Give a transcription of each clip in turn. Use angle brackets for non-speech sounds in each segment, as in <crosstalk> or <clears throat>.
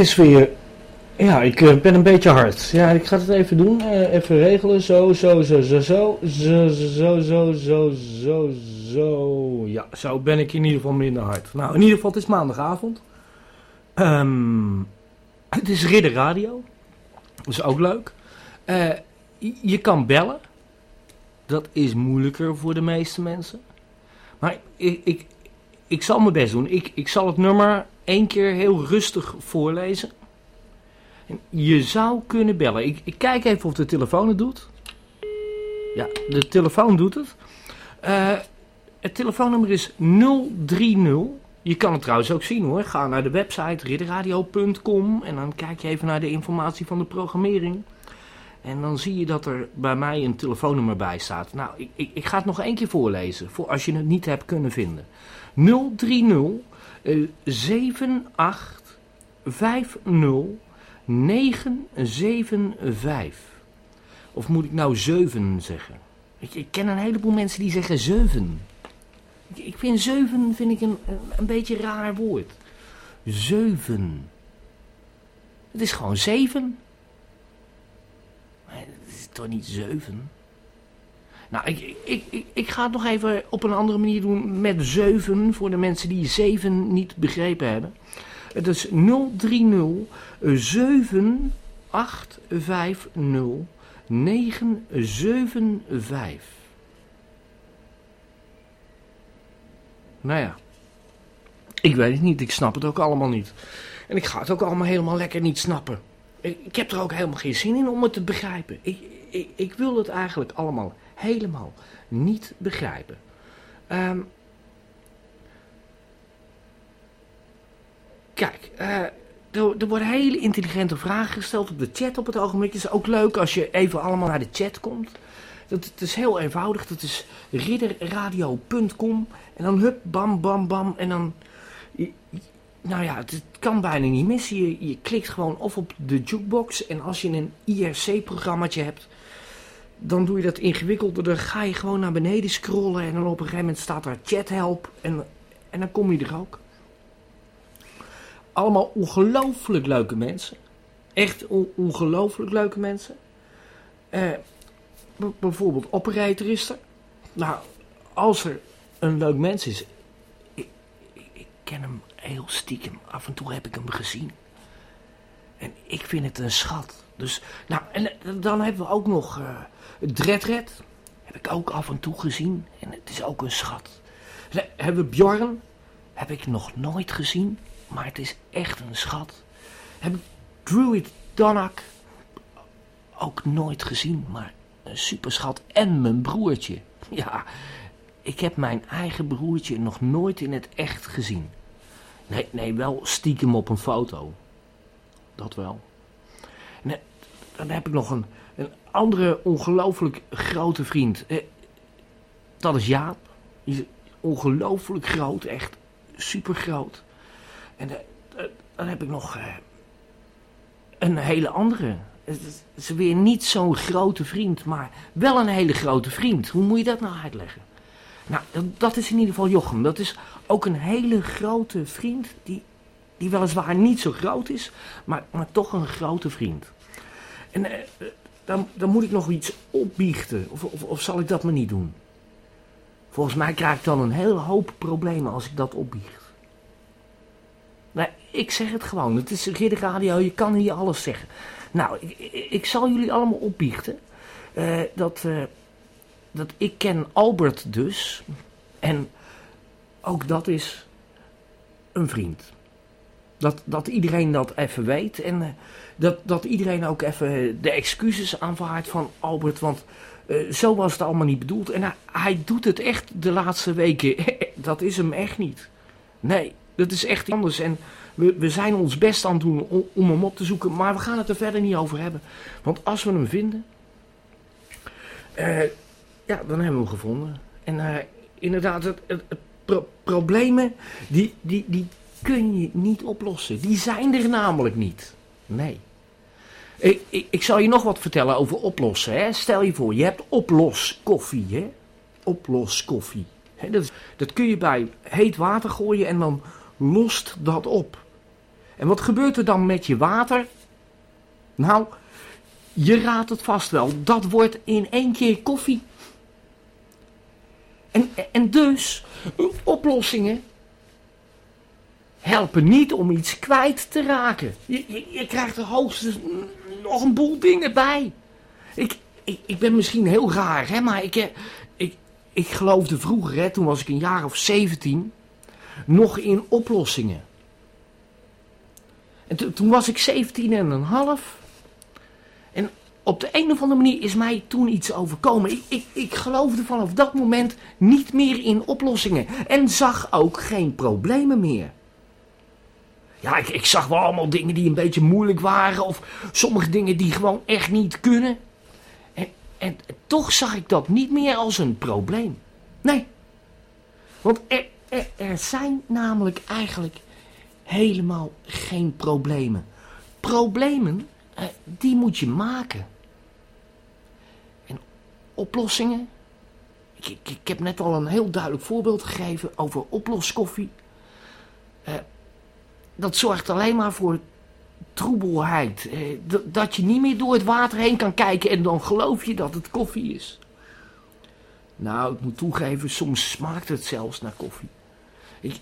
is weer. Ja, ik eh, ben een beetje hard. Ja, ik ga het even doen. Eh, even regelen. Zo, zo, zo, zo, zo. Zo, zo, zo, zo, zo, zo. Ja, zo ben ik in ieder geval minder hard. Nou, in ieder geval, het is maandagavond. Ehm, het is Ridder Radio. Dat is ook leuk. Eh, je- kan bellen. Dat is moeilijker voor de meeste mensen. Maar ik, ik, ik zal mijn best doen. Ik, ik zal het nummer één keer heel rustig voorlezen. En je zou kunnen bellen. Ik, ik kijk even of de telefoon het doet. Ja, de telefoon doet het. Eh, het telefoonnummer is 030. Je kan het trouwens ook zien hoor. Ga naar de website ridderradio.com en dan kijk je even naar de informatie van de programmering. En dan zie je dat er bij mij een telefoonnummer bij staat. Nou, ik, ik, ik ga het nog één keer voorlezen. Voor als je het niet hebt kunnen vinden. 030 eh, 78 50 975. Of moet ik nou 7 zeggen? Ik, ik ken een heleboel mensen die zeggen 7. Ik, vind 7 vind ik een, een, beetje raar woord. 7. Het is gewoon 7. Maar het is toch niet 7? Nou, ik, ik, ik, ik ga het nog even op een andere manier doen met 7 voor de mensen die 7 niet begrepen hebben. Het is 030 7850 975. Nou ja, ik weet het niet. Ik snap het ook allemaal niet. En ik ga het ook allemaal helemaal lekker niet snappen. Ik, ik heb er ook helemaal geen zin in om het te begrijpen. Ik, ik, ik wil het eigenlijk allemaal helemaal niet begrijpen. Ehm, kijk, eh, er, er worden hele intelligente vragen gesteld op de chat op het ogenblik. Het is ook leuk als je even allemaal naar de chat komt. Dat, het is heel eenvoudig. Dat is ridderradio.com. En dan hup, bam, bam, bam. En dan... Nou ja, het kan bijna niet missen. Je, je klikt gewoon of op de jukebox. En als je een IRC-programmaatje hebt... Dan doe je dat ingewikkelder. Dan ga je gewoon naar beneden scrollen. En dan op een gegeven moment staat daar chathelp. En, en dan kom je er ook. Allemaal ongelooflijk leuke mensen. Echt on- ongelooflijk leuke mensen. Eh, bijvoorbeeld operator is. Nou, als er een leuk mens is. Ik, ik ken hem heel stiekem. Af en toe heb ik hem gezien. En ik vind het een schat. Dus, nou, en eh, dan hebben we ook nog uh, Dredred. Heb ik ook af en toe gezien. En het is ook een schat. Hebben we Bjorn. Heb ik nog nooit gezien. Maar het is echt een schat. Heb ik Druid Danak. Ook nooit gezien. Maar een superschat. En mijn broertje. <laughs> Ja, ik heb mijn eigen broertje nog nooit in het echt gezien. Nee, nee, wel stiekem op een foto. Dat wel. En dan heb ik nog een, een andere ongelooflijk grote vriend. Eh, dat is Jaap. Die is ongelooflijk groot, echt super groot. En eh, dan heb ik nog eh, een hele andere. Het is weer niet zo'n grote vriend, maar wel een hele grote vriend. Hoe moet je dat nou uitleggen? Nou, dat is in ieder geval Jochem. Dat is ook een hele grote vriend die, die weliswaar niet zo groot is, maar, maar toch een grote vriend. En eh, dan, dan moet ik nog iets opbiechten, of, of, of zal ik dat maar niet doen? Volgens mij krijg ik dan een hele hoop problemen als ik dat opbiecht. Nee, ik zeg het gewoon. Het is Ridder Radio, je kan hier alles zeggen. Nou, ik, ik zal jullie allemaal opbiechten. Uh, dat, uh, dat ik ken Albert dus. En ook dat is een vriend. Dat, dat iedereen dat even weet. En dat, dat iedereen ook even de excuses aanvaardt van Albert. Want uh, zo was het allemaal niet bedoeld. En hij, doet het echt de laatste weken. <laughs> dat is hem echt niet. Nee, dat is echt anders. En we, we zijn ons best aan het doen om, hem op te zoeken. Maar we gaan het er verder niet over hebben. Want als we hem vinden. Uh, ja, dan hebben we hem gevonden. En uh, inderdaad, het, het, het pro problemen, die, die, die kun je niet oplossen. Die zijn er namelijk niet. Nee. Ik, ik, ik zal je nog wat vertellen over oplossen. Hè. Stel je voor, je hebt oploskoffie. Hè. Oploskoffie. Hè, dat, dat kun je bij heet water gooien en dan lost dat op. En wat gebeurt er dan met je water? Nou, je raadt het vast wel. Dat wordt in één keer koffie. En, en dus, oplossingen helpen niet om iets kwijt te raken. Je, krijgt er hoogstens nog een boel dingen bij. Ik, ik, ik ben misschien heel raar, hè, maar ik, eh, ik, ik geloofde vroeger, hè, toen was ik een jaar of 17, nog in oplossingen. En toen was ik 17 en een half. En op de een of andere manier is mij toen iets overkomen. Ik, ik, ik geloofde vanaf dat moment niet meer in oplossingen. En zag ook geen problemen meer. Ja, ik, zag wel allemaal dingen die een beetje moeilijk waren. Of sommige dingen die gewoon echt niet kunnen. En, en toch zag ik dat niet meer als een probleem. Nee. Want er, er, zijn namelijk eigenlijk helemaal geen problemen. Problemen, eh, die moet je maken. En oplossingen? Ik, ik, ik, heb net al een heel duidelijk voorbeeld gegeven over oploskoffie. Uh, dat zorgt alleen maar voor troebelheid. Eh, dat je niet meer door het water heen kan kijken en dan geloof je dat het koffie is. Nou, ik moet toegeven, soms smaakt het zelfs naar koffie. Ik,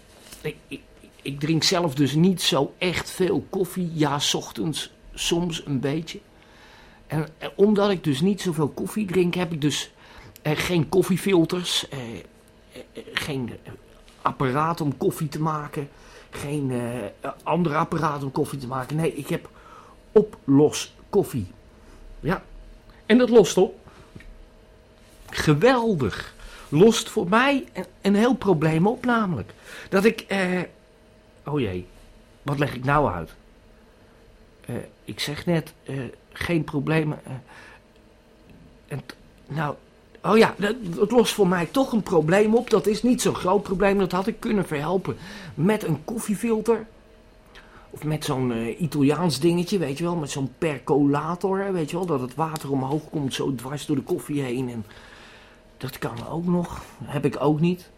ik, drink zelf dus niet zo echt veel koffie. Ja, ochtends soms een beetje. En, en omdat ik dus niet zoveel koffie drink, heb ik dus eh, geen koffiefilters, eh, eh, geen apparaat om koffie te maken, geen uh, ander apparaat om koffie te maken. Nee, ik heb oplos koffie. Ja, en dat lost op. Geweldig. Lost voor mij een, heel probleem op, namelijk. Dat ik, eh, oh jee, wat leg ik nou uit? Uh, ik zeg net, uh, geen problemen. Uh, en nou, oh ja, het lost voor mij toch een probleem op. Dat is niet zo'n groot probleem. Dat had ik kunnen verhelpen met een koffiefilter. Of met zo'n Italiaans dingetje, weet je wel. Met zo'n percolator, weet je wel. Dat het water omhoog komt zo dwars door de koffie heen. En dat kan ook nog. Heb ik ook niet.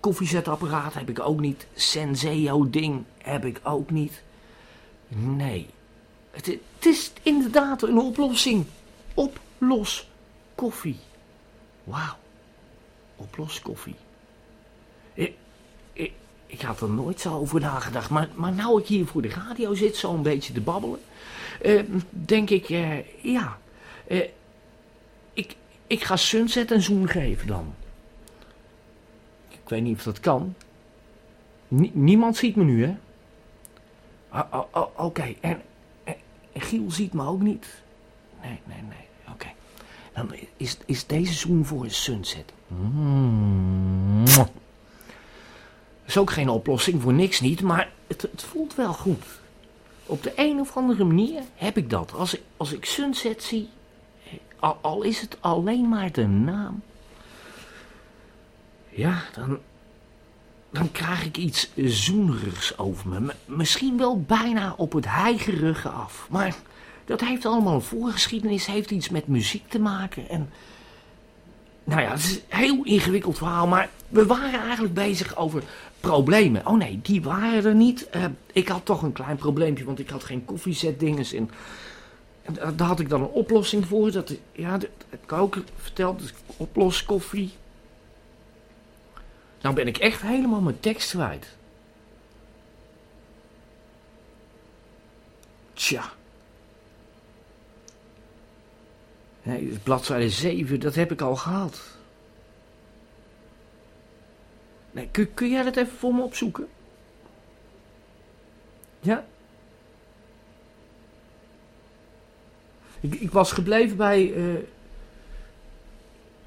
Koffiezetapparaat heb ik ook niet. Senseo ding heb ik ook niet. Nee. Het, het is inderdaad een oplossing. Oplos koffie. Wauw. Oplos koffie. Ik, ik, had er nooit zo over nagedacht. Maar, maar nou ik hier voor de radio zit, zo een beetje te babbelen. eh, denk ik, eh, ja. eh, ik, ik ga Sunset een zoen geven dan. Ik weet niet of dat kan. Nie- niemand ziet me nu, hè? Ah, ah, ah, Oké, en Giel ziet me ook niet. Nee, nee, nee. Dan is, is deze zoen voor een sunset. Mm. Is ook geen oplossing voor niks niet, maar het, het voelt wel goed. Op de een of andere manier heb ik dat. Als ik, als ik sunset zie, al, al is het alleen maar de naam. Ja, dan, dan krijg ik iets zoenerigs over me. M- misschien wel bijna op het heigerige af. Maar dat heeft allemaal een voorgeschiedenis, heeft iets met muziek te maken. En nou ja, het is een heel ingewikkeld verhaal, maar we waren eigenlijk bezig over problemen. Oh nee, die waren er niet. Eh, ik had toch een klein probleempje, want ik had geen koffiezetdinges in. Da- daar had ik dan een oplossing voor. Dat, ja, dat heb ik ook verteld. Dus oploskoffie. Nou ben ik echt helemaal mijn tekst kwijt. Tja. Nee, bladzijde 7, dat heb ik al gehad. Kun, jij dat even voor me opzoeken? Ja? Ik, ik was gebleven bij eh,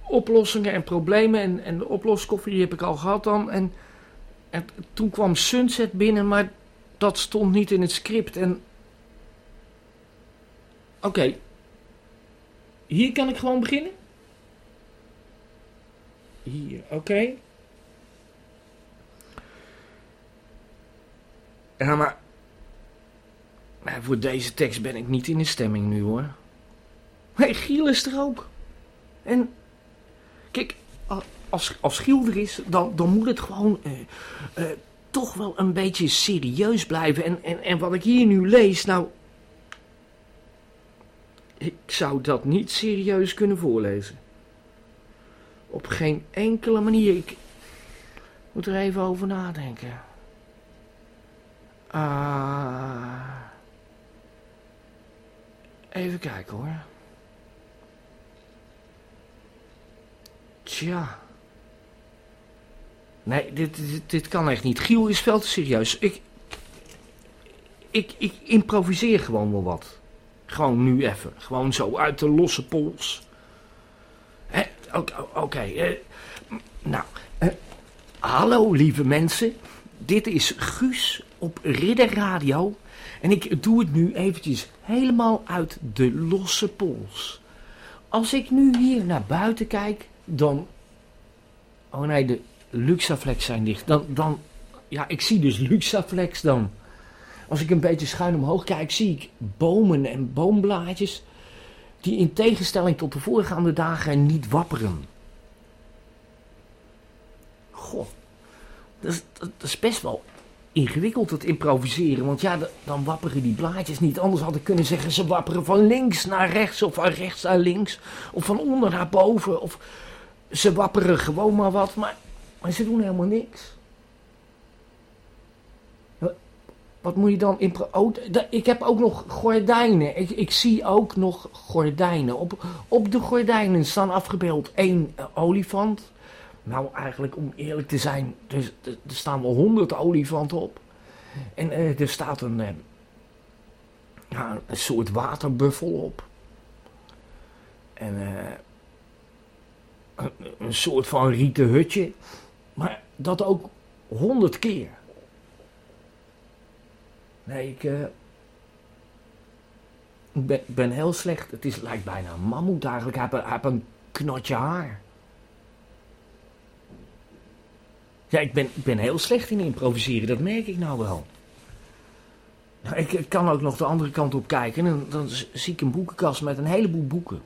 oplossingen en problemen. En, en de oploskoffie die heb ik al gehad dan. En toen kwam Sunset binnen, maar dat stond niet in het script. En. Oké. Hier kan ik gewoon beginnen? Hier, oké. Ja, maar... maar voor deze tekst ben ik niet in de stemming nu, hoor. Hé, hey, Giel is er ook. En... Kijk, als, als Giel er is, dan, dan moet het gewoon... eh, eh, toch wel een beetje serieus blijven. En, en, en wat ik hier nu lees, nou... Ik zou dat niet serieus kunnen voorlezen. Op geen enkele manier. Ik moet er even over nadenken. Ah. Even kijken hoor. Tja. Nee, dit, dit, kan echt niet. Giel is veel te serieus. Ik, ik, ik improviseer gewoon wel wat. Gewoon nu even. Gewoon zo uit de losse pols. Oké, eh, nou. eh, hallo lieve mensen. Dit is Guus op Ridder Radio. En ik doe het nu eventjes helemaal uit de losse pols. Als ik nu hier naar buiten kijk, dan... Oh nee, de Luxaflex zijn dicht. Dan, dan... Ja, ik zie dus Luxaflex dan. Als ik een beetje schuin omhoog kijk, zie ik bomen en boomblaadjes... die in tegenstelling tot de voorgaande dagen niet wapperen. Goh, dat is, best wel ingewikkeld het improviseren. Want ja, dan wapperen die blaadjes niet. Anders had ik kunnen zeggen, ze wapperen van links naar rechts of van rechts naar links. Of van onder naar boven. Of ze wapperen gewoon maar wat. Maar, maar ze doen helemaal niks. Wa- Wat moet je dan impro... Oh, ik heb ook nog gordijnen. Ik, ik zie ook nog gordijnen. Op, op de gordijnen staan afgebeeld één eh, olifant. Nou, eigenlijk om eerlijk te zijn, er, er, er staan wel honderd olifanten op. En eh, er staat een, eh, een soort waterbuffel op. En een, een soort van rieten hutje. Maar dat ook honderd keer. Nee, ik, eh, ik ben, ben heel slecht. Het is, lijkt bijna een mammoet eigenlijk. Hij heeft, een- knotje haar. Ja, ik ben, ik ben heel slecht in improviseren, dat merk ik nou wel. Nou, ik, ik kan ook nog de andere kant op kijken en dan zie ik een boekenkast met een heleboel boeken.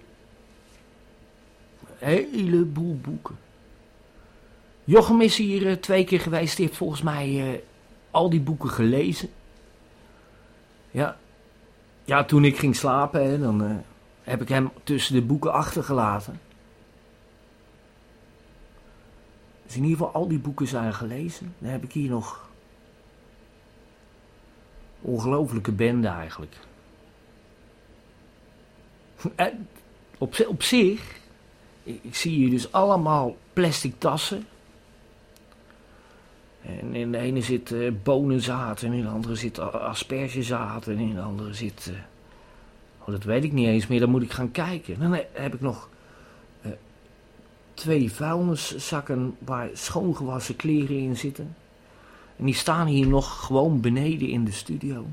Een heleboel boeken. Jochem is hier eh, twee keer geweest, die heeft volgens mij eh, al die boeken gelezen. Ja. ja, toen ik ging slapen, dan eh, heb ik hem tussen de boeken achtergelaten. Dus in ieder geval al die boeken zijn gelezen. Dan heb ik hier nog... Ongelofelijke bende eigenlijk. <laughs> op, op zich... Ik, ik zie hier dus allemaal plastic tassen. En in de ene zit uh, bonenzaad en in de andere zit aspergezaad en in de andere zit... Uh, oh, dat weet ik niet eens meer, dan moet ik gaan kijken. Dan heb ik nog uh, twee vuilniszakken waar schoongewassen kleren in zitten. En die staan hier nog gewoon beneden in de studio.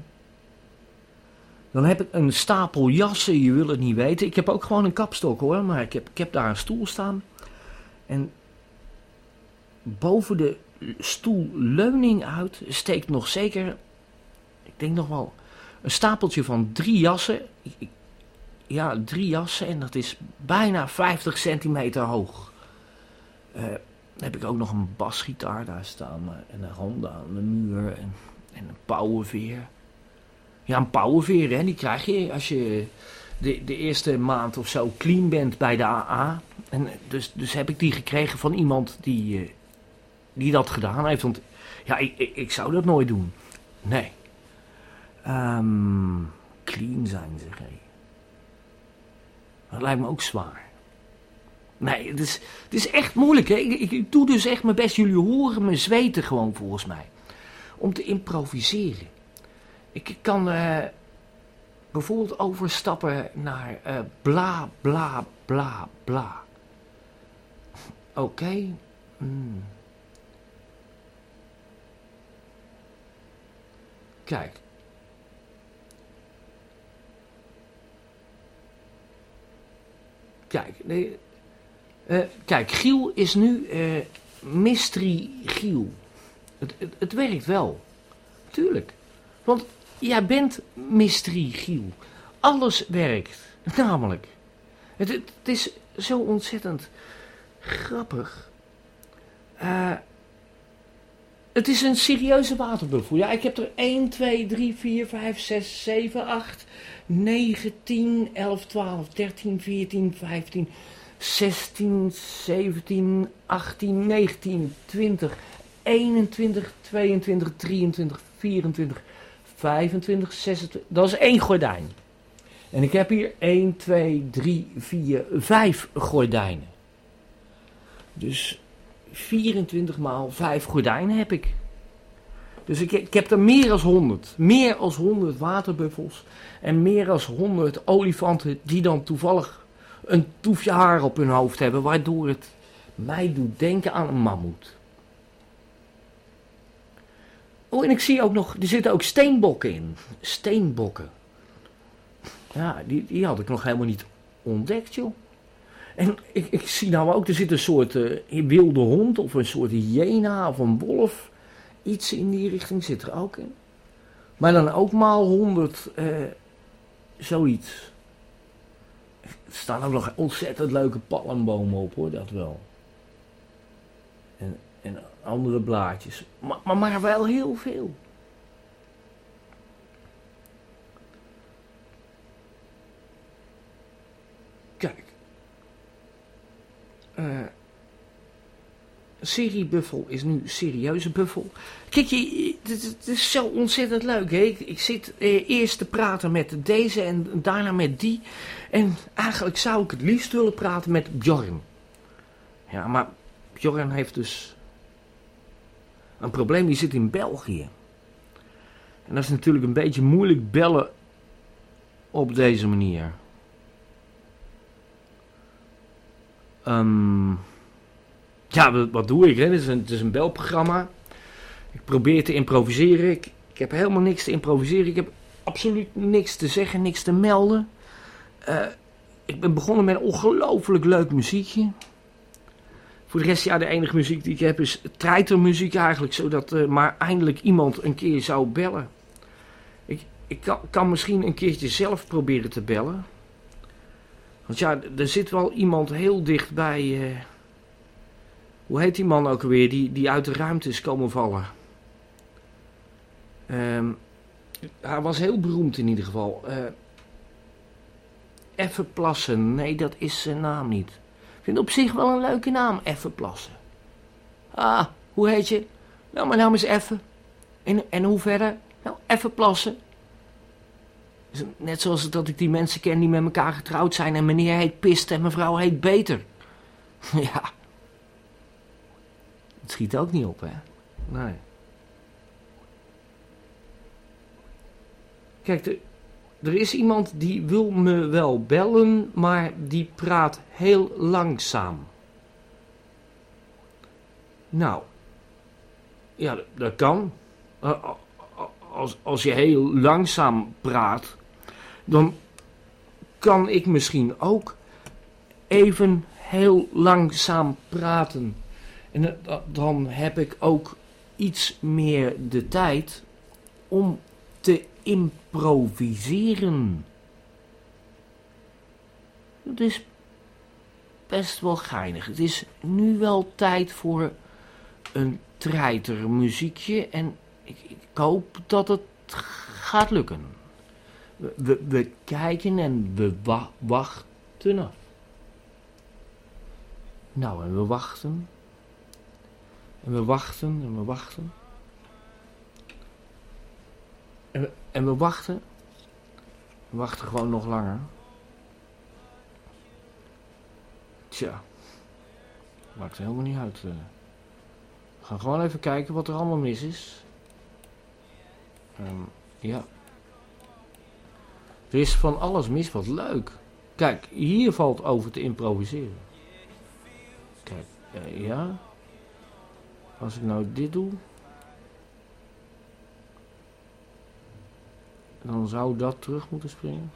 Dan heb ik een stapel jassen, je wil het niet weten. Ik heb ook gewoon een kapstok hoor, maar ik heb, ik heb daar een stoel staan. En boven de stoelleuning uit steekt nog zeker, ik denk nog wel, een stapeltje van drie jassen. Ja, drie jassen en dat is bijna 50 centimeter hoog. Uh, dan heb ik ook nog een basgitaar daar staan en een Honda aan de muur en, en een pauwenveer. Ja, een pauwenveer, hè, die krijg je als je de, de eerste maand of zo clean bent bij de AA. En dus, dus heb ik die gekregen van iemand die, uh, die dat gedaan heeft. Want ja, ik, ik, ik zou dat nooit doen. Nee. Um, clean zijn, zeg hé. Dat lijkt me ook zwaar. Nee, het is, het is echt moeilijk. Hè? Ik, ik, doe dus echt mijn best. Jullie horen me zweten gewoon volgens mij. Om te improviseren. Ik kan uh, bijvoorbeeld overstappen naar uh, bla bla bla bla. Oké. Okay. Mm. Kijk. Kijk, nee, uh, kijk, Giel is nu uh, mystery Giel. Het, het, het, werkt wel. Tuurlijk. Want jij bent mystery Giel. Alles werkt. Namelijk. Het, het, is zo ontzettend grappig. Uh, het is een serieuze waterbuffel. Ja, ik heb er 1, 2, 3, 4, 5, 6, 7, 8, 9, 10, 11, 12, 13, 14, 15, 16, 17, 18, 19, 20, 21, 22, 23, 24, 25, 26. Dat is één gordijn. En ik heb hier 1, 2, 3, 4, 5 gordijnen. Dus 24 maal 5 gordijnen heb ik. Dus ik, ik heb er meer dan 100. Meer dan 100 waterbuffels. En meer dan 100 olifanten die dan toevallig een toefje haar op hun hoofd hebben. Waardoor het mij doet denken aan een mammoet. Oh, en ik zie ook nog, er zitten ook steenbokken in. Steenbokken. Ja, die, die had ik nog helemaal niet ontdekt, joh. En ik, ik zie nou ook, er zit een soort uh, wilde hond of een soort hyena of een wolf. Iets in die richting zit er ook in. Maar dan ook maal honderd, uh, zoiets. Er staan ook nog ontzettend leuke palmbomen op hoor, dat wel. En, en andere blaadjes. Maar, maar wel heel veel. Kijk. Uh, serie Buffel is nu serieuze Buffel. Kijk, je, het, is zo ontzettend leuk. Hè? Ik, ik zit eh, eerst te praten met deze en daarna met die. En eigenlijk zou ik het liefst willen praten met Bjorn. Ja, maar Bjorn heeft dus een probleem. Die zit in België. En dat is natuurlijk een beetje moeilijk bellen op deze manier. Um, ja, wat, doe ik? Het, is een, het is een belprogramma. Ik probeer te improviseren. Ik, ik heb helemaal niks te improviseren. Ik heb absoluut niks te zeggen, niks te melden. Uh, ik ben begonnen met een ongelooflijk leuk muziekje. Voor de rest, ja, de enige muziek die ik heb is treitermuziek eigenlijk. Zodat uh, maar eindelijk iemand een keer zou bellen. Ik, ik kan, kan misschien een keertje zelf proberen te bellen. Want ja, er zit wel iemand heel dicht bij. Uh, hoe heet die man ook alweer? Die, die uit de ruimte is komen vallen. Um, hij was heel beroemd in ieder geval. Uh, Even Plassen. Nee, dat is zijn naam niet. Ik vind op zich wel een leuke naam, Even Plassen. Ah, hoe heet je? Nou, maar nou eens even. En, en hoe verder? Nou, even plassen. Net zoals dat ik die mensen ken die met elkaar getrouwd zijn en meneer heet Pist en mevrouw heet Beter. <laughs> ja. Het schiet ook niet op, hè? Nee. Kijk, er, er is iemand die wil me wel bellen, maar die praat heel langzaam. Nou, ja, dat kan. Als, als je heel langzaam praat, dan kan ik misschien ook even heel langzaam praten. En dan heb ik ook iets meer de tijd om te improviseren. Het is best wel geinig. Het is nu wel tijd voor een treitermuziekje en ik, ik hoop dat het gaat lukken. We, we, kijken en we wachten af. Nou, en we wachten. En we wachten en we wachten. En we, en we wachten. We wachten gewoon nog langer. Tja. Maakt helemaal niet uit. Uh. We gaan gewoon even kijken wat er allemaal mis is. Um, ja. Er is van alles mis, wat leuk. Kijk, hier valt over te improviseren. Kijk, ja. Als ik nou dit doe. Dan zou dat terug moeten springen.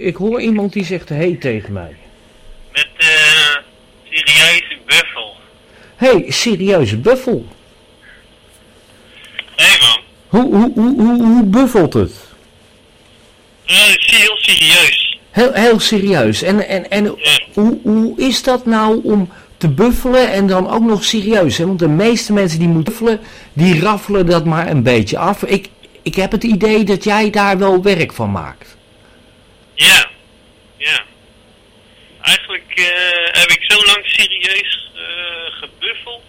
Ik, hoor iemand die zegt hey tegen mij. Met uh, serieuze buffel. hey, serieuze buffel. Hé hey, man. Hoe, hoe, hoe, hoe, hoe buffelt het? Uh, heel serieus. Heel, heel serieus. En, en, en hoe, hoe is dat nou om te buffelen en dan ook nog serieus? Hè? Want de meeste mensen die moeten buffelen, die raffelen dat maar een beetje af. Ik, ik heb het idee dat jij daar wel werk van maakt. Ja, ja. Eigenlijk uh, heb ik zo lang serieus uh, gebuffeld.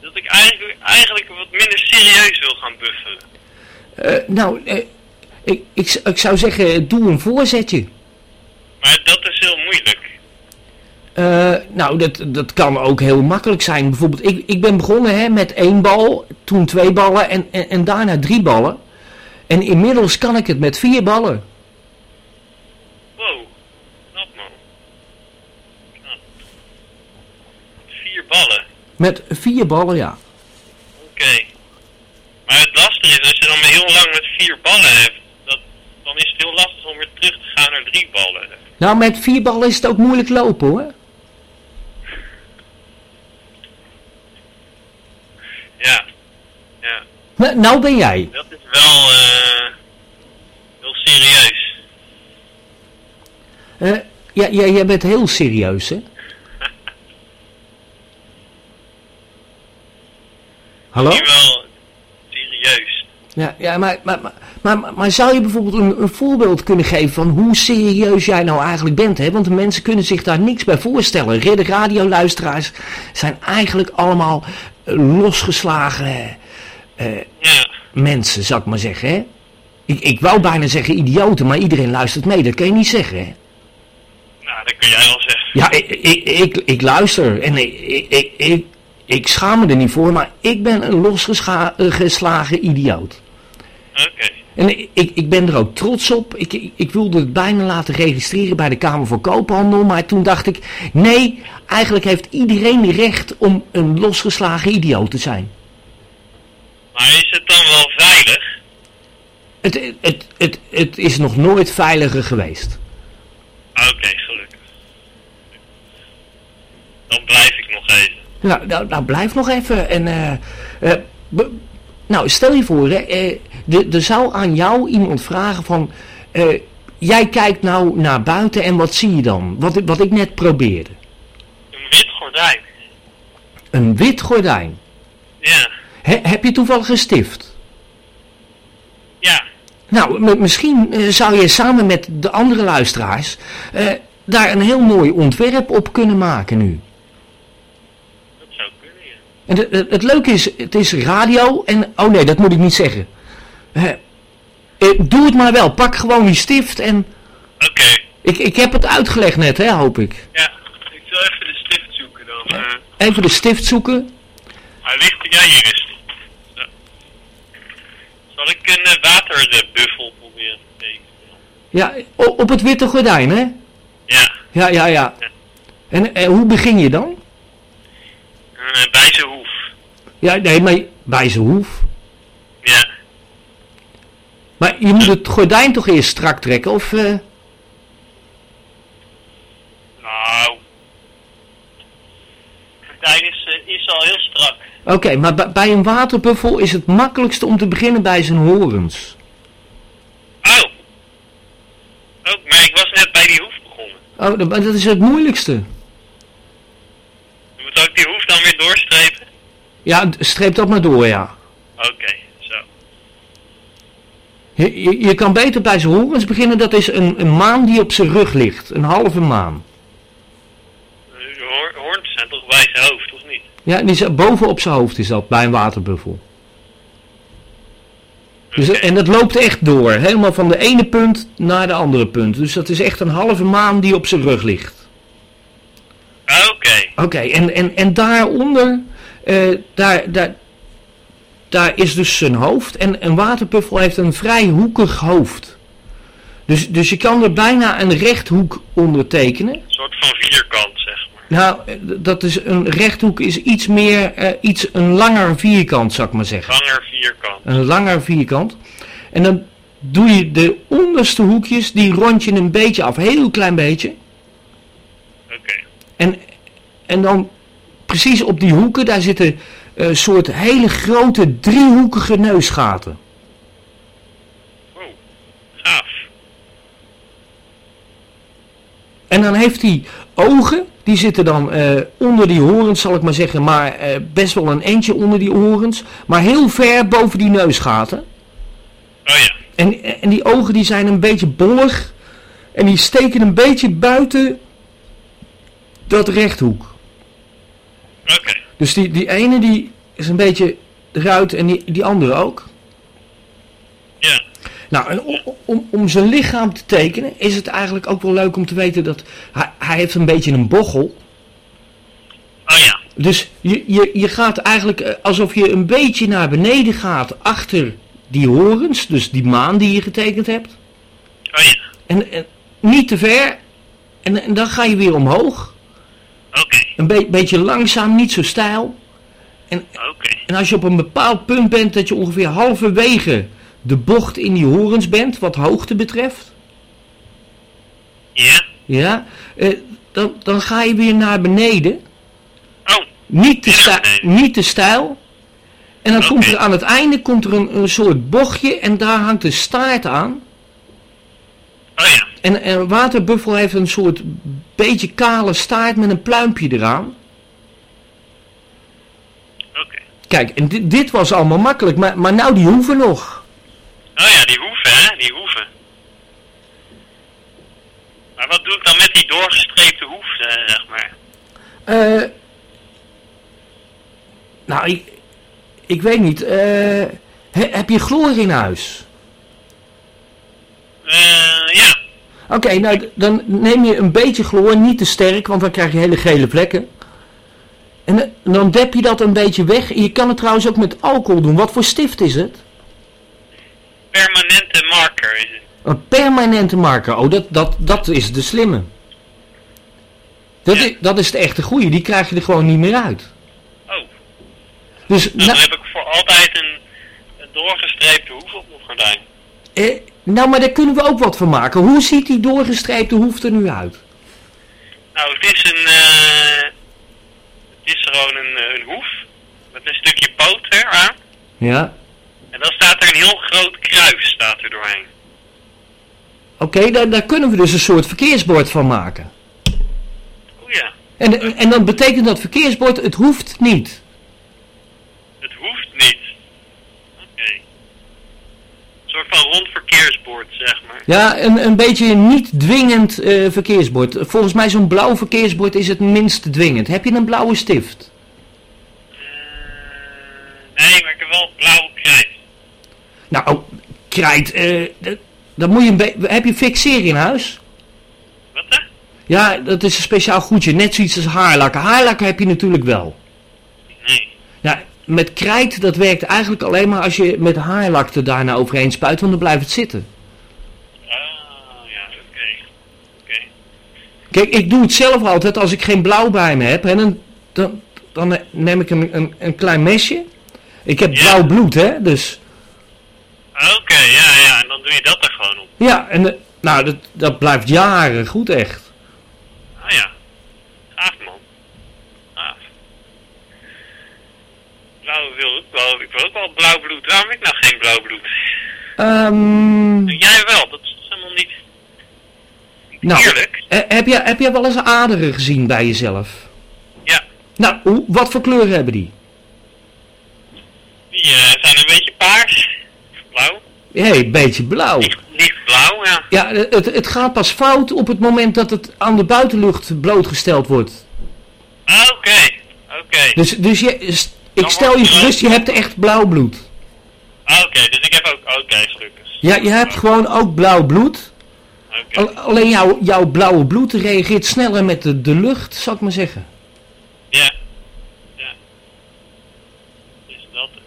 Dat ik eigenlijk, eigenlijk wat minder serieus wil gaan buffelen. Uh, nou, ik, ik, ik zou zeggen, doe een voorzetje. Maar dat is heel moeilijk. Uh, nou, dat, dat kan ook heel makkelijk zijn. Bijvoorbeeld, ik, ik ben begonnen hè, met één bal, toen twee ballen en, en, en daarna drie ballen. En inmiddels kan ik het met vier ballen. Wow, knap man. Knap. Vier ballen? Met vier ballen, ja. Oké. Okay. Maar het lastige is, als je dan heel lang met vier ballen hebt, dat, dan is het heel lastig om weer terug te gaan naar drie ballen. Nou, met vier ballen is het ook moeilijk lopen hoor. Ja, ja. Nou, nou ben jij. Dat is wel uh, heel serieus. Uh, ja, ja, jij bent heel serieus, hè? Hallo? Wel serieus. Ja, ja maar, maar, maar, maar, zou je bijvoorbeeld een, een, voorbeeld kunnen geven van hoe serieus jij nou eigenlijk bent? Hè? Want de mensen kunnen zich daar niks bij voorstellen. Ridder radioluisteraars zijn eigenlijk allemaal losgeslagen uh, ja. mensen, zou ik maar zeggen. Hè? Ik, ik wou bijna zeggen idioten, maar iedereen luistert mee. Dat kan je niet zeggen, hè? Nou, dat kun jij wel zeggen. Ja, ik, ik, ik, ik luister en ik, ik, ik, ik schaam me er niet voor, maar ik ben een losgeslagen idioot. Oké. Okay. En ik, ik ben er ook trots op. Ik, ik, ik, wilde het bijna laten registreren bij de Kamer voor Koophandel. Maar toen dacht ik, nee, eigenlijk heeft iedereen recht om een losgeslagen idioot te zijn. Maar is het dan wel veilig? Het, het, het, het, het is nog nooit veiliger geweest. Oké, okay, gelukkig. Dan blijf ik nog even. Nou, nou, nou blijf nog even. En, eh, eh, be- nou, stel je voor, hè, eh, de- er zou aan jou iemand vragen van... eh, jij kijkt nou naar buiten en wat zie je dan? Wat, ik- wat ik net probeerde. Een wit gordijn. Een wit gordijn. Ja. He- heb je toevallig een stift? Ja. Nou, misschien eh, zou je samen met de andere luisteraars... eh, daar een heel mooi ontwerp op kunnen maken nu. Dat zou kunnen, ja. En het, leuke is, het is radio en... Oh nee, dat moet ik niet zeggen. Eh, doe het maar wel. Pak gewoon die stift en... Oké. Ik, ik heb het uitgelegd net, hè, hoop ik. Ja. Ik zal even de stift zoeken dan. eh. Even de stift zoeken. Hij ligt... Ja, hier is. Zo. Zal ik een eh, waterbuffel proberen te tekenen? Ja, op het witte gordijn, hè? Ja. Ja, ja, ja. En hoe begin je dan? Bij zijn hoef. Ja, nee, maar bij zijn hoef. Ja. Maar je moet het gordijn toch eerst strak trekken, of... eh, Nou. Het gordijn is, eh, is al heel strak. Oké, maar bij- een waterbuffel is het makkelijkste om te beginnen bij zijn horens. Oh. Oh, maar ik was net bij die hoef begonnen. Oh, dat- is het moeilijkste. Dan moet ook die hoef weer doorstrepen? Ja, streep dat maar door, ja. Oké, zo. Je, je, je kan beter bij zijn horens beginnen, dat is een, een maan die op zijn rug ligt. Een halve maan. Eh, De hoorns zijn toch bij zijn hoofd, of niet? Ja, die is boven op zijn hoofd is dat, bij een waterbuffel. Dus. En dat loopt echt door, helemaal van de ene punt naar de andere punt. Dus dat is echt een halve maan die op zijn rug ligt. Oké. Oké, en, en, en daaronder, eh, daar, daar, daar is dus zijn hoofd. En een waterbuffel heeft een vrij hoekig hoofd. Dus, dus je kan er bijna een rechthoek onder tekenen. Een soort van vierkant, zeg maar. Nou, eh, dat is een rechthoek is iets meer, eh, iets een langer vierkant, zou ik maar zeggen. Langer vierkant. Een langer vierkant. En dan doe je de onderste hoekjes, die rond je een beetje af, heel klein beetje. En, en dan precies op die hoeken, daar zitten een soort hele grote driehoekige neusgaten. Wow. Gaaf. En dan heeft hij ogen, die zitten dan eh, onder die horens, zal ik maar zeggen, maar eh, best wel een eentje onder die horens, maar heel ver boven die neusgaten. Oh ja. En, en die ogen die zijn een beetje bollig en die steken een beetje buiten dat rechthoek. Oké. Dus die, die ene die is een beetje eruit en die, die andere ook. Ja. Nou, en om, om, om zijn lichaam te tekenen is het eigenlijk ook wel leuk om te weten dat hij, hij heeft een beetje een bochel. Oh ja. Dus je, je, je gaat eigenlijk eh, alsof je een beetje naar beneden gaat achter die horens, dus die maan die je getekend hebt. Oh ja. En, en niet te ver. En, en dan ga je weer omhoog. Oké. Een be- beetje langzaam, niet zo stijl. Oké. En als je op een bepaald punt bent dat je ongeveer halverwege de bocht in die horens bent, wat hoogte betreft. Ja. Ja, eh, dan, dan ga je weer naar beneden. Oh. Niet te, niet te stijl. En dan komt er aan het einde komt er een, een soort bochtje en daar hangt de staart aan. Oh ja. En, en een waterbuffel heeft een soort beetje kale staart met een pluimpje eraan. Oké. Kijk, en dit, dit was allemaal makkelijk, maar, maar nou die hoeven nog. Oh ja, die hoeven, hè? Die hoeven. Maar wat doe ik dan met die doorgestreepte hoef, eh, zeg maar? Eh, nou, ik, ik weet niet. eh, he- heb je chloor in huis? Eh, ja. Oké, nou dan neem je een beetje chloor, niet te sterk, want dan krijg je hele gele vlekken. En eh, dan dep je dat een beetje weg. Je kan het trouwens ook met alcohol doen. Wat voor stift is het? Permanente marker is het. Een permanente marker. Oh, dat, dat, dat is de slimme. Dat, Ja. is, dat is de echte goeie. Die krijg je er gewoon niet meer uit. Oh. Dus, Nou, nou, dan heb ik voor altijd een, een doorgestreepte hoef op mijn gordijn. eh, nou, maar daar kunnen we ook wat van maken. Hoe ziet die doorgestreepte hoef er nu uit? Nou, het is een, eh, eh, een hoef met een stukje poot eraan. Ja. En dan staat er een heel groot kruis staat er doorheen. Oké, daar, daar kunnen we dus een soort verkeersbord van maken. O ja, En, en dan betekent dat verkeersbord, het hoeft niet. het hoeft niet. Oké. Een soort van rond verkeersbord, zeg maar. Ja, een, een beetje niet dwingend eh, verkeersbord. Volgens mij zo'n blauw verkeersbord is het minst dwingend. Heb je een blauwe stift? Eh, nee, maar ik heb wel blauwe krijt. Nou, oh, krijt, eh, dat- moet je een Heb je fixeren in huis? Wat hè? Ja, dat is een speciaal goedje. Net zoiets als haarlakken. Haarlakken heb je natuurlijk wel. Nee. Ja, met krijt, dat werkt eigenlijk alleen maar als je met haarlak er daarna overheen spuit, want dan blijft het zitten. Oh ja, oké. Kijk, ik doe het zelf altijd als ik geen blauw bij me heb. En dan, dan, dan neem ik een, een, een klein mesje. Ik heb Ja. blauw bloed, hè, dus... Oké, ja, ja, en dan doe je dat er gewoon op. Ja, en nou, dat, dat blijft jaren goed, echt. Ah ja. Gaaf man. Gaaf. Blauw wil ik wel, ik wil ook wel blauw bloed. Waarom heb ik nou geen blauw bloed? Ehm Jij wel, dat is helemaal niet nou, eerlijk. eh, heb, je, heb je wel eens aderen gezien bij jezelf? Ja, Nou, hoe, wat voor kleur hebben die? die eh, zijn een beetje paars. Blauw. Hé, hey, beetje blauw. Licht, lichtblauw, ja. Ja, het, het gaat pas fout op het moment dat het aan de buitenlucht blootgesteld wordt. Ah, Oké, oké. Dus, dus je, ik stel je gerust, je hebt echt blauw bloed. Ah, Oké, dus ik heb ook, oké, gelukkig. Ja, je hebt gewoon ook blauw bloed. Oké. Al- alleen jouw, jouw blauwe bloed reageert sneller met de, de lucht, zou ik maar zeggen. Ja. Ja. Is dat het?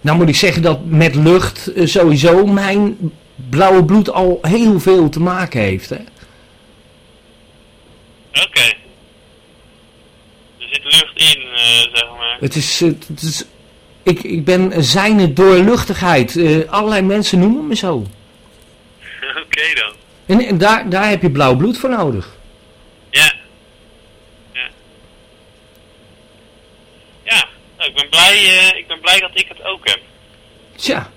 Nou moet ik zeggen dat met lucht eh, sowieso mijn blauwe bloed al heel veel te maken heeft. Hè? Oké. Zit lucht in, eh, zeg maar. Het is, eh, het is ik, ik ben zijne doorluchtigheid. Eh, allerlei mensen noemen me zo. <laughs> Oké dan. En, en daar, daar heb je blauw bloed voor nodig. Ja. Ja. Ja, nou, ik ben blij, ik ben blij dat ik het ook heb. Tja,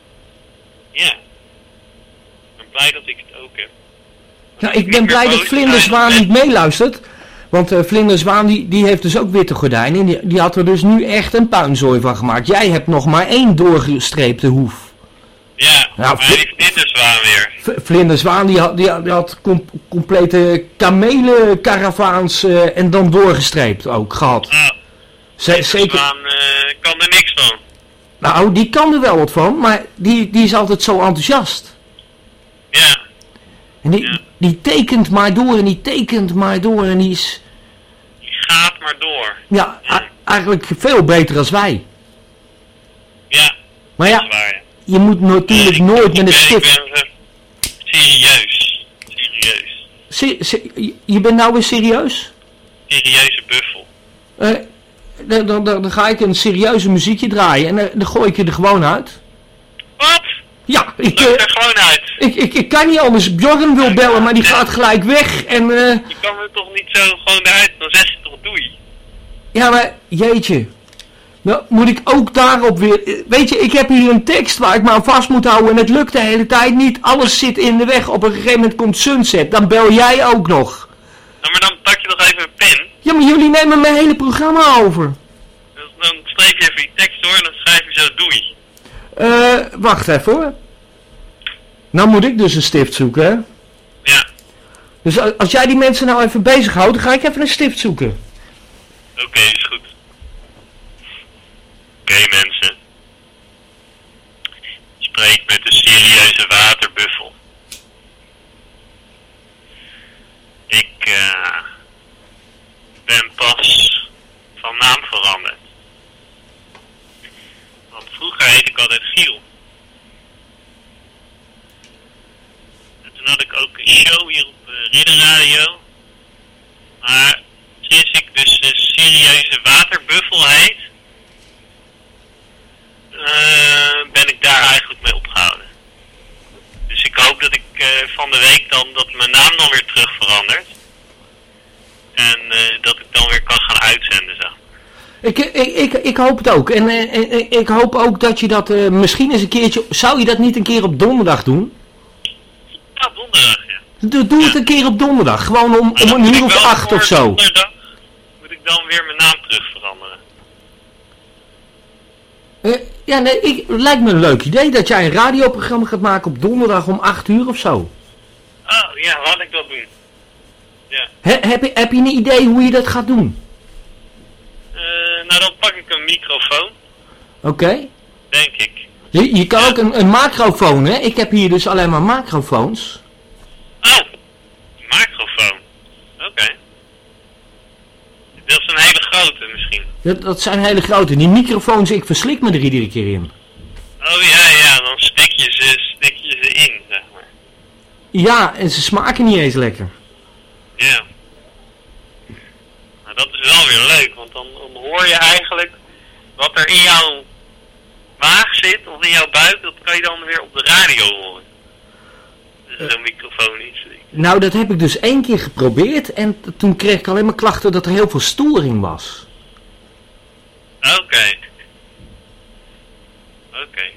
Ja. Ik ben blij dat ik het ook heb. nou, ik ben blij dat Vlinderzwaan niet meeluistert. Want eh Vlinderzwaan die, die heeft dus ook witte gordijnen. En die, die had er dus nu echt een puinzooi van gemaakt. Jij hebt nog maar één doorgestreepte hoef. Ja, Nou, maar dit dus waar weer. Vlinderzwaan die had, die had, die had com- complete kamelenkaravaans eh en dan doorgestreept ook gehad. Nou, zeker. Zwaan eh, kan er niks van. Nou, die kan er wel wat van, maar die, die is altijd zo enthousiast. Ja, En die, Ja. Die tekent maar door en die tekent maar door en die is die gaat maar door. ja, eigenlijk veel beter als wij. Ja, Maar ja, waar. ja. je moet natuurlijk nooit met een stift. Ben serieus. Serieus. Se- se- je- bent nou weer serieus? Serieuze buffel. Eh, dan, dan, dan dan ga ik een serieuze muziekje draaien en dan, dan gooi ik je er gewoon uit. Ja, ik, eh, gewoon uit. ik, ik, ik kan niet anders. Bjorn wil bellen, maar die gaat gelijk weg. En eh, Je kan er toch niet zo gewoon eruit, dan zeg je toch doei. ja, maar jeetje. Nou, moet ik ook daarop weer... eh, Weet je, ik heb hier een tekst waar ik me aan vast moet houden en het lukt de hele tijd niet. Alles zit in de weg. Op een gegeven moment komt Sunset. Dan bel jij ook nog. Nou, maar dan pak je nog even een pen. Ja, maar jullie nemen mijn hele programma over. Dus dan streep je even die tekst door en dan schrijf je zo doei. Eh, wacht even hoor. Nou moet ik dus een stift zoeken, hè. Ja, Dus als jij die mensen nou even bezighoudt, dan ga ik even een stift zoeken. oké, is goed. Oké mensen. Spreek met de serieuze waterbuffel. Ik eh, ben pas van naam veranderd. Vroeger heette ik altijd Giel. En toen had ik ook een show hier op uh, Ridderradio. Maar sinds ik dus een serieuze waterbuffel heet, eh, ben ik daar eigenlijk mee opgehouden. Dus ik hoop dat ik eh, van de week dan dat mijn naam dan weer terug verandert. En eh, dat ik dan weer kan gaan uitzenden, zeg Ik, ik, ik, ik hoop het ook. En eh, eh, eh, ik hoop ook dat je dat eh, misschien eens een keertje... Zou je dat niet een keer op donderdag doen? Ja, donderdag, ja. Doe, doe het een keer op donderdag. Gewoon om, om een uur of acht of zo. Donderdag moet ik dan weer mijn naam terug veranderen. Eh, ja, nee, ik, lijkt me een leuk idee dat jij een radioprogramma gaat maken op donderdag om 8 uur of zo. Oh, ja, laat ik dat doen. Ja. He- heb, je, heb je een idee hoe je dat gaat doen? Eh, nou, dan pak ik een microfoon, Oké? denk ik. Je, je kan ook een, een macrofoon, hè? Ik heb hier dus alleen maar macrofoons. Oh, microfoon. Oké. Dat is een hele grote misschien. Dat, dat zijn hele grote. Die microfoons, ik verslik me er iedere keer in. Oh ja, ja, dan stik je ze, stik je ze in, zeg maar. Ja, en ze smaken niet eens lekker. Ja. Is wel weer leuk, want dan, dan hoor je eigenlijk wat er in jouw maag zit, of in jouw buik, dat kan je dan weer op de radio horen. Dus zo'n microfoon is. Nou, dat heb ik dus één keer geprobeerd en toen kreeg ik alleen maar klachten dat er heel veel storing was. Oké. Oké.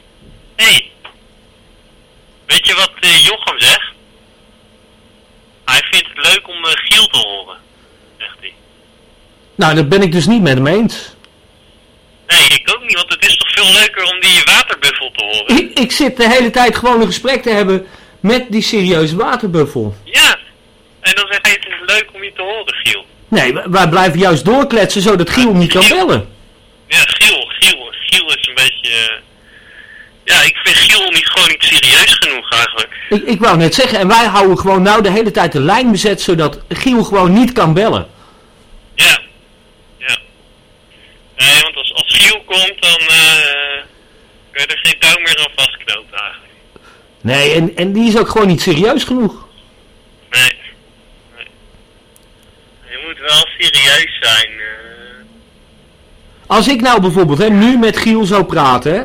hey. Weet je wat eh, Jochem zegt? Hij vindt het leuk om eh, Giel te horen. Nou, dat ben ik dus niet met hem eens. Nee, ik ook niet, want het is toch veel leuker om die waterbuffel te horen. Ik, ik zit de hele tijd gewoon een gesprek te hebben met die serieuze waterbuffel. Ja. En dan zeg hij, het is leuk om je te horen, Giel. Nee, wij- blijven juist doorkletsen zodat Giel niet kan bellen. Ja, Giel, Giel, Giel is een beetje... eh, Ja, ik vind Giel niet gewoon niet serieus genoeg eigenlijk. Ik, ik wou net zeggen, en wij houden gewoon nou de hele tijd de lijn bezet zodat Giel gewoon niet kan bellen. Ja. Nee, want als, als Giel komt, dan eh kun je er geen touw meer aan vastknopen eigenlijk. Nee, en, en die is ook gewoon niet serieus genoeg. Nee. nee. Je moet wel serieus zijn. eh. Als ik nou bijvoorbeeld hè, nu met Giel zou praten, hè,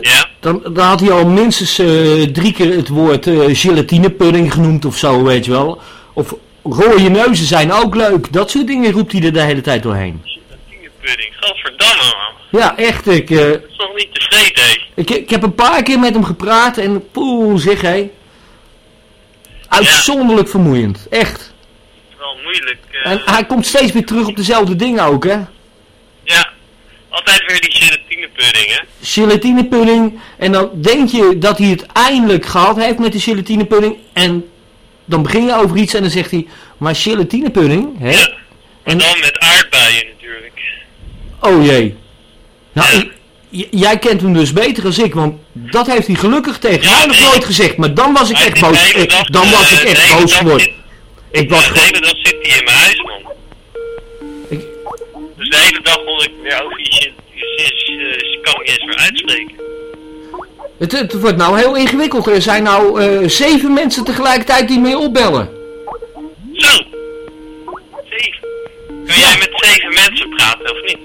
Ja? dan, dan had hij al minstens eh, drie keer het woord gelatinepudding genoemd of zo, weet je wel. Of rode neuzen zijn ook leuk. Dat soort dingen roept hij er de hele tijd doorheen. Gelatinepudding. Gadverdamme, man. Ja, echt. Ik, Dat is toch niet te vreten, hè? ik, ik heb een paar keer met hem gepraat en poeh, zeg hé. Uitzonderlijk vermoeiend. Echt. Wel moeilijk. eh. En hij komt steeds weer terug op dezelfde dingen ook, hè. Ja. Altijd weer die gelatinepudding, hè? gelatinepudding. En dan denk je dat hij het eindelijk gehad heeft met de gelatinepudding. En dan begin je over iets en dan zegt hij, maar gelatinepudding, hè? Ja. En- dan met aardbeien. Oh jee. Nou, Ja. ik- jij kent hem dus beter dan ik, want dat heeft hij gelukkig tegen Ja, mij nog nee. nooit gezegd. Maar dan was ik echt boos. Ik- dag, dan was ik echt boos geworden. Ik was Ja, de hele dag zit hij in mijn huis, man. Ik- Dus de hele dag hoor ik weer over shit. eh, Ik kan niet eens meer uitspreken. Het, het wordt nou heel ingewikkeld. Er zijn nou eh, zeven mensen tegelijkertijd die mee opbellen. Zo! Zeven. Kan jij met zeven mensen praten, of niet?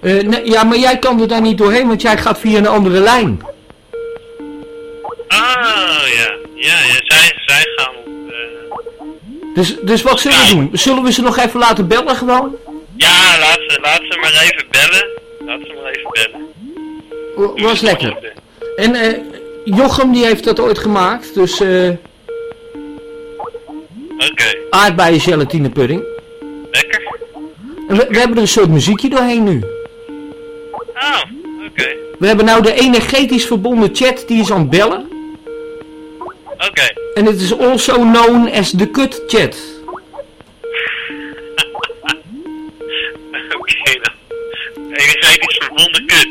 Eh, nee, ja, maar jij kan er daar niet doorheen, want jij gaat via een andere lijn. Ah, ja. Ja, ja zij, zij gaan eh, Dus, dus wat zullen we doen? Zullen we ze nog even laten bellen gewoon? Ja, laat ze, laat ze maar even bellen. Laat ze maar even bellen. Was lekker. En eh, Jochem die heeft dat ooit gemaakt, dus eh Oké, aardbeien gelatine pudding. lekker. En we, we hebben er een soort muziekje doorheen nu. Ah, oké. We hebben nou de energetisch verbonden chat die is aan het bellen. Oké. En het is also known as de kut chat. <laughs> Oké dan. Energetisch verbonden kut.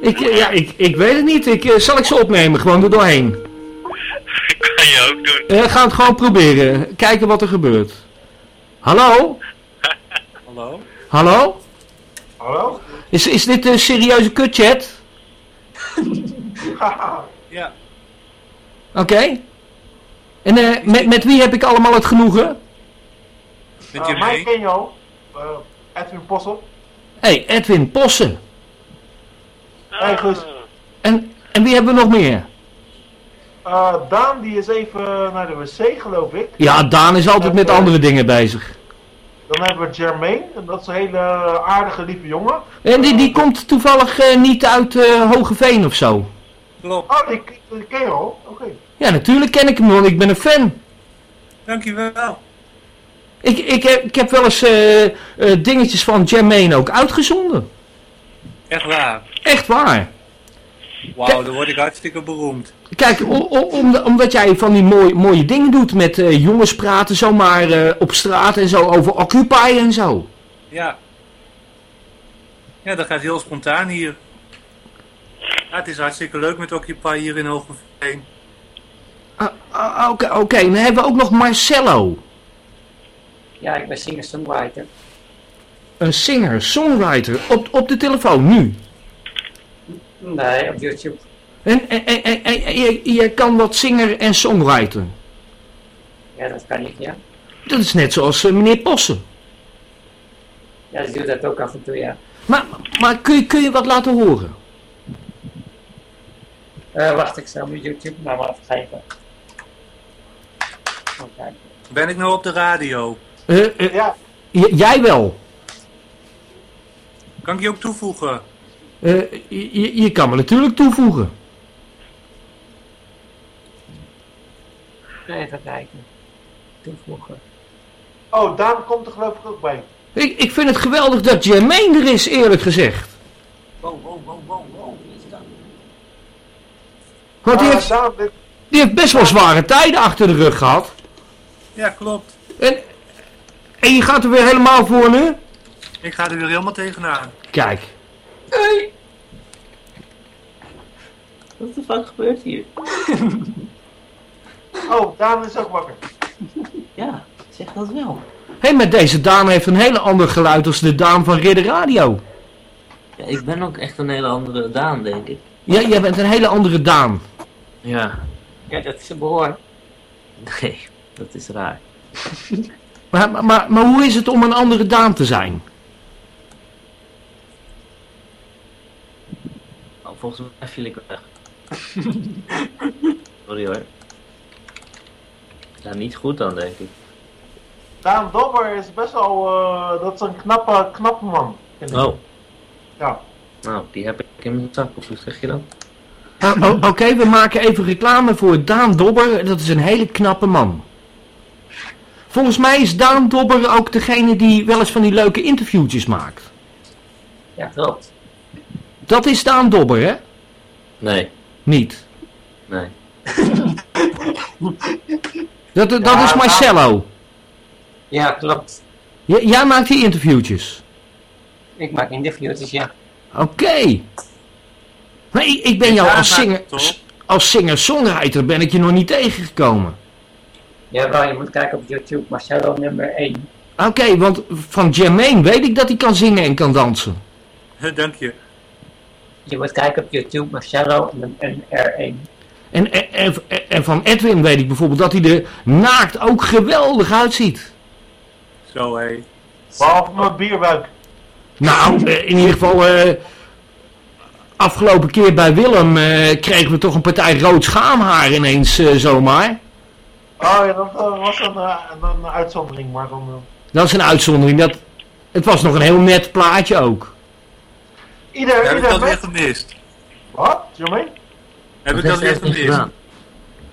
Ik, eh, ja, ik, ik weet het niet. Ik, eh, zal ik ze opnemen, gewoon er doorheen. <laughs> kan je ook doen. Eh, we gaan het gewoon proberen. Kijken wat er gebeurt. Hallo? <laughs> Hallo? Hallo? Hallo? Is, is dit een serieuze kutchat? <laughs> Ja. Oké. En eh, met, met wie heb ik allemaal het genoegen? Met Uh, jullie? mij ken je al. Uh, Edwin Possel. Hé, hey, Edwin Possen. Hey, Guus. En, en wie hebben we nog meer? Uh, Daan die is even naar de wc geloof ik. Ja, Daan is altijd met andere dingen bezig. Dan hebben we Jermaine, en dat is een hele aardige, lieve jongen. En die, die komt toevallig eh, niet uit eh Hogeveen of zo. Klopt. Oh, die, die ken je al? Oké. Ja, natuurlijk ken ik hem, want ik ben een fan. Dankjewel. Ik, ik, heb, ik heb wel eens eh, eh, dingetjes van Jermaine ook uitgezonden. Echt waar. Echt waar. Wauw, dan word ik hartstikke beroemd. Kijk, om, omdat jij van die mooie, mooie dingen doet met eh, jongens praten zomaar eh, op straat en zo over Occupy en zo. Ja. Ja, dat gaat heel spontaan hier. Ja, het is hartstikke leuk met Occupy hier in Hogeveen. Ah, ah, Oké, oké. dan hebben we ook nog Marcello. Ja, ik ben singer-songwriter. Een singer, songwriter, op, op de telefoon, nu. Nee, op YouTube. En, en, en, en, en je, je kan wat zinger en songwriter. Ja, dat kan ik, ja. Dat is net zoals eh, meneer Possen. Ja, ik doe dat ook af en toe, ja. Maar, maar kun, je, kun je wat laten horen? Eh, wacht, ik zal mijn YouTube maar even geven. Even kijken. Ben ik nou op de radio? Eh, Ja, jij wel. Kan ik je ook toevoegen? Eh, je, je kan me natuurlijk toevoegen. Even kijken. Toevoegen. oh, Daan komt er geloof ik ook bij. Ik, ik vind het geweldig dat Jermaine er is, eerlijk gezegd. Wow, wow, wow, wow, wow. Wie is dat? Want die Ah, heeft, Daan, dit- die heeft best wel zware tijden achter de rug gehad. Ja, klopt. En, en je gaat er weer helemaal voor nu? Ik ga er weer helemaal tegenaan. Kijk. Hey! Wat de fuck gebeurt hier? <laughs> oh, Daan is ook wakker. Ja, zeg dat wel. Hé, maar deze dame heeft een hele ander geluid als de dame van Ridder Radio. Ja, ik ben ook echt een hele andere Daan, denk ik. Ja, jij bent een hele andere Daan. Ja, Ja, dat is een behoor. nee, dat is raar. <laughs> Maar, maar, maar, maar hoe is het om een andere Daan te zijn? Oh, volgens mij viel ik weg. <laughs> Sorry hoor. Ja, niet goed dan, denk ik. Daan Dobber is best wel, eh, dat is een knappe, knappe man. vind ik. Oh, Ja. nou, die heb ik in mijn zak, of hoe zeg je dat? Ah, Oké, we maken even reclame voor Daan Dobber. Dat is een hele knappe man. Volgens mij is Daan Dobber ook degene die wel eens van die leuke interviewtjes maakt. Ja, klopt. Dat is Daan Dobber, hè? Nee, Niet. nee. <laughs> Dat, dat Ja, is Marcello. Ja, klopt. J- jij maakt die interviewtjes. Ik maak interviewtjes, ja. Oké. Maar ik, ik ben jou als maar singer, als singer-songwriter ben ik je nog niet tegengekomen. Ja, wel, je moet kijken op YouTube. Marcelo nummer 1. Oké, want van Jermaine weet ik dat hij kan zingen en kan dansen. <laughs> Dank je. Je moet kijken op YouTube. Marcelo en R1. En, en, van Edwin weet ik bijvoorbeeld dat hij er naakt ook geweldig uitziet. Zo hé. Behalve mijn bierbuik. Nou, eh, in ieder geval, eh, afgelopen keer bij Willem eh, kregen we toch een partij rood schaamhaar ineens eh, zomaar. Oh ja, dat was een, een, een uitzondering, maar dan... Dat is een uitzondering. Dat, het was nog een heel net plaatje ook. ieder, Heb ik ieder dat weer mens... gemist? Wat, Jermaine? Heb Dat ik dat gemist? gedaan.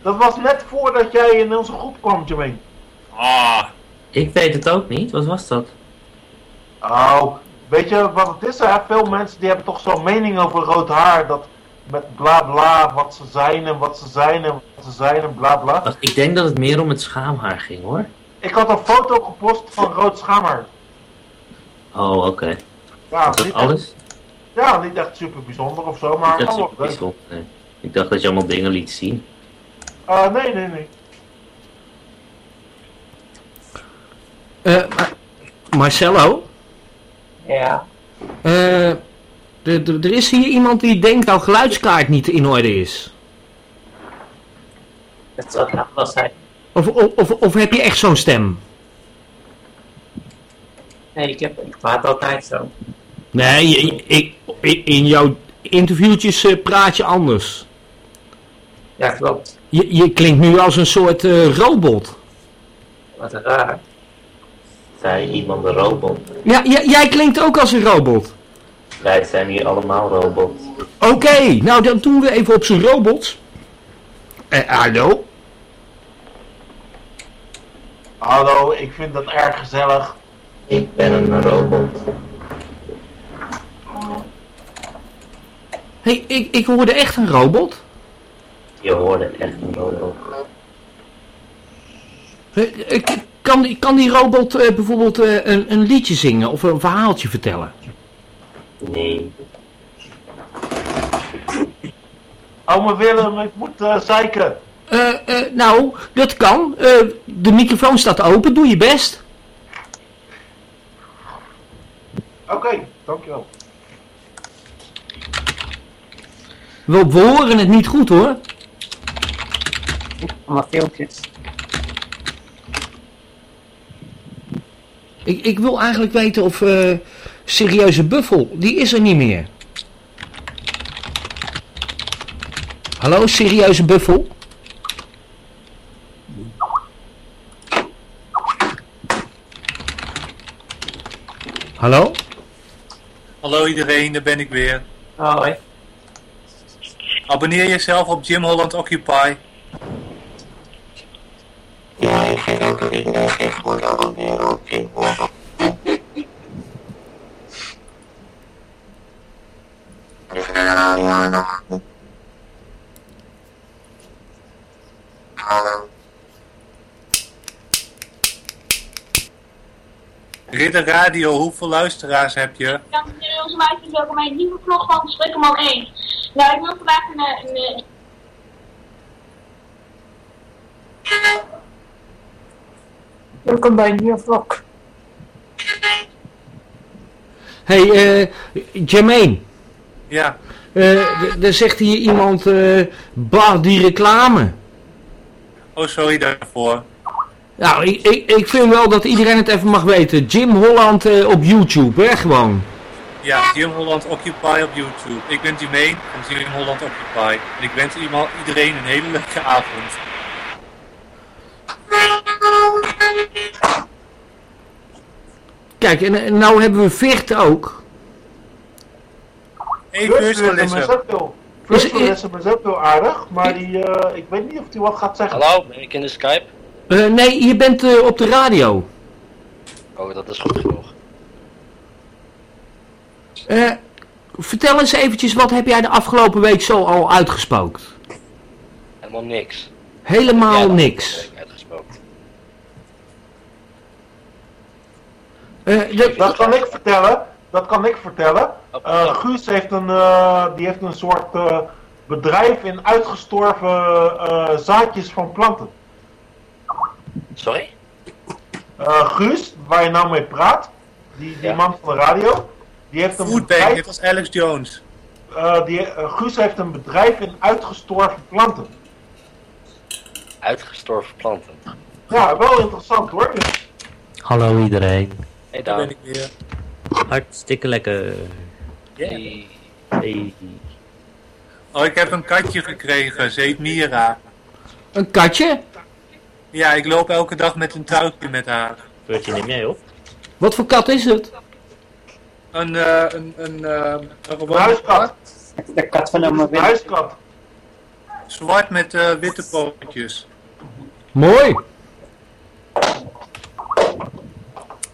Dat was net voordat jij in onze groep kwam, Jermaine. Ah, Ik weet het ook niet, wat was dat? Oh, weet je wat het is? Hè? Veel mensen die hebben toch zo'n mening over rood haar. Dat met bla bla, wat ze zijn en wat ze zijn en wat ze zijn en bla bla. Ik denk dat het meer om het schaamhaar ging hoor. Ik had een foto gepost van rood schaamhaar. Oh, oké. Ja, Was dat niet alles? Echt, ja, niet echt super bijzonder of zo, maar Dat is bijzonder. Nee. Ik dacht dat je allemaal dingen liet zien. Eh, nee, nee, nee. Eh, maar- Marcello, Ja. eh, er- is hier iemand die denkt dat jouw geluidskaart niet in orde is. Dat zal het wel zijn. Of, of, of, of heb je echt zo'n stem? Nee, ik, heb, ik praat altijd zo. Nee, je- ik, ik- in jouw interviewtjes eh, praat je anders. Ja, klopt. Je, je klinkt nu als een soort eh, robot. Wat raar. Zei iemand een robot? Ja, jij klinkt ook als een robot. Wij zijn hier allemaal robots. Oké, nou dan doen we even op zijn robots. Eh, hallo? Hallo, ik vind dat erg gezellig. Ik ben een robot. hey, ik, ik hoorde echt een robot. Je hoorde echt een robot. Eh, eh, Kan, die- kan die robot eh, bijvoorbeeld eh, een, een liedje zingen of een verhaaltje vertellen? Nee. Ome Willem, ik moet eh zeiken. Eh, eh, nou, dat kan. Eh, de microfoon staat open, doe je best. Oké, dankjewel. We, we horen het niet goed hoor. Allemaal filmpjes. Ik, ik wil eigenlijk weten of eh, serieuze buffel, die is er niet meer. Hallo, serieuze buffel? Hallo? Hallo iedereen, daar ben ik weer. Hoi. Abonneer jezelf op Jim Holland Occupy. Ridder Radio, hoeveel luisteraars heb je? Heren, onze maatjes, welkom bij een nieuwe vlog van Strikkeman 1. Nou, ik wil vandaag een... eh, een, eh, Welkom bij een vlog. Hé, hey, eh, Jermaine. Ja, eh, d- Er zegt hier iemand, eh bah, die reclame. oh sorry daarvoor. Nou, ik, ik, ik vind wel dat iedereen het even mag weten. Jim Holland eh, op YouTube, hè, gewoon. Ja, Jim Holland Occupy op YouTube. Ik ben Jermaine van Jim Holland Occupy. En ik wens iemand, iedereen een hele leuke avond. Kijk, en, en nou hebben we Virt ook. Hey, Virtualism is ook wel, Virtualism is ook wel aardig, maar die, eh, ik weet niet of hij wat gaat zeggen. Hallo, ben ik in de Skype? Eh, nee, je bent eh, op de radio. Oh, dat is goed genoeg. Eh, vertel eens eventjes, wat heb jij de afgelopen week zo al uitgespookt? Helemaal niks. Helemaal niks. heb ik Uitgesproken. Eh, Dat kan ik vertellen. Dat kan ik vertellen. Eh, Guus heeft een, eh, die heeft een soort eh, bedrijf in uitgestorven eh, zaadjes van planten. Sorry? Eh, Guus, waar je nou mee praat, die, die Ja. man van de radio, die heeft een Foodbank, bedrijf, dit was Alex Jones. eh, die, Guus heeft een bedrijf in uitgestorven planten. Uitgestorven planten. Ja, wel interessant hoor. Hallo iedereen. Hey Daar ben ik weer. Hartstikke lekker. Hey. Hey. Oh, ik heb een katje gekregen. Ze heet Mira. een katje? Ja, ik loop elke dag met een touwtje met haar. Beurtje neem jij op? Wat voor kat is het? Een, eh een, een, eh, een Een gewone huiskat. De kat van oma Een huiskat. Zwart met eh, witte pootjes. Mooi.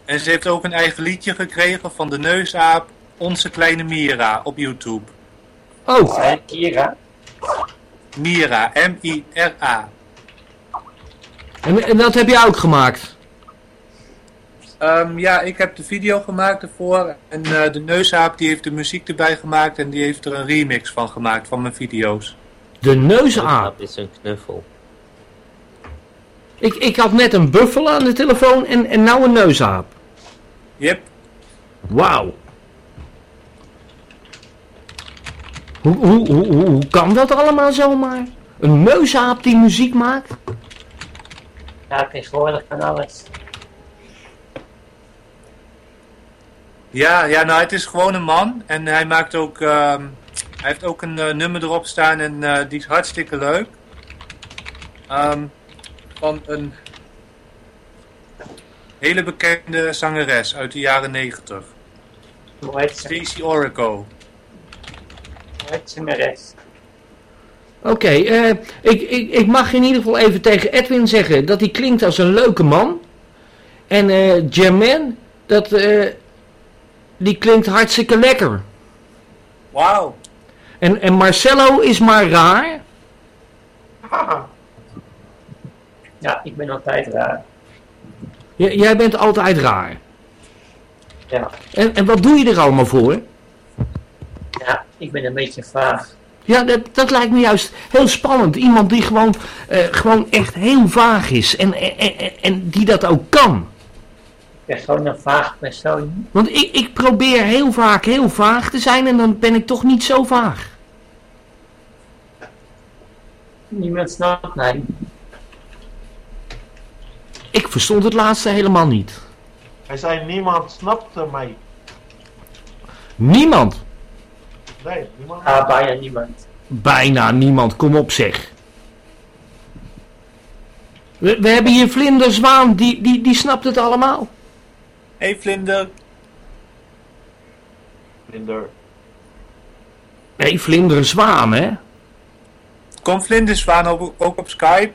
En ze heeft ook een eigen liedje gekregen van de neusaap Onze Kleine Mira op YouTube. Oh, Kira. Mira, M-I-R-A. en, en dat heb jij ook gemaakt? Ehm, ja, ik heb de video gemaakt ervoor. En eh, de neusaap die heeft de muziek erbij gemaakt en die heeft er een remix van gemaakt van mijn video's. De neusaap. Is een knuffel. Ik, ik had net een buffel aan de telefoon en, en nou een neusaap. Yep. Wauw. Hoe, hoe, hoe, hoe, hoe kan dat allemaal zomaar? Een neusaap die muziek maakt? Ja, tegenwoordig kan alles. Ja, ja, nou het is gewoon een man. En hij maakt ook, ehm, hij heeft ook een eh, nummer erop staan en eh, die is hartstikke leuk. Ehm, van een, Hele bekende zangeres uit de jaren 90. Hoe heet ze? Stacey Orico. Hoe heet zangeres? Oké, eh, ik, ik, ik mag in ieder geval even tegen Edwin zeggen dat hij klinkt als een leuke man. En eh Jermaine, dat, eh, die klinkt hartstikke lekker. Wauw. En, en Marcello is maar raar. Ja, ik ben altijd raar. J- jij bent altijd raar. Ja. En, en wat doe je er allemaal voor? Ja, ik ben een beetje vaag. Ja, dat, dat lijkt me juist heel spannend. Iemand die gewoon, eh, gewoon echt heel vaag is. En, en, en, en die dat ook kan. Ik ben gewoon een vaag persoon. Want ik, ik probeer heel vaak heel vaag te zijn en dan ben ik toch niet zo vaag. Niemand snapt mij. Ik verstond het laatste helemaal niet. Hij zei, niemand snapte mij. Niemand. Nee, niemand. Ah, bijna niemand. Bijna niemand, kom op zeg. We, we hebben hier Vlinder Zwaan, die, die, die snapt het allemaal. Hey Vlinder. Vlinder. Nee, Vlinder Zwaan, hè? Komt Vlinderzwaan ook, ook op Skype?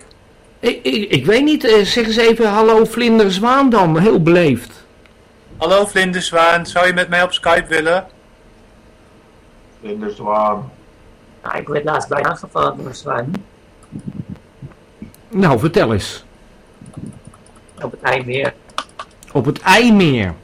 Ik, ik, ik weet niet, eh, zeg eens even hallo Vlinder Zwaan dan, heel beleefd. Hallo Vlinderzwaan, zou je met mij op Skype willen? Vlinderzwaan. Nou, ik werd laatst bijna aangevallen door een zwaan. Nou, vertel eens. Op het IJmeer. Op het IJmeer.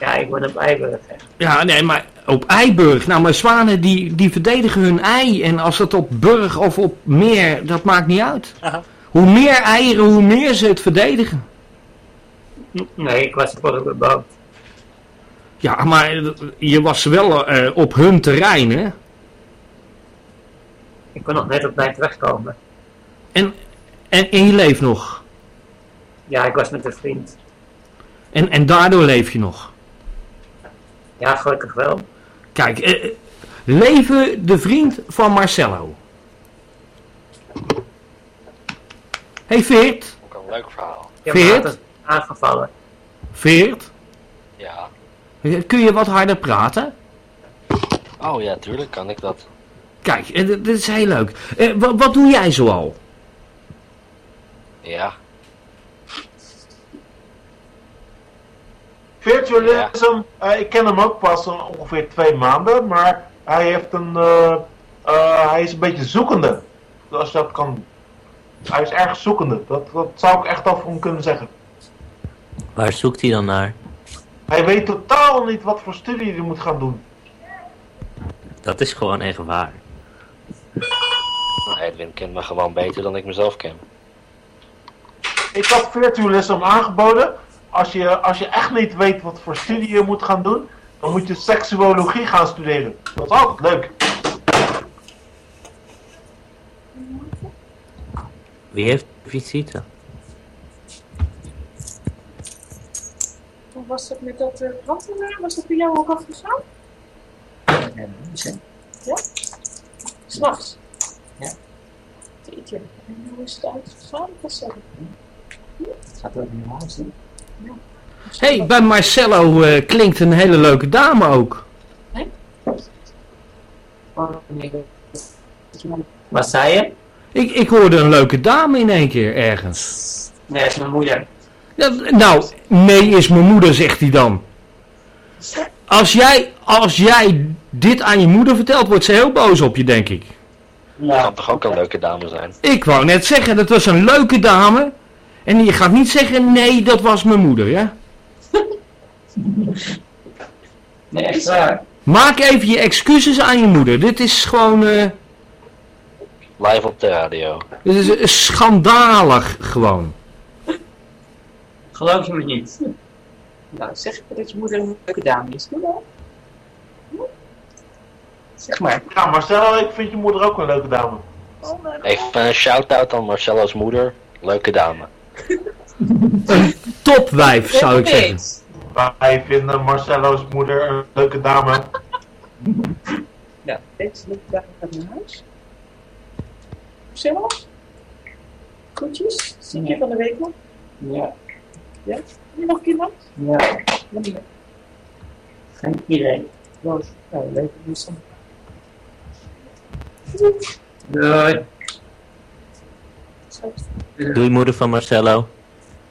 Ja, ik woon op Eiburg. Ja, nee, maar op Eiburg. Nou, maar zwanen die, die verdedigen hun ei. En als het op burg of op meer, dat maakt niet uit. Aha. Hoe meer eieren, hoe meer ze het verdedigen. Nee, ik was voor de boot. Ja, maar je was wel eh, op hun terrein, hè? Ik kon nog net op mij terugkomen. En, en, en je leeft nog. Ja, ik was met een vriend. En, en daardoor leef je nog. Ja, gelukkig wel. Kijk, eh, eh, leven de vriend van Marcello. Hey Veert, Ook een leuk verhaal. Veert? aangevallen. Veert, Ja. kun je wat harder praten? Oh ja, tuurlijk kan ik dat. Kijk, eh, dit dit is heel leuk. Eh, wat, wat doe jij zoal? Ja. Virtualism, eh, ik ken hem ook pas een- ongeveer twee maanden, maar hij heeft een, eh, eh, hij is een beetje zoekende. Als je dat kan, hij is erg zoekende. Dat, dat zou ik echt al voor hem kunnen zeggen. Waar zoekt hij dan naar? Hij weet totaal niet wat voor studie hij moet gaan doen. Dat is gewoon echt waar. Nou, Edwin kent me gewoon beter dan ik mezelf ken. Ik had virtualism aangeboden. Als je, als je echt niet weet wat voor studie je moet gaan doen, dan moet je seksuologie gaan studeren. Dat is altijd leuk. Wie heeft visite? Hoe was het met dat uh, brandweer? Was dat bij jou ook afgegaan? Ja? S'nachts? Ja. Jeetje. En hoe is het uitgegaan? Wat is dat? Het gaat ook niet huis, hè? Hey, bij Marcello eh, klinkt een hele leuke dame ook. Wat zei je? Ik, ik hoorde een leuke dame in één keer ergens. Nee, dat is mijn moeder. Ja, nou, nee is mijn moeder, zegt hij dan. Als jij, als jij dit aan je moeder vertelt, wordt ze heel boos op je, denk ik. Dat kan toch ook een leuke dame zijn? Ik wou net zeggen, dat was een leuke dame. En je gaat niet zeggen, nee, dat was mijn moeder, ja? Nee, echt waar. Maak even je excuses aan je moeder. Dit is gewoon, eh, Live op de radio. dit is eh, schandalig gewoon. Geloof je me niet? Nou, zeg dat je moeder een leuke dame is. Doe dat. Hm? Zeg maar. Ja, Marcelo, ik vind je moeder ook een leuke dame. Oh, Even een shout-out aan Marcello's moeder. Leuke dame. Topwijf, zou ik zeggen. Wij vinden Marcello's moeder een leuke dame. Nou, deze dame gaat naar huis. Marcelo? Groetjes. Zie je van de week nog? Ja. Ja? Nog iemand? Ja. Geen idee. Roos. Oh, leuk. Doei. Doei moeder van Marcello.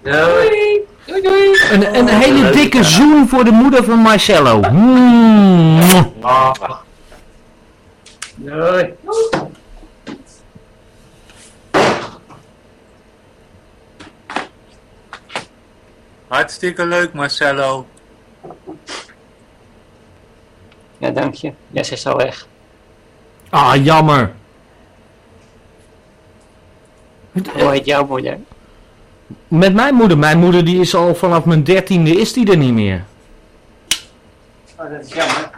Doei. Doei doei. Een, een hele dikke zoen voor de moeder van Marcello. Mm. Ah, Doei. Hartstikke leuk Marcello. Ja, dank je. Jess is al weg. Ah, jammer. Hoe heet jouw moeder? Met mijn moeder. Mijn moeder die is al vanaf mijn dertiende is die er niet meer. Oh, dat is jammer.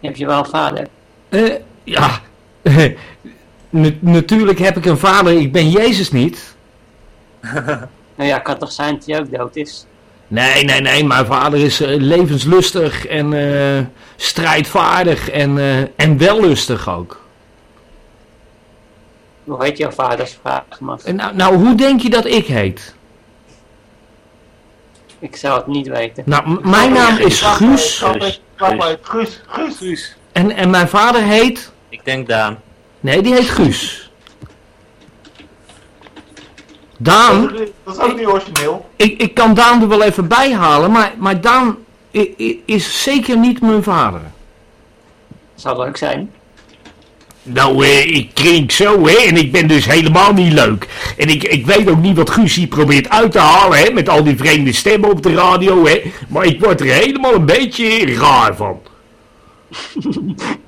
Heb je wel een vader? Eh, ja. <laughs> Na- natuurlijk heb ik een vader. Ik ben Jezus niet. <laughs> Nou ja, kan toch zijn dat hij ook dood is? Nee, nee, nee. Mijn vader is eh, levenslustig en eh, strijdvaardig en, eh, en wellustig ook. Hoe heet jouw vader als mag? Nou, nou, hoe denk je dat ik heet? Ik zou het niet weten. Nou, mijn naam is Guus. Guus. Guus. Guus. Guus. Guus. En, en mijn vader heet... Ik denk Daan. Nee, die heet Guus. Daan, Dat is ook niet origineel. ik, ik kan Daan er wel even bij halen, maar, maar Daan is zeker niet mijn vader. Zou leuk zijn. Nou, eh, ik klink zo, hè, en ik ben dus helemaal niet leuk. En ik, ik weet ook niet wat Guus hier probeert uit te halen, hè, met al die vreemde stemmen op de radio, hè. Maar ik word er helemaal een beetje raar van. <laughs>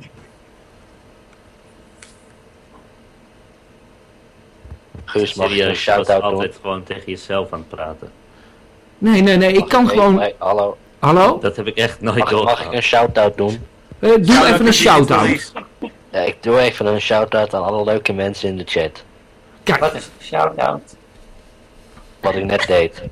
Guus, mag je een Serieus, je was shout-out doen? altijd gewoon tegen jezelf aan het praten. Nee, nee, nee, ik kan gewoon... hey, hallo. Hallo? Dat heb ik echt nooit Mag, mag ik een shout-out doen? Eh, doe even een shout-out. Ja, ik doe even een shout-out aan alle leuke mensen in de chat. Wat is een shout-out? Wat ik net deed.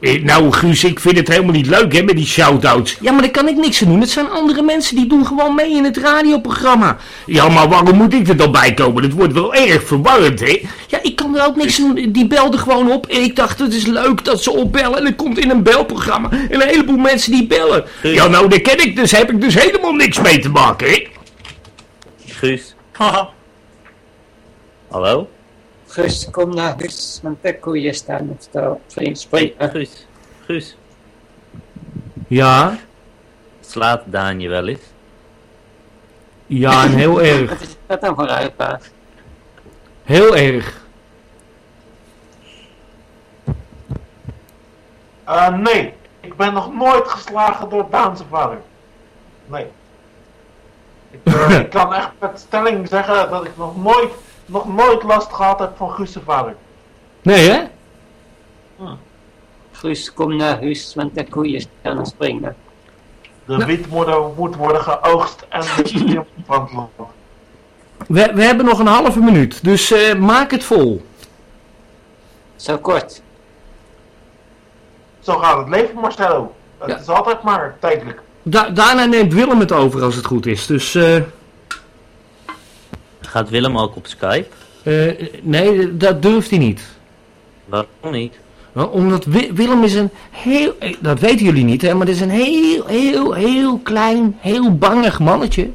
Eh, nou, Guus, ik vind het helemaal niet leuk, hè, met die shout-outs. Ja, maar daar kan ik niks aan doen. Het zijn andere mensen die doen gewoon mee in het radioprogramma. Ja, maar waarom moet ik er dan bij komen? Dat wordt wel erg verwarrend, hè? Ja, ik kan er ook niks aan doen. Die belde gewoon op en ik dacht, het is leuk dat ze opbellen. En er komt in een belprogramma en een heleboel mensen die bellen. Ja, nou, daar ken ik dus, heb ik dus helemaal niks mee te maken, hè? Guus. <laughs> Hallo? Gus, kom naar Gus, want de koeien staan op de vriend spreken. Guus. Guus. Ja, Slaat Daan je wel eens? ja, en heel <laughs> erg. Wat is dat dan voor? Heel erg. Eh, nee, ik ben nog nooit geslagen door Daanse vader. Nee. Ik, eh, <laughs> ik kan echt met stelling zeggen dat ik nog nooit, nog nooit last gehad heb van Guus' vader. Nee, hè? Gus, kom naar huis, want de koeien staan op springen. De witmoeder moet worden geoogst en de van het land. We, we hebben nog een halve minuut, dus eh, maak het vol. Zo kort. Zo gaat het leven, Marcelo. Het Ja. is altijd maar tijdelijk. Da- daarna neemt Willem het over als het goed is. Dus eh, Gaat Willem ook op Skype? eh, nee, dat durft hij niet. Waarom niet? Omdat Wi- Willem is een heel, eh, dat weten jullie niet hè, maar het is een heel, heel, heel klein, heel bangig mannetje.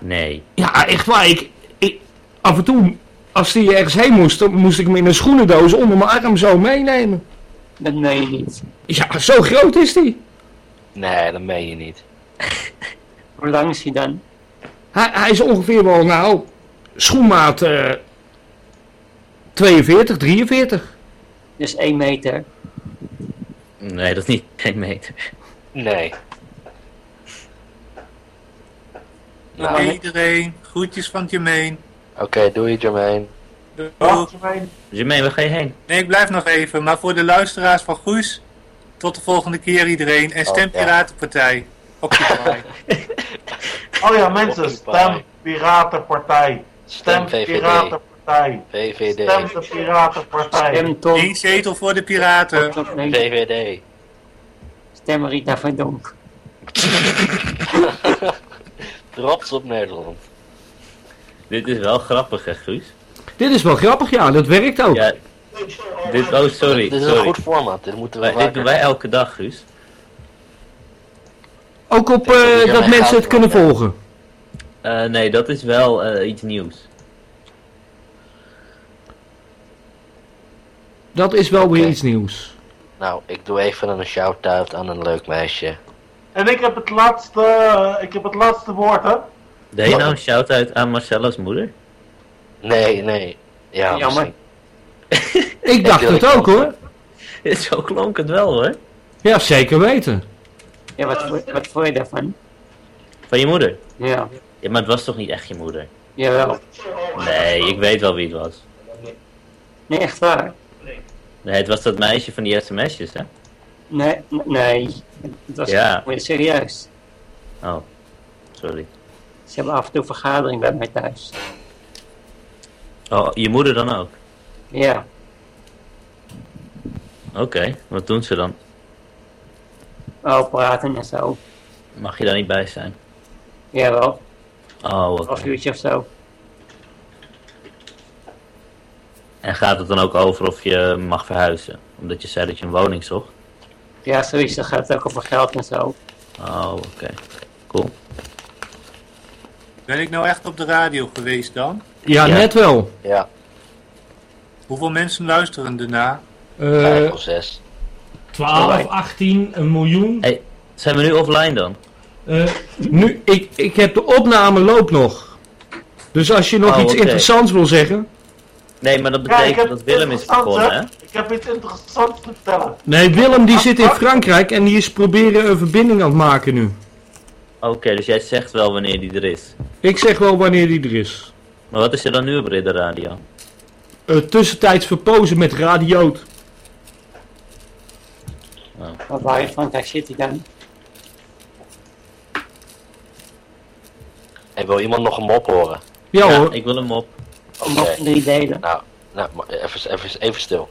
Nee. Ja, echt waar. Ik, ik, af en toe, als hij ergens heen moest, dan moest ik hem in een schoenendoos onder mijn arm zo meenemen. Dat meen je niet. Ja, zo groot is hij. Nee, dat meen je niet. <laughs> Hoe lang is hij dan? Hij, hij is ongeveer wel, nou, schoenmaat eh 42, 43. Dus 1 meter. Nee, dat is niet 1 meter. Nee. Nou, Iedereen, groetjes van Jermaine. Oké, doei Jermaine. Doei. Dag, Jermaine. Jermaine, waar ga je heen? Nee, ik blijf nog even. Maar voor de luisteraars van Guus, tot de volgende keer iedereen. En stem Oh, ja. Piratenpartij. Occupy. <laughs> Oh ja, mensen, stem Piratenpartij. Stem Stem. Piratenpartij. VVD. Stem de Piratenpartij. Stem Tom. Eén zetel voor de piraten. VVD. Stem Rita van Donk. <laughs> Trots op Nederland. Dit is wel grappig, hè, Guus? Dit is wel grappig, ja, dat werkt ook. Ja, Dit, oh, sorry. Dit is een sorry. goed format. Dit moeten we Wij, dit doen wij elke dag, Guus. Ook op dat eh, dat mensen het kunnen volgen. Eh, nee, dat is wel eh, iets nieuws. Dat is wel weer iets nieuws. Nou, ik doe even een shout-out aan een leuk meisje. En ik heb het laatste, ik heb het laatste woord, hè? Deed je nou een shout-out aan Marcella's moeder? Nee, nee. Ja, Jammer. misschien. <laughs> Ik dacht het ook hoor. <laughs> Zo klonk het wel hoor. Ja, zeker weten. Ja, wat, vond- wat vond je daarvan? Van je moeder? Ja, Ja, maar het was toch niet echt je moeder? jawel. Nee, ik weet wel wie het was. Nee, echt waar. Nee, het was dat meisje van die sms'jes, hè? Nee, nee. Het was Ja. weer serieus. Oh, sorry. Ze hebben af en toe vergadering bij mij thuis. Oh, je moeder dan ook? Ja, Oké, wat doen ze dan? oh, praten en zo. Mag je daar niet bij zijn? Jawel, Oh, oké. een half uurtje of zo. En gaat het dan ook over of je mag verhuizen? Omdat je zei dat je een woning zocht? Ja, zoiets, dan gaat het ook over geld en zo. Oh, oké. Cool. Ben ik nou echt op de radio geweest dan? Ja, Ja. net wel. Ja, Hoeveel mensen luisteren ernaar? Eh, vijf of zes. 12, 18, een miljoen. Hey, zijn we nu offline dan? Eh, nu, ik, ik heb de opname loop nog. Dus als je nog Oh, iets interessants wil zeggen. Nee, maar dat betekent dat Willem is begonnen, hè? Ik heb iets interessants te vertellen. Nee, Willem die zit in Frankrijk en die is proberen een verbinding aan het maken nu. Oké, dus jij zegt wel wanneer die er is. Ik zeg wel wanneer die er is. Maar wat is er dan nu op Ridder Radio? Eh, tussentijds verpozen met radioot. Wat waar in Frankrijk zit hij dan? Hey, wil iemand nog een mop horen? Ja, hoor. ik wil hem op. Oké. Nog drie delen. Nou, nou even, even, even stil.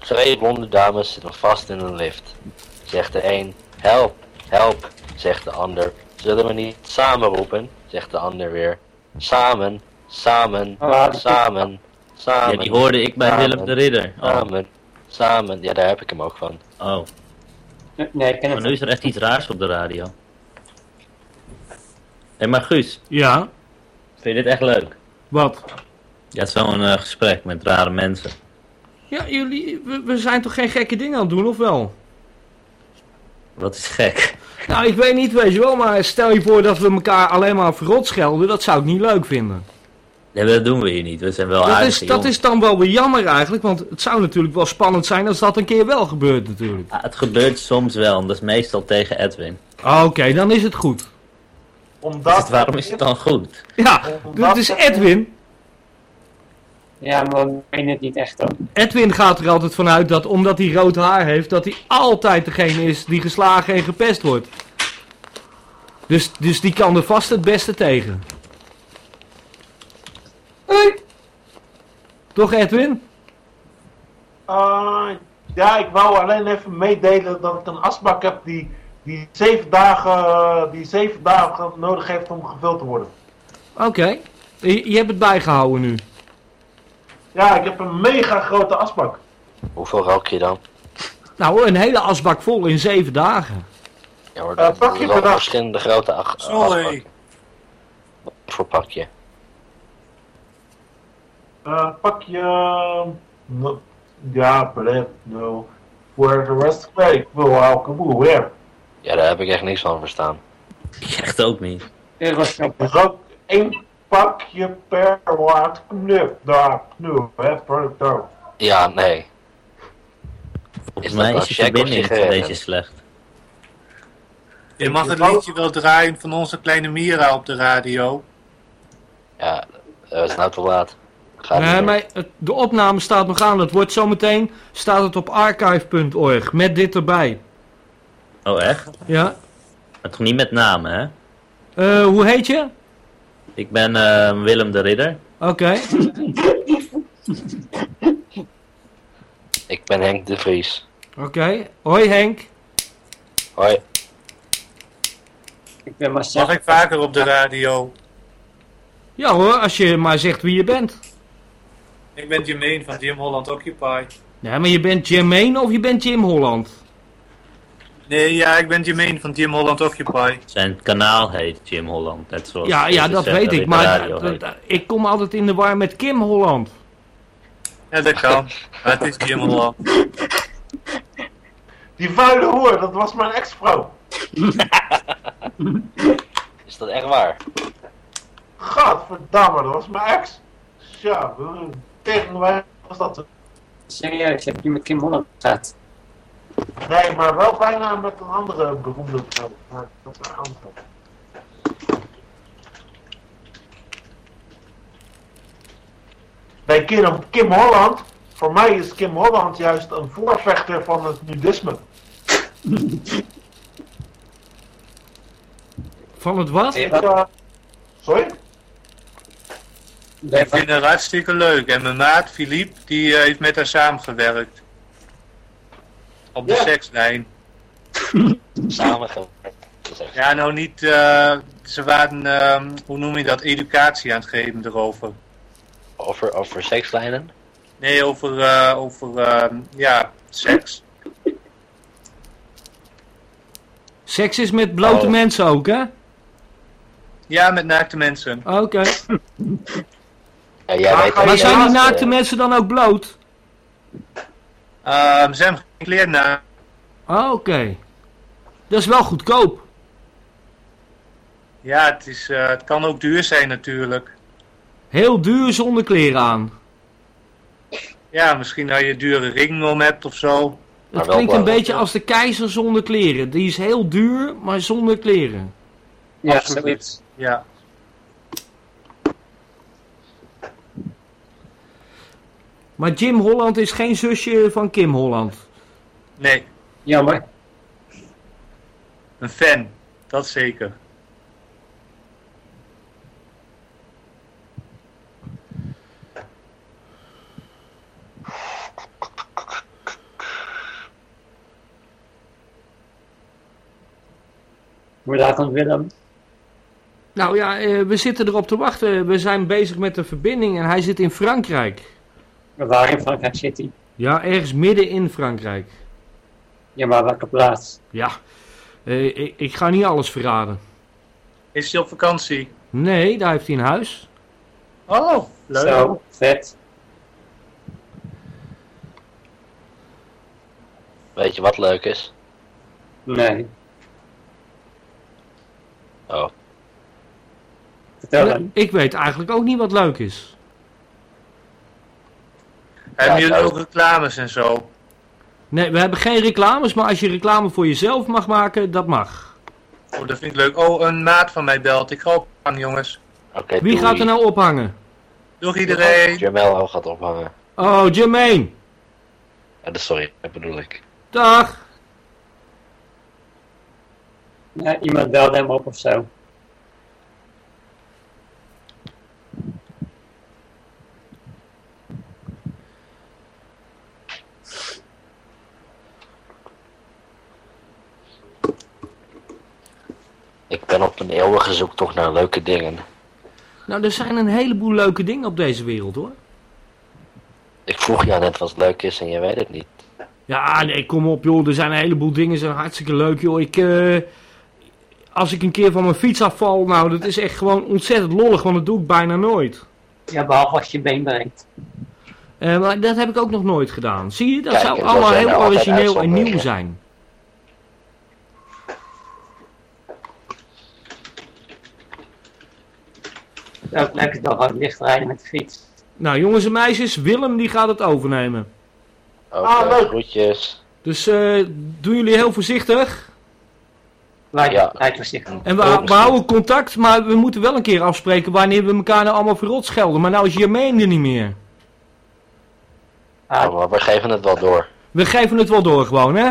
Twee blonde dames zitten vast in een lift. Zegt de een, help, help, zegt de ander. Zullen we niet samen roepen? Zegt de ander weer. Samen, samen, Ah, samen, samen. Ja, die hoorde ik bij samen, Willem de Ridder. Oh, Samen, samen. Ja, daar heb ik hem ook van. oh. Nee, ik ken Maar het nu is er echt iets raars op de radio. Hé, hey, maar Guus, Ja, vind je dit echt leuk? wat? Ja, zo'n eh, gesprek met rare mensen. Ja, jullie, we, we zijn toch geen gekke dingen aan het doen, of wel? Wat is gek. Nou, ik weet niet, weet je wel, maar stel je voor dat we elkaar alleen maar verrot schelden, dat zou ik niet leuk vinden. Nee, dat doen we hier niet. We zijn wel Dat is, dat is dan wel weer jammer eigenlijk, want het zou natuurlijk wel spannend zijn als dat een keer wel gebeurt natuurlijk. Het gebeurt soms wel, en dat is meestal tegen Edwin. Ah, Oké, dan is het goed. Omdat... Dus waarom is het dan goed? Ja, dat is Edwin. Ja, maar we weten het niet echt hoor. Edwin gaat er altijd vanuit dat omdat hij rood haar heeft, dat hij altijd degene is die geslagen en gepest wordt. Dus, dus die kan er vast het beste tegen. Toch Edwin? Eh, ja, ik wou alleen even meedelen dat ik een asbak heb die, die, zeven, dagen, die zeven dagen nodig heeft om gevuld te worden. Oké. Je, je hebt het bijgehouden nu. Ja, ik heb een mega grote asbak. Hoeveel rook je dan? Nou, een hele asbak vol in zeven dagen. Ja hoor, Eh, dat pak je is wel per dag. verschillende grote ach- Sorry. asbakken. Wat voor pakje? Eh, pak je... no- ja, blip, no. For the rest of ik wil elke boel weer. Ja, daar heb ik echt niks van verstaan. Ik echt ook niet. Eurostop. Dus ook één pakje per watt knup. Daar, knup, hè, dag. Ja, nee. Volgens dat mij is je verbinding een beetje slecht. Je mag het liedje wel draaien van onze kleine Mira op de radio. Ja, het is nou te laat. Nee, meer. maar het- de opname staat nog aan. Het wordt zometeen, staat het op archive.org, met dit erbij. Oh, echt? Ja. Maar toch niet met namen, hè? Eh, hoe heet je? Ik ben eh, Willem de Ridder. Oké. Ik ben Henk de Vries. Oké. Hoi Henk. Hoi. Ik ben Marcel. Mag ik vaker op de radio? Ja hoor, als je maar zegt wie je bent. Ik ben Jermaine van Jim Holland Occupy. Ja, maar je bent Jermaine of je bent Jim Holland? Nee, ja, ik ben Jermaine van Jim Holland Occupy. Zijn kanaal heet Jim Holland, net zoals Ja, ja, dat weet ik. Maar ik kom altijd in de war met Kim Holland. Ja, dat kan. Het is Jim Holland. <laughs> Die vuile hoer, dat was mijn ex-vrouw. <laughs> Is dat echt waar? Gadverdamme, dat was mijn ex. Ja, tegen mij was dat. Serieus, heb je met Kim Holland gehad? Nee, maar wel bijna met een andere beroemde vrouw. Maar dat is een andere. Bij Kim, Kim Holland, voor mij is Kim Holland juist een voorvechter van het nudisme. Van het wat? Sorry? Ik vind het hartstikke leuk. En mijn maat, Philippe, die eh, heeft met haar samengewerkt. Op de Ja. sekslijn. <laughs> Samengewerkt. Ja, nou niet, eh, ze waren, ehm, hoe noem je dat, educatie aan het geven erover. Over, over sekslijnen? Nee, over, eh, over ehm, ja, seks. Seks is met blote Oh. mensen ook, hè? Ja, met naakte mensen. Oké. <laughs> Ja, jij weet Maar zijn die je- naakte mensen dan ook bloot? Ehm, ze hebben geen kleren na. Ah, Oké. Dat is wel goedkoop. Ja, het, is, eh, het kan ook duur zijn natuurlijk. Heel duur zonder kleren aan. Ja, misschien dat je een dure ring om hebt of zo. Het klinkt een beetje als de keizer zonder kleren. Die is heel duur, maar zonder kleren. Ja, Absoluut. zoiets. Ja. Maar Jim Holland is geen zusje van Kim Holland. Nee, Jammer. een fan. Dat zeker. Hoe laat dan Willem? Nou ja, eh, we zitten erop te wachten. We zijn bezig met de verbinding en hij zit in Frankrijk. Waar in Frankrijk zit hij? Ja, ergens midden in Frankrijk. Ja, maar welke plaats? Ja, eh, ik, ik ga niet alles verraden. Is hij op vakantie? Nee, daar heeft hij een huis. Oh, leuk. Zo, vet. Weet je wat leuk is? Nee. Oh. Vertel hem. Ik weet eigenlijk ook niet wat leuk is. Hebben jullie nou- ook reclames en zo? Nee, we hebben geen reclames, maar als je reclame voor jezelf mag maken, dat mag. Oh, dat vind ik leuk. Oh, een maat van mij belt. Ik ga op aan, jongens. Oké, Wie doei. gaat er nou ophangen? Doeg iedereen. Jamello gaat ophangen. Oh, Jermaine. Ja, dat- sorry, dat bedoel ik. Dag. Ja, iemand belde hem op of zo. Ik ben op een eeuwige zoektocht naar leuke dingen. Nou, er zijn een heleboel leuke dingen op deze wereld, hoor. Ik vroeg jou net wat leuk is en je weet het niet. Ja, nee, kom op, joh. Er zijn een heleboel dingen, zijn hartstikke leuk, joh. Ik, eh, als ik een keer van mijn fiets afval, nou, dat is echt gewoon ontzettend lollig, want dat doe ik bijna nooit. Ja, behalve als je been breekt. Eh, maar dat heb ik ook nog nooit gedaan. Zie je, dat Kijk, zou allemaal heel origineel en nieuw zijn. Ook lekker toch hard licht rijden met de fiets. Nou, jongens en meisjes, Willem die gaat het overnemen. Oké, Ah, leuk. groetjes. Dus eh doen jullie heel voorzichtig. Lijkt, Ja. lijkt voorzichtig. En we, we houden contact, maar we moeten wel een keer afspreken wanneer we elkaar nou allemaal verrot schelden. Maar nou is Jermaine er niet meer. Ah, Oh, maar we geven het wel door. We geven het wel door gewoon, hè?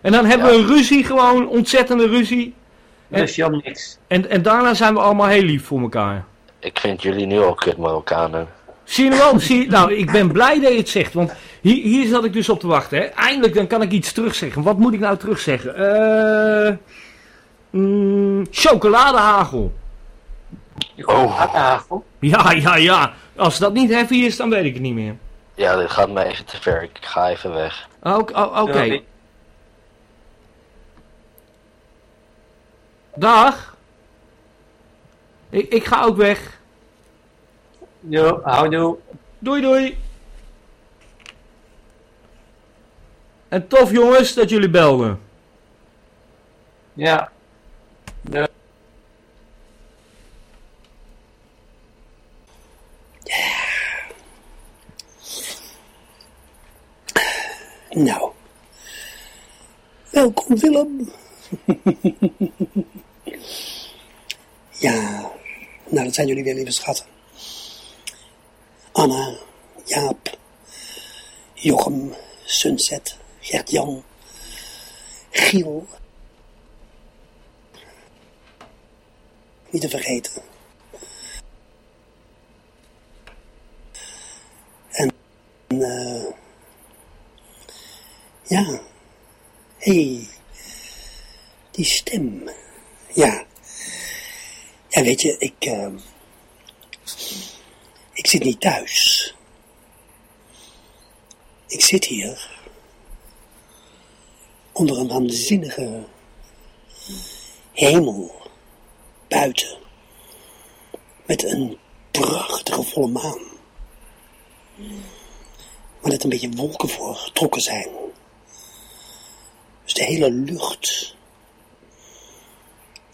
En dan hebben Ja. we een ruzie, gewoon ontzettende ruzie. Dus niks. En, en daarna zijn we allemaal heel lief voor elkaar. Ik vind jullie nu al kut Marokkanen. Zie je nou wel? Zie je, nou, ik ben blij dat je het zegt, want hier, hier zat ik dus op te wachten. Hè. Eindelijk, dan kan ik iets terugzeggen. Wat moet ik nou terugzeggen? Eh mm, chocoladehagel. Oh. Ja, ja, ja. Als dat niet heavy is, dan weet ik het niet meer. Ja, dit gaat mij even te ver. Ik ga even weg Oké. Ja, ik- Dag. Ik, ik ga ook weg. Jo, houdoe. Doei, doei. En tof jongens dat jullie belden. Ja. Ja. Nou. Welkom Willem. <laughs> ja, nou dat zijn jullie weer lieve schatten. Anna, Jaap, Jochem, Sunset, Gert-Jan, Giel. Niet te vergeten. En, eh ja. Hey. Die stem. Ja. Ja, weet je, ik... eh, ik zit niet thuis. Ik zit hier... onder een waanzinnige... hemel. Buiten. Met een prachtige volle maan. Waar net een beetje wolken voor getrokken zijn. Dus de hele lucht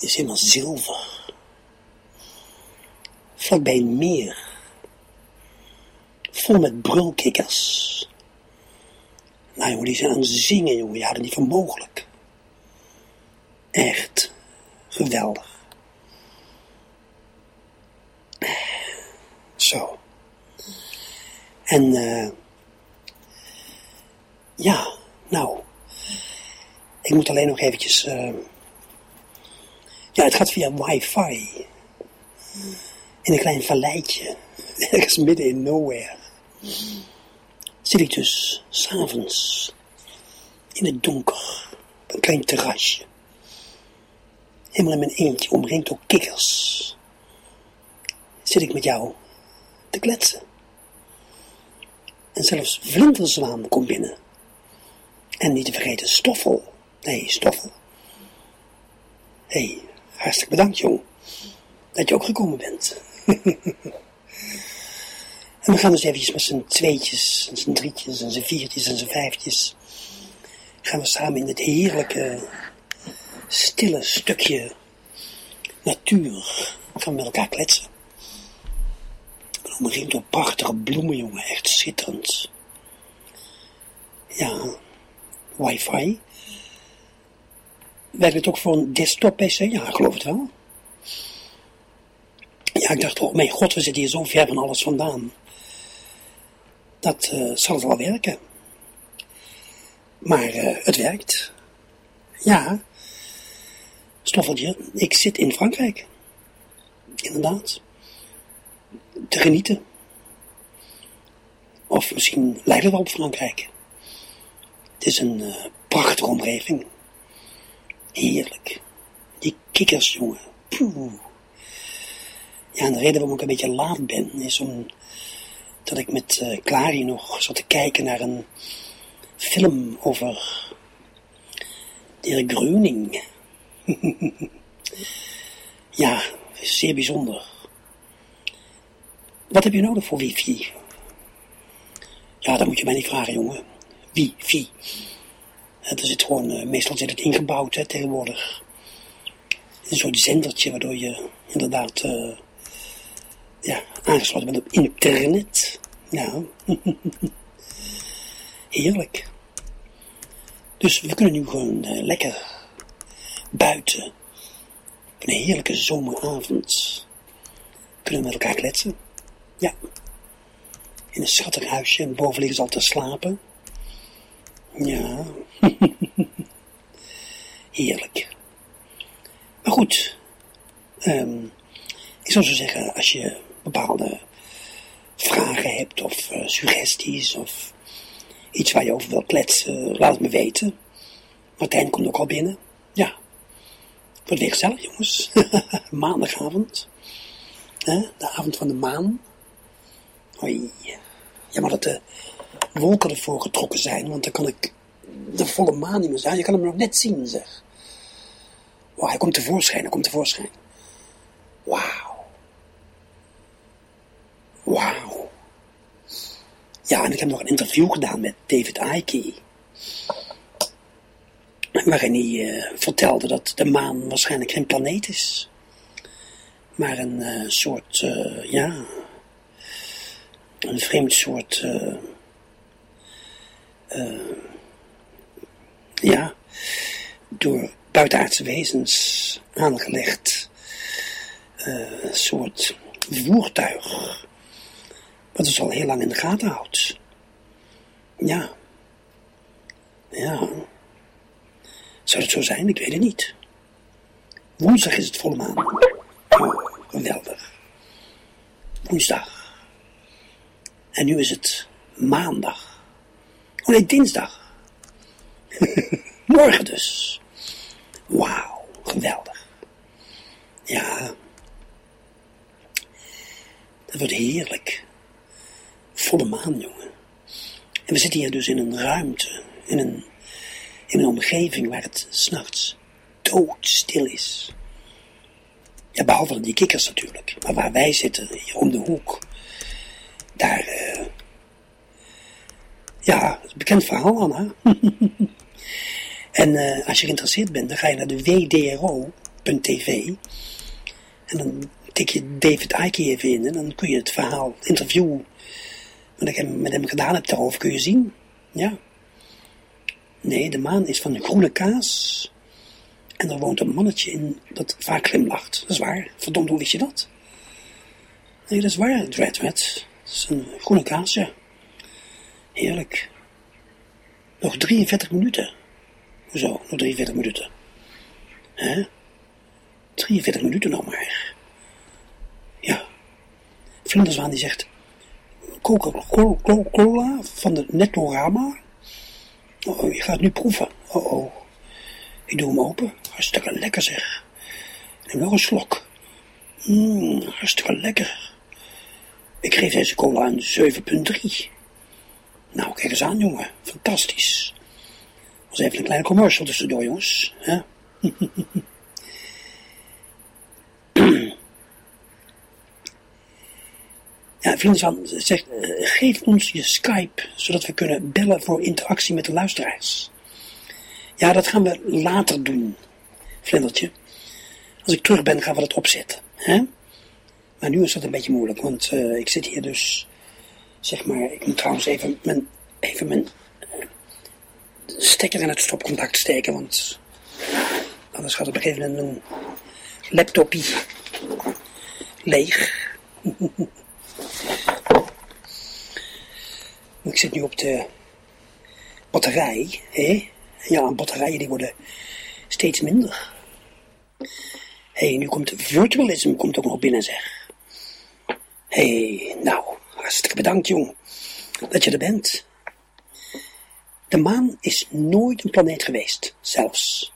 is helemaal zilver. Vlakbij een meer. Vol met brulkikkers. Nou jongen, die zijn aan het zingen, jongen. Ja, dat is niet voor mogelijk. Echt geweldig. Zo. En, eh ja, nou. Ik moet alleen nog eventjes... eh, ja, het gaat via wifi. In een klein valleitje. <laughs> Ergens midden in nowhere. Zit ik dus s'avonds in het donker. Een klein terrasje. Helemaal in mijn eentje, omringd door kikkers. Zit ik met jou te kletsen. En zelfs Vlinderzwaan komt binnen. En niet te vergeten Stoffel. Nee, Stoffel. Hé, hey, hartstikke bedankt, jong. Dat je ook gekomen bent. <laughs> en we gaan dus eventjes met z'n tweetjes, en z'n drietjes, en z'n viertjes, en z'n vijftjes... gaan we samen in het heerlijke, stille stukje natuur... gaan we met elkaar kletsen. En omringd door prachtige bloemen, jongen. Echt schitterend. Ja, wifi. Werkt het ook voor een desktop PC? Ja, geloof het wel. Ja, ik dacht, oh mijn god, we zitten hier zo ver van alles vandaan. Dat eh, zal wel werken. Maar eh, het werkt. Ja. Stoffeltje, ik zit in Frankrijk. Inderdaad. Te genieten. Of misschien lijkt het wel op Frankrijk. Het is een eh, prachtige omgeving. Heerlijk. Die kikkers, jongen. Poeh. Ja, en de reden waarom ik een beetje laat ben, is omdat ik met Clary nog zat te kijken naar een film over de heer Gröning. <laughs> ja, zeer bijzonder. Wat heb je nodig voor wifi? Ja, dat moet je mij niet vragen, jongen. Wifi. Het zit gewoon, eh, meestal zit het ingebouwd hè, tegenwoordig. Een soort zendertje waardoor je inderdaad eh, ja, aangesloten bent op internet. Ja. <laughs> Heerlijk. Dus we kunnen nu gewoon eh, lekker buiten, op een heerlijke zomeravond, kunnen we met elkaar kletsen. Ja. In een schattig huisje en boven liggen ze al te slapen. Ja. <laughs> Heerlijk. Maar goed. ehm, ik zou zo zeggen, als je bepaalde vragen hebt of eh, suggesties of iets waar je over wilt kletsen, laat het me weten. Martijn komt ook al binnen. Ja. Wordt weer gezellig, jongens. <laughs> Maandagavond. De avond van de maan. Hoi. Ja, maar dat de wolken ervoor getrokken zijn, want dan kan ik de volle maan niet meer zijn. Je kan hem nog net zien, zeg. Wauw, hij komt tevoorschijn, hij komt tevoorschijn. Wauw. Wauw. Ja, en ik heb nog een interview gedaan met David Icke. Waarin hij eh, vertelde dat de maan waarschijnlijk geen planeet is. Maar een eh, soort, eh, ja, een vreemd soort, ja, door buitenaardse wezens aangelegd eh, soort voertuig. Wat ons al heel lang in de gaten houdt. Ja. Ja. Zou het zo zijn? Ik weet het niet. Woensdag is het volle maan. Oh, geweldig. Woensdag. En nu is het maandag. Oh nee, dinsdag. Morgen dus. Wauw, geweldig. Ja. Dat wordt heerlijk. Volle maan, jongen. En we zitten hier dus in een ruimte, in een, in een omgeving waar het s'nachts doodstil is. Ja, behalve die kikkers natuurlijk. Maar waar wij zitten, hier om de hoek, daar, eh, ja, een bekend verhaal, Anna. <laughs> en eh, als je geïnteresseerd bent, dan ga je naar de wdro.tv en dan tik je David Icke even in en dan kun je het verhaal, het interview wat ik met hem gedaan heb daarover, kun je zien. Ja. Nee, de maan is van groene kaas. En er woont een mannetje in dat vaak glimlacht. Dat is waar. Verdomd, hoe wist je dat? Nee, dat is waar, Dreadred. Dat is een groene kaas, ja. Heerlijk. Nog 43 minuten. Hoezo, nog 43 minuten? Hè? 43 minuten nog maar. Ja. Vlinderswaan die zegt... Coca-Cola van de Nettorama. Oh, je gaat nu proeven. Oh, oh. Ik doe hem open. Hartstikke lekker zeg. En nog een slok. Mm, hartstikke lekker. Ik geef deze cola een 7,3. Nou, kijk eens aan, jongen. Fantastisch. was even een kleine commercial tussendoor, jongens. Hè? <clears throat> Ja, Vrienden zegt, geef ons je Skype, zodat we kunnen bellen voor interactie met de luisteraars. Ja, dat gaan we later doen, Vlindertje. Als ik terug ben, gaan we dat opzetten. Hè? Maar nu is dat een beetje moeilijk, want eh, ik zit hier dus, zeg maar, ik moet trouwens even mijn, even mijn eh, stekker in het stopcontact steken, want anders gaat op een gegeven moment mijn laptopie leeg. Ik zit nu op de batterij, hè? Ja, batterijen die worden steeds minder. Hé, hey, nu komt virtualisme komt ook nog binnen, zeg. Hé, hey, nou, hartstikke bedankt, jong, dat je er bent. De maan is nooit een planeet geweest, zelfs.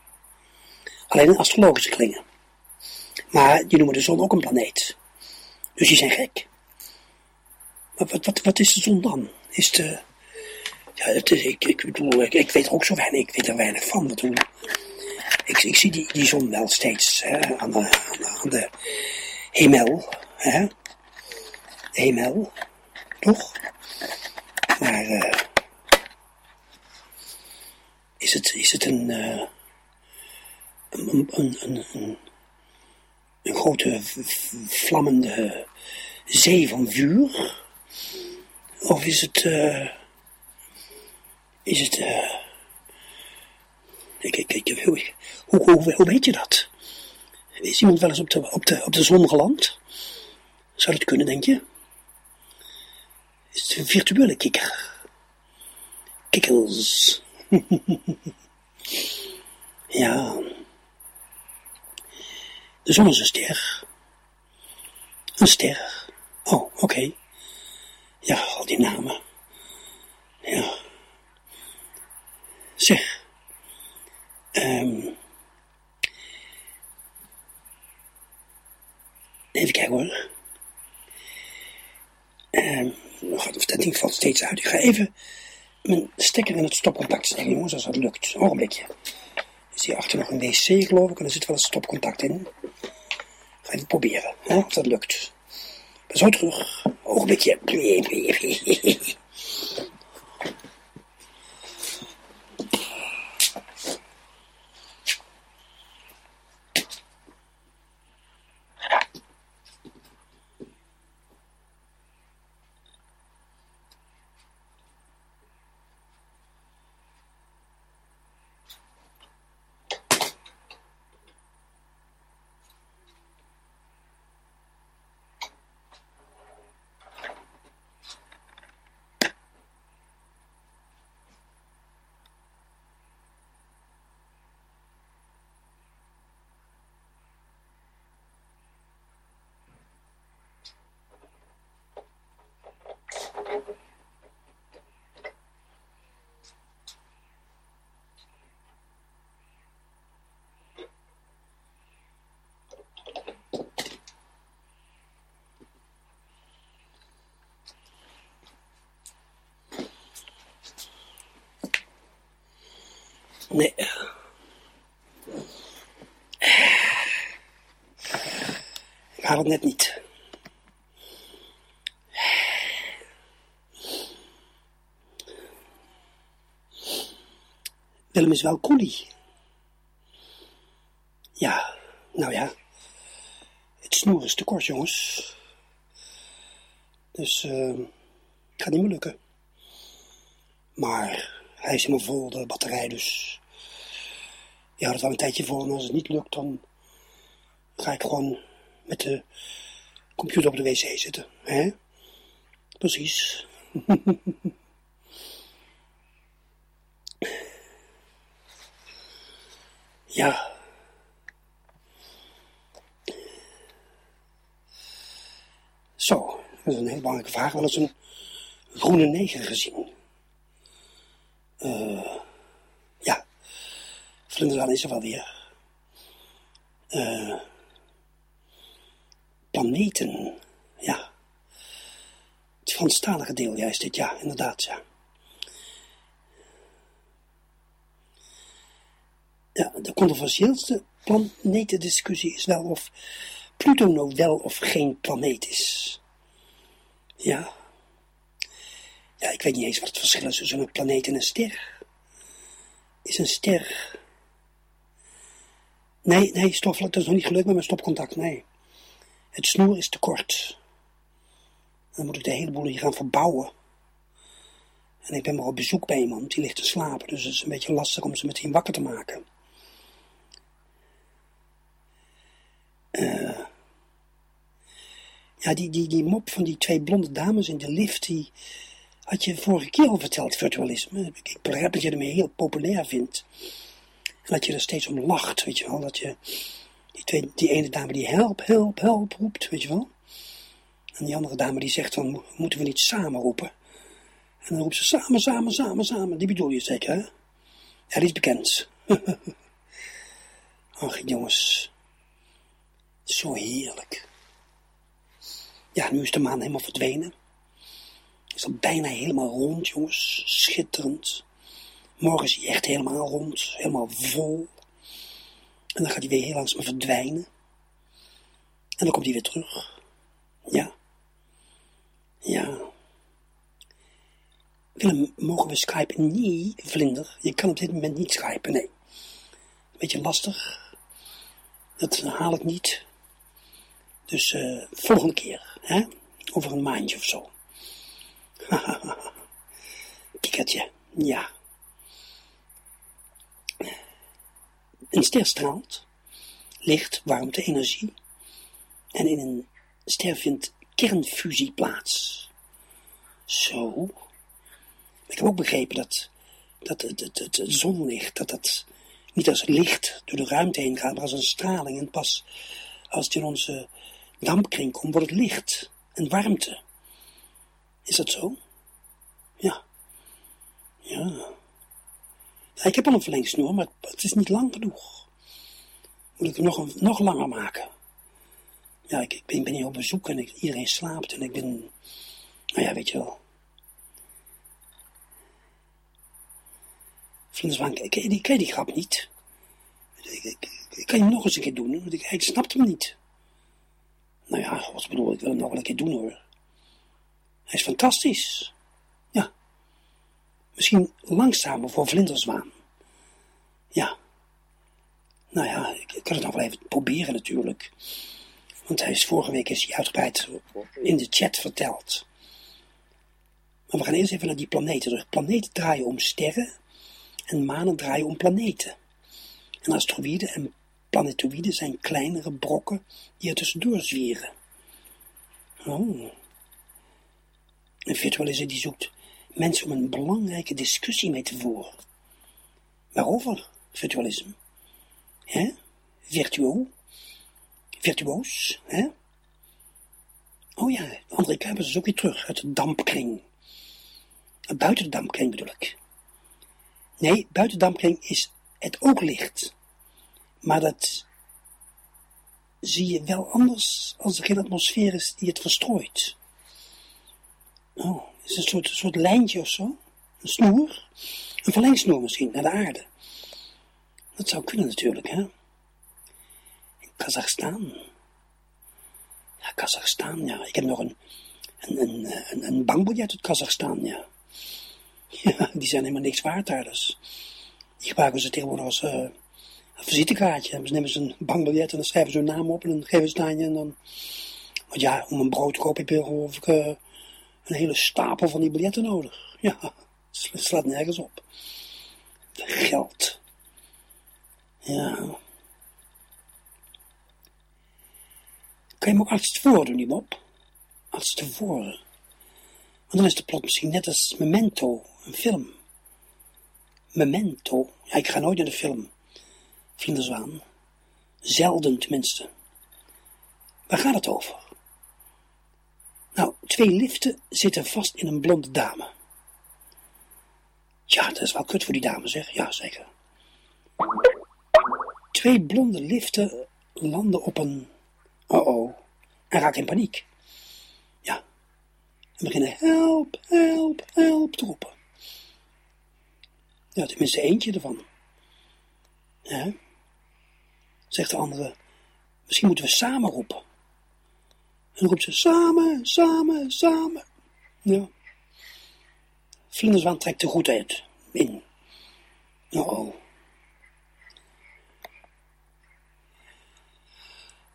Alleen in astrologische kringen. Maar die noemen de zon ook een planeet. Dus die zijn gek. Maar wat, wat, is de zon dan? Is de... Ja, het is, ik, ik bedoel, ik, ik weet er ook zo weinig, ik weet er weinig van. Bedoel, ik, ik zie die, die zon wel steeds hè, aan, de, aan, de, hemel. Hè? Hemel, uh, is, het, is het een, uh, een, een, grote vlammende zee van vuur? Of is het, uh, is het, ik, hoe, hoe, hoe, hoe weet je dat? Is iemand wel eens op de, op de, op de zon geland? Zou dat kunnen, denk je? Is een virtuele kikker? Kikkels. <laughs> ja. De zon is een ster. Een ster. Oh, oké. Okay. Ja, al die namen. Ja. Zeg. Um, even kijken hoor. Dat ding valt steeds uit. Ik ga even mijn stekker in het stopcontact steken, jongens, als dat lukt. Ogenblikje. Is hier achter nog een wc, geloof ik, en er zit wel een stopcontact in. Ga even proberen, hè, of dat lukt. Ik ben zo terug. Ogenblikje. Nee. Haal het net niet. Willem is wel koelie. Ja, nou ja. Het snoer is te kort, jongens. Dus het gaat niet meer lukken. Maar hij is helemaal vol, de batterij, dus... Ja, dat wel een tijdje vol. En als het niet lukt, dan ga ik gewoon met de computer op de wc zitten. Hè? Precies. <laughs> ja. Zo, dat is een heel belangrijke vraag. Wel eens een groene neger gezien? Eh, ja, Vlinderlaan is er wel weer. Eh, planeten, ja. Het Franstalige deel juist dit, ja, inderdaad, ja. Ja, de controversieelste planetendiscussie is wel of Pluto nou wel of geen planeet is. Ja. Ja, ik weet niet eens wat het verschil is tussen een planeet en een ster. Is een ster... Nee, nee, stoffelijk, dat is nog niet gelukt met mijn stopcontact, nee. Het snoer is te kort. Dan moet ik de hele boel hier gaan verbouwen. En ik ben maar op bezoek bij iemand, die ligt te slapen, dus het is een beetje lastig om ze meteen wakker te maken. Eh, ja, die, die, die mop van die twee blonde dames in de lift, die had je vorige keer al verteld, virtualisme. Ik begrijp dat je ermee heel populair vindt. En dat je er steeds om lacht, weet je wel. Dat je, die, die ene dame die help, help, help roept, weet je wel. En die andere dame die zegt van, moeten we niet samen roepen? En dan roept ze samen, samen, samen, samen. Die bedoel je zeker, hè? Die is bekend. <laughs> Ach, jongens. Zo heerlijk. Ja, nu is de maan helemaal verdwenen. Is al bijna helemaal rond, jongens. Schitterend. Morgen is hij echt helemaal rond. Helemaal vol. En dan gaat hij weer heel langzaam verdwijnen. En dan komt hij weer terug. Ja. Ja. Willem, mogen we skypen? Nee, vlinder. Je kan op dit moment niet skypen, nee. Beetje lastig. Dat haal ik niet. Dus eh, volgende keer, hè? Over een maandje of zo. <laughs> Kikkertje, ja. Een ster straalt, licht, warmte, energie. En in een ster vindt kernfusie plaats. Zo. Ik heb ook begrepen dat, dat het, het, het, zonlicht, dat dat niet als licht door de ruimte heen gaat, maar als een straling. En pas als het in onze dampkring komt, wordt het licht en warmte. Is dat zo? Ja. Ja. Ik heb al een verlengsnoer, maar het is niet lang genoeg. Moet ik hem nog, nog langer maken? Ja, ik, ik ben, hier op bezoek en ik, iedereen slaapt en ik ben... Nou ja, weet je wel. Vlinderswaan, ik, ik, ken die grap niet. Ik, kan hem nog eens een keer doen, want ik, hij snapt hem niet. Nou ja, wat bedoel ik, wil hem nog wel een keer doen hoor. Hij is fantastisch. Ja. Misschien langzamer voor Vlinderswaan. Ja. Nou ja, ik, kan het nog wel even proberen natuurlijk. Want hij is vorige week is hij uitgebreid in de chat verteld. Maar we gaan eerst even naar die planeten terug. Planeten draaien om sterren en manen draaien om planeten. En asteroïden en planetoïden zijn kleinere brokken die er tussendoor zwieren. Oh. En virtualisme die zoekt mensen om een belangrijke discussie mee te voeren. Waarover virtualisme? Hè? Virtuo? Virtuoos? Hè? Oh ja, André Kuipers is ook weer terug uit de dampkring. Buiten de dampkring bedoel ik. Nee, buiten de dampkring is het ook licht. Maar dat zie je wel anders als er geen atmosfeer is die het verstrooit. Oh, is het een soort, soort lijntje of zo? Een snoer? Een verlengsnoer misschien, naar de aarde. Dat zou kunnen natuurlijk, hè? In Kazachstan. Ja, Kazachstan, ja. Ik heb nog een, een, een, een, een bankbiljet uit Kazachstan, ja. <laughs> Ja, die zijn helemaal niks waard daar, dus. Die gebruiken ze tegenwoordig als uh, een visitekaartje. Ze nemen ze een bankbiljet en dan schrijven ze hun naam op en dan geven ze het aan je en dan... Want ja, om een brood te kopen heb ik uh, een hele stapel van die biljetten nodig. <laughs> Ja, slaat nergens op. Geld. Ja. Kan je hem ook als voor doen, die mop? Als tevoren. Want dan is de plot misschien net als Memento, een film. Memento. Ja, ik ga nooit naar de film. Vlinderzwaan. Zelden tenminste. Waar gaat het over? Nou, twee liften zitten vast in een blonde dame. Ja, dat is wel kut voor die dame, zeg. Ja, zeker. Twee blonde liften landen op een... Oh-oh. En raken in paniek. Ja. En beginnen help, help, help te roepen. Ja, tenminste eentje ervan. Ja. Zegt de andere, misschien moeten we samen roepen. En dan roept ze, samen, samen, samen. Ja. Vlinderzwaan trekt de goed uit. In. Oh, oh.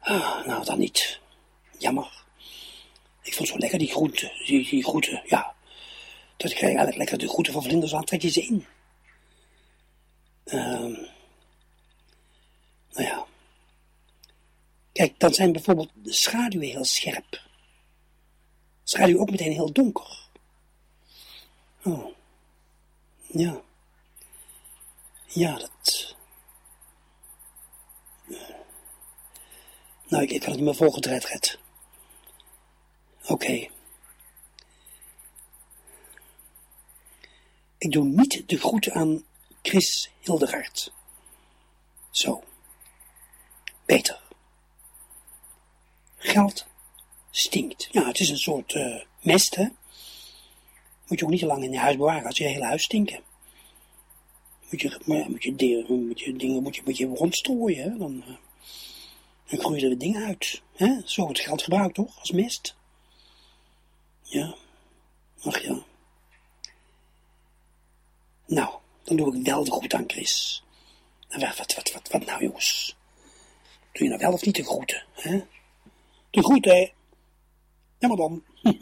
Ah, nou, dan niet. Jammer. Ik vond zo lekker die groenten, die, die groenten, ja. Dat ik eigenlijk lekker de groenten van Vlinderzwaan, trek je ze in. Um, nou ja. Kijk, dan zijn bijvoorbeeld de schaduwen heel scherp. Schaduw ook meteen heel donker. Oh. Ja. Ja, dat... Nou, ik, ik kan het niet meer volgen, Red. Oké. Ik doe niet de groeten aan Chris Hildegard. Zo. Beter. Geld stinkt. Ja, het is een soort uh, mest, hè. Moet je ook niet te lang in je huis bewaren als je hele huis stinken. Moet je, moet je, moet je dingen moet je, moet je rondstrooien, hè. Dan, uh, dan groeien er dingen uit. Hè? Zo wordt geld gebruikt, toch? Als mest. Ja. Ach ja. Nou, dan doe ik wel de goed aan Chris. En wat, wat, wat, wat, wat nou, jongens? Doe je nou wel of niet de groeten, hè? De groeten, hè? Ja, maar dan. <laughs>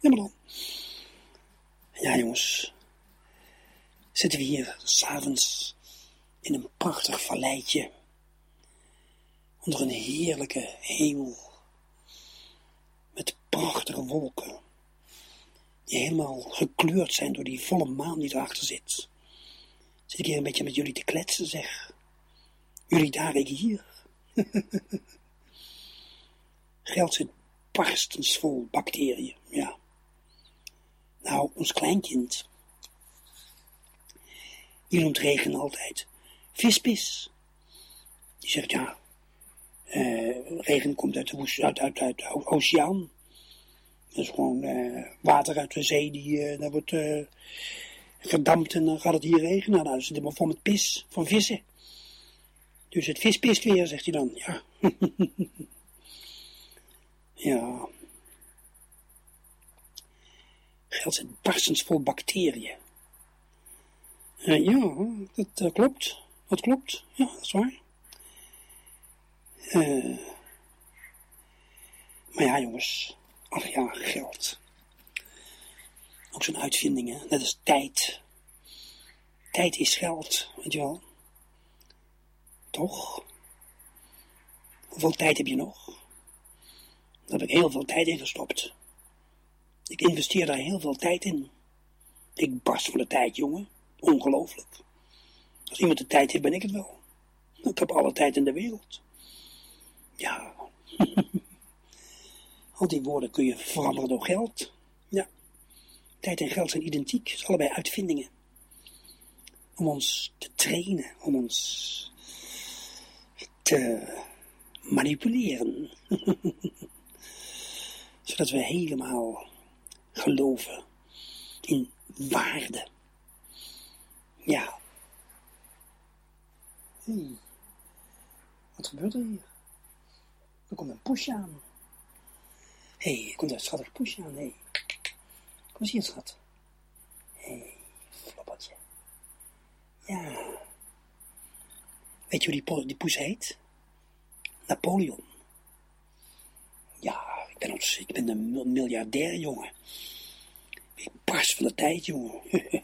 ja, maar dan. Ja, jongens. Zitten we hier s'avonds in een prachtig valleitje. Onder een heerlijke hemel. Met prachtige wolken. Die helemaal gekleurd zijn door die volle maan die erachter zit. Zit ik hier een beetje met jullie te kletsen, zeg. Jullie daar, ik hier. <laughs> Geld zit barstensvol bacteriën, ja. Nou, ons kleinkind. Die noemt regen altijd vispis. Die zegt, ja, regen komt uit de, uit, uit, oceaan. Dat is gewoon uh, water uit de zee, die, uh, daar wordt verdampt en dan gaat het hier regenen. Nou, dan zit het maar vol met pis van vissen. Dus het vis pist weer, zegt hij dan. Ja. <laughs> ja. Geld zit barstens vol bacteriën. Eh, ja, dat eh, klopt. Dat klopt. Ja, dat is waar. Eh, maar ja, jongens. Ach ja, geld. Ook zo'n uitvinding, hè. Net als tijd. Tijd is geld, weet je wel. Toch? Hoeveel tijd heb je nog? Daar heb ik heel veel tijd in gestopt. Ik investeer daar heel veel tijd in. Ik barst van de tijd, jongen. Ongelooflijk. Als iemand de tijd heeft, ben ik het wel. Ik heb alle tijd in de wereld. Ja. <laughs> Al die woorden kun je veranderen door geld. Ja. Tijd en geld zijn identiek. Het zijn allebei uitvindingen. Om ons te trainen. Om ons te manipuleren. <laughs> Zodat we helemaal geloven in waarde. Ja. Hmm. Wat gebeurt er hier? Er komt een push aan. Hé, hey, komt een schattig push aan. Hé. Kom eens hier, schat. Hé, hey. Ja. Weet je hoe die, die poes heet? Napoleon. Ja, ik ben, ons, ik ben een mil- miljardair, jongen. Ik barst van de tijd, jongen. <laughs>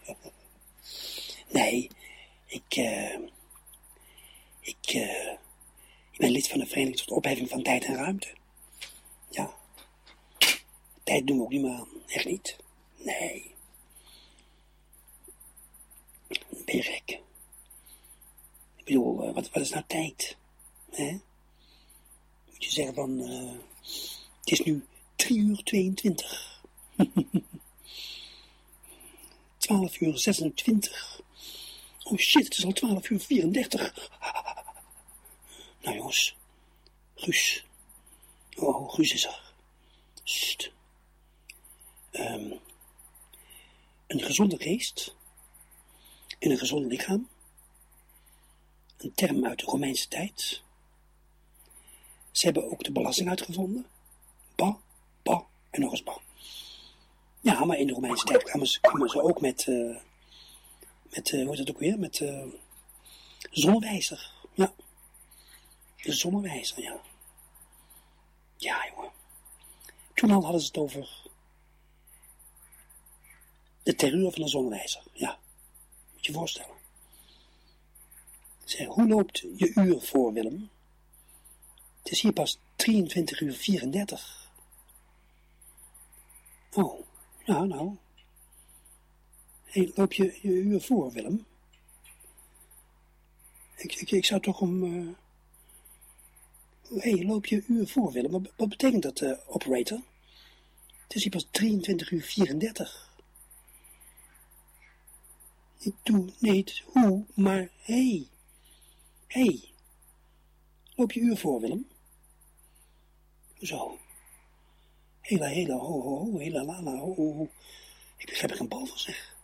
nee, ik, eh, ik, eh, ben lid van de Vereniging tot Opheffing van Tijd en Ruimte. Ja. Tijd doen we ook niet meer aan. Echt niet. Nee. Ben je gek? Ik bedoel, eh, wat, wat is nou tijd? Hè? Moet je zeggen van, eh, het is nu 3 uur 22. 12 <laughs> uur 26. Oh shit, het is al 12 uur 34. Nou jongens, Guus. Oh, Guus is er. Sst. Ehm, een gezonde geest in een gezond lichaam. Een term uit de Romeinse tijd. Ze hebben ook de belasting uitgevonden. Ba, ba en nog eens ba. Ja, maar in de Romeinse tijd kwamen ze, ze ook met, eh, met eh, hoe heet dat ook weer? Met eh zonnewijzer. Ja. De zonnewijzer, ja. Ja, jongen. Toen al hadden ze het over de terreur van de zonnewijzer. Ja. Moet je je voorstellen. Zeg, hoe loopt je uur voor, Willem? Het is hier pas 23 uur 34. Oh, nou, nou. Hey, loop je je uur voor, Willem? Ik, ik, ik zou toch om... eh Hé, loop je uur voor, Willem? Wat, wat betekent dat, eh, operator? Het is hier pas 23 uur 34. Ik doe niet hoe, maar hé. Hey. Hé. Loop je uur voor, Willem? Zo. Hela, hela, ho, ho, ho, hela, la, la, ho, ho. Ik begrijp er geen bal van, zeg.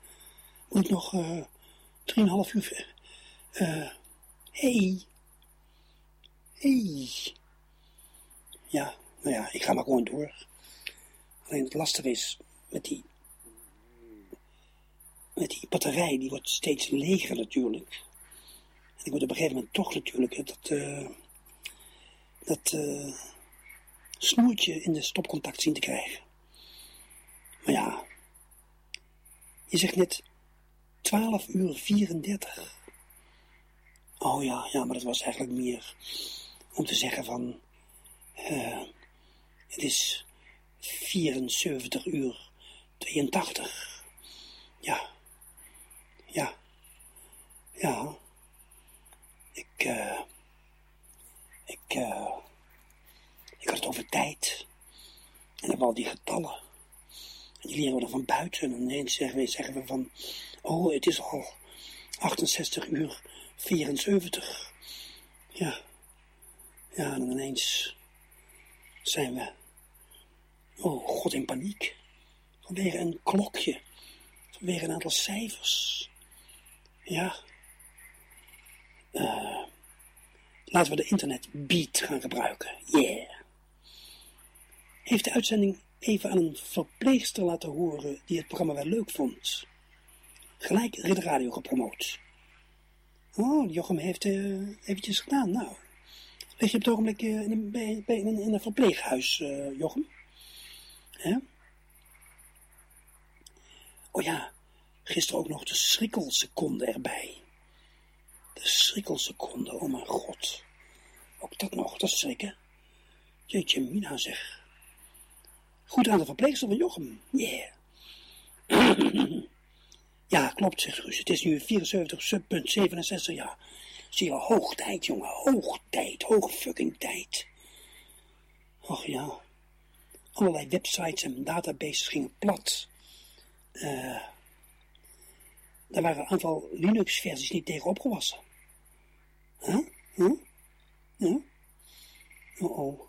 Moet ik nog eh drieënhalf uur... ver- eh hey. Hey. Ja, nou ja, ik ga maar gewoon door. Alleen het lastige is met die... Met die batterij, die wordt steeds leger natuurlijk. En ik moet op een gegeven moment toch natuurlijk dat... eh dat... eh snoertje in de stopcontact zien te krijgen. Maar ja, je zegt net 12 uur 34. Oh ja, ja, maar dat was eigenlijk meer om te zeggen van, eh, het is 74 uur 82. Ja, ja, ja, ik, eh, ik, eh, ik had het over tijd. En dan al die getallen. En die leren we dan van buiten. En ineens zeggen we, zeggen we van... Oh, het is al 68 uur 74. Ja. Ja, en ineens zijn we... Oh, god, in paniek. Vanwege een klokje Vanwege een aantal cijfers. Ja. Eh, laten we de internetbeat gaan gebruiken. Yeah. Heeft de uitzending even aan een verpleegster laten horen die het programma wel leuk vond. Gelijk Ridder Radio gepromoot. Oh, Jochem heeft eh eventjes gedaan. Nou, lig je op het ogenblik eh, in, een, in, een- in een verpleeghuis, eh, Jochem? Hè? Oh ja, gisteren ook nog de schrikkelseconde erbij. De schrikkelseconde, oh mijn god. Ook dat nog, dat schrikken. Jeetje mina zeg. Goed aan de verpleegster van Jochem, yeah. <clears throat> ja, klopt, zegt Guus. Het is nu 74 subpunt 67 jaar. Zie je, hoog tijd, jongen. Hoog tijd, hoog fucking tijd. Och ja. Allerlei websites en databases gingen plat. Eh, er waren een aantal Linux-versies niet tegen opgewassen. Huh? Huh? Huh? Oh oh.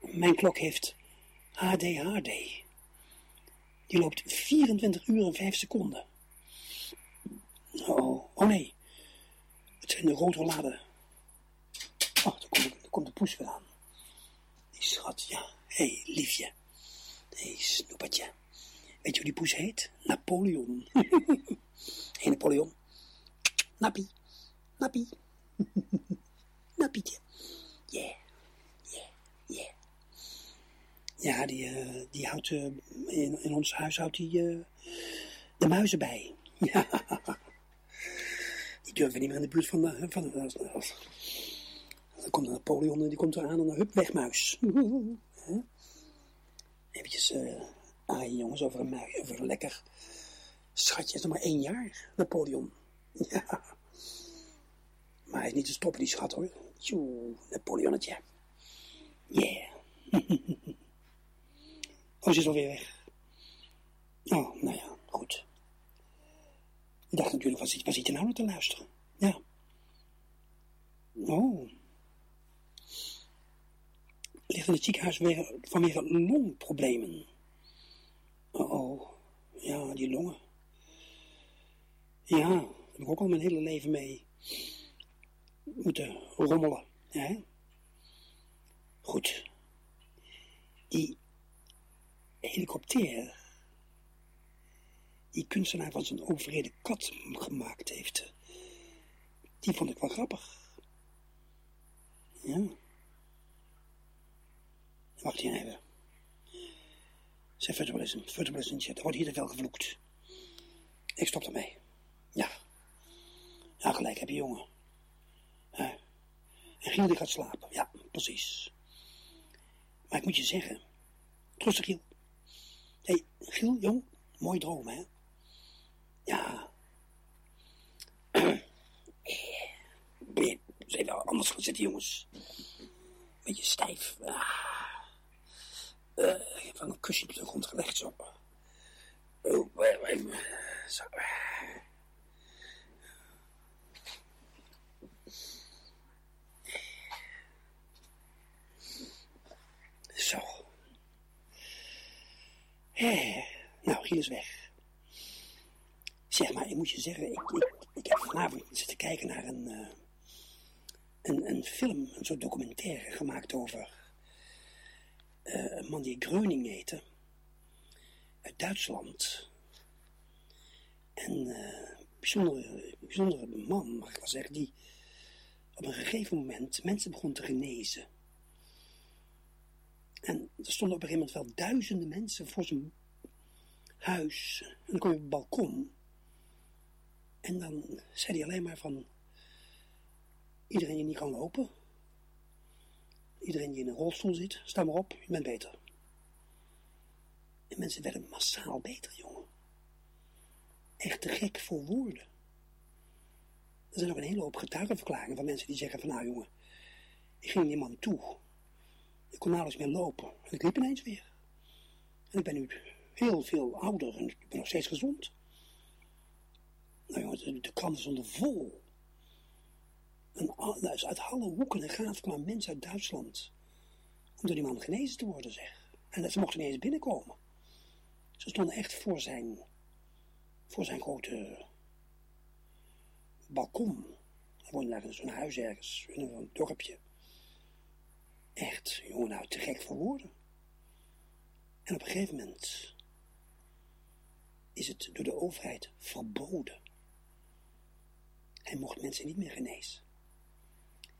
Mijn klok heeft HDHD. Die loopt 24 uur en 5 seconden. Oh, oh nee. Het zijn de rotorladen. Oh, daar komt, komt de poes weer aan. Die schat, ja. Hé, hey, liefje. Hé, hey, snoepertje. Weet je hoe die poes heet? Napoleon. <laughs> Hé, hey, Napoleon. Nappie. Nappie. <laughs> Nappietje. Yeah. Yeah. Yeah. Ja, die, eh, die houdt eh, in, in ons huis houdt die eh, de muizen bij. <laughs> Ja. Die durven niet meer in de buurt van de... Van de dan komt de Napoleon en die komt eraan en dan hup, weg muis. Hè? Eventjes, eh jongens, over een over lekker schatje, is nog maar één jaar, Napoleon. <laughs> Ja. Maar hij is niet te stoppen, die schat hoor. Tjoe, Napoleonnetje. Yeah. <laughs> oh, ze is alweer weg. Oh, nou ja, goed. Ik dacht natuurlijk, wat zit, wat zit je nou naar te luisteren? Ja. Oh. Ligt in het ziekenhuis weer, vanwege longproblemen. Oh, oh. Ja, die longen. Ja, daar heb ik ook al mijn hele leven mee moeten rommelen. Hè? Goed. Die helikopter die kunstenaar van zijn overreden kat gemaakt heeft, die vond ik wel grappig. Ja. Wacht hier even. Zeg Futterblism, Futterblism, er wordt hier te veel gevloekt. Ik stop ermee. Ja. Ja, gelijk heb je, jongen. Hè? En Giel die gaat slapen. Ja, precies. Maar ik moet je zeggen. Rustig, Giel. Hé, hey, Giel, jong. Mooi droom, hè? Ja. Eens even anders gaan zitten, jongens. Beetje stijf. Ah. Eh, ik heb wel een kussentje op de grond gelegd, zo. Oh, eh, eh, zo. Zo. Hé, nou, Giel is weg. Zeg maar, ik moet je zeggen, ik, ik, ik heb vanavond zitten kijken naar een, eh, een, een film, een soort documentaire gemaakt over eh, een man die Gröning heette, uit Duitsland. En bijzondere, bijzondere man, mag ik wel zeggen, die op een gegeven moment mensen begon te genezen. En er stonden op een gegeven moment wel duizenden mensen voor zijn huis. En dan kom je op het balkon. En dan zei hij alleen maar van... Iedereen die niet kan lopen. Iedereen die in een rolstoel zit. Sta maar op, je bent beter. En mensen werden massaal beter, jongen. Echt te gek voor woorden. Er zijn ook een hele hoop getuigenverklaringen van mensen die zeggen van... Nou jongen, ik ging die man toe. Ik kon nauwelijks meer lopen. En ik liep ineens weer. En ik ben nu heel veel ouder en ik ben nog steeds gezond. Nou jongens, de, kranten stonden vol. En dus uit alle hoeken en gaten kwamen mensen uit Duitsland. Om door die man genezen te worden, zeg. En ze mochten niet eens binnenkomen. Ze stonden echt voor zijn voor zijn grote balkon. Hij woonde daar in zo'n huis ergens, in een dorpje. Echt, jongen, nou te gek voor woorden. En op een gegeven moment is het door de overheid verboden. Hij mocht mensen niet meer genezen.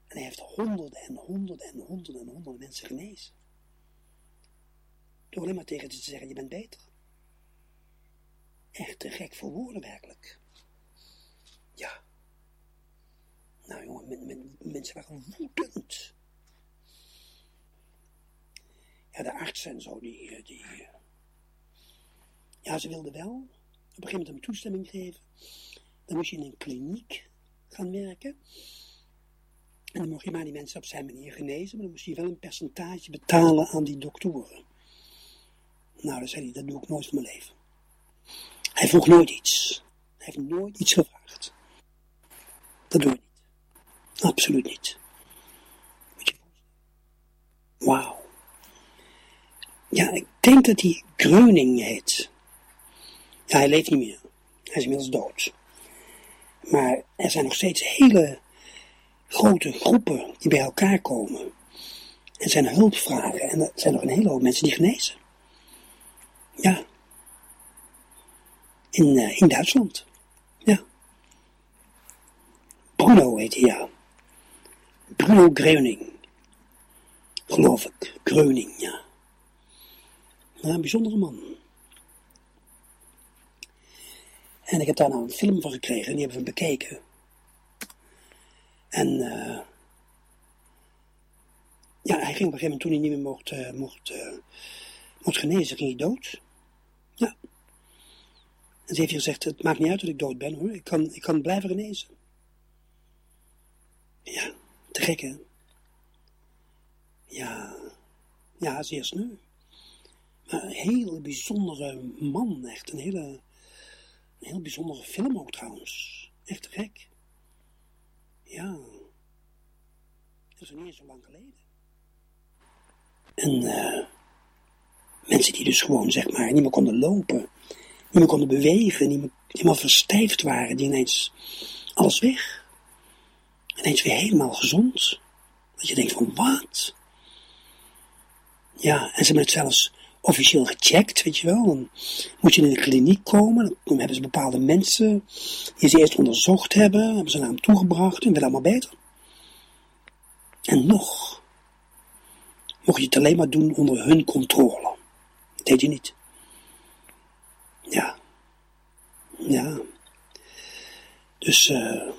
En hij heeft honderden en honderden en honderden en honderden mensen genezen. Door alleen maar tegen ze te zeggen, je bent beter. Echt te gek voor woorden werkelijk. Ja. Nou jongen, men, men, mensen waren woedend. Ja, de artsen en zo, die, eh, die... eh, Ja, ze wilden wel. Op een gegeven moment hem toestemming geven. Dan moest je in een kliniek gaan werken. En dan mocht je maar die mensen op zijn manier genezen, maar dan moest je wel een percentage betalen aan die doktoren. Nou, dan zei hij, dat doe ik nooit van mijn leven. Hij vroeg nooit iets. Hij heeft nooit iets gevraagd. Dat doe ik niet. Absoluut niet. Wauw. Ja, ik denk dat hij Greuning heet. Ja, hij leeft niet meer. Hij is inmiddels dood. Maar er zijn nog steeds hele grote groepen die bij elkaar komen. En zijn hulp vragen. En er zijn nog een hele hoop mensen die genezen. Ja. In, eh, in Duitsland. Ja. Bruno heet hij, ja. Bruno Greuning. Geloof ik. Greuning. Ja, een bijzondere man. En ik heb daar nou een film van gekregen en die hebben we bekeken. En eh, ja, hij ging op een gegeven moment toen hij niet meer mocht, eh, mocht, eh, mocht genezen, ging hij dood. Ja. En ze heeft gezegd, het maakt niet uit dat ik dood ben hoor, ik kan, ik kan blijven genezen. Ja, te gek hè? Ja, ja, zeer sneu. Maar een hele bijzondere man, echt. Een hele, een heel bijzondere film ook trouwens. Echt gek. Ja. Dat is nog niet zo lang geleden. En eh, mensen die dus gewoon, zeg maar, niet meer konden lopen. Niet meer konden bewegen. Meer, helemaal verstijfd waren. Die ineens alles weg. Ineens weer helemaal gezond. Dat je denkt van, wat? Ja, en ze hebben zelfs officieel gecheckt, weet je wel. Dan moet je in de kliniek komen, dan hebben ze bepaalde mensen die ze eerst onderzocht hebben, hebben ze naar hem toegebracht en werd allemaal beter. En nog mocht je het alleen maar doen onder hun controle. Dat deed je niet. Ja. Ja. Dus, nee,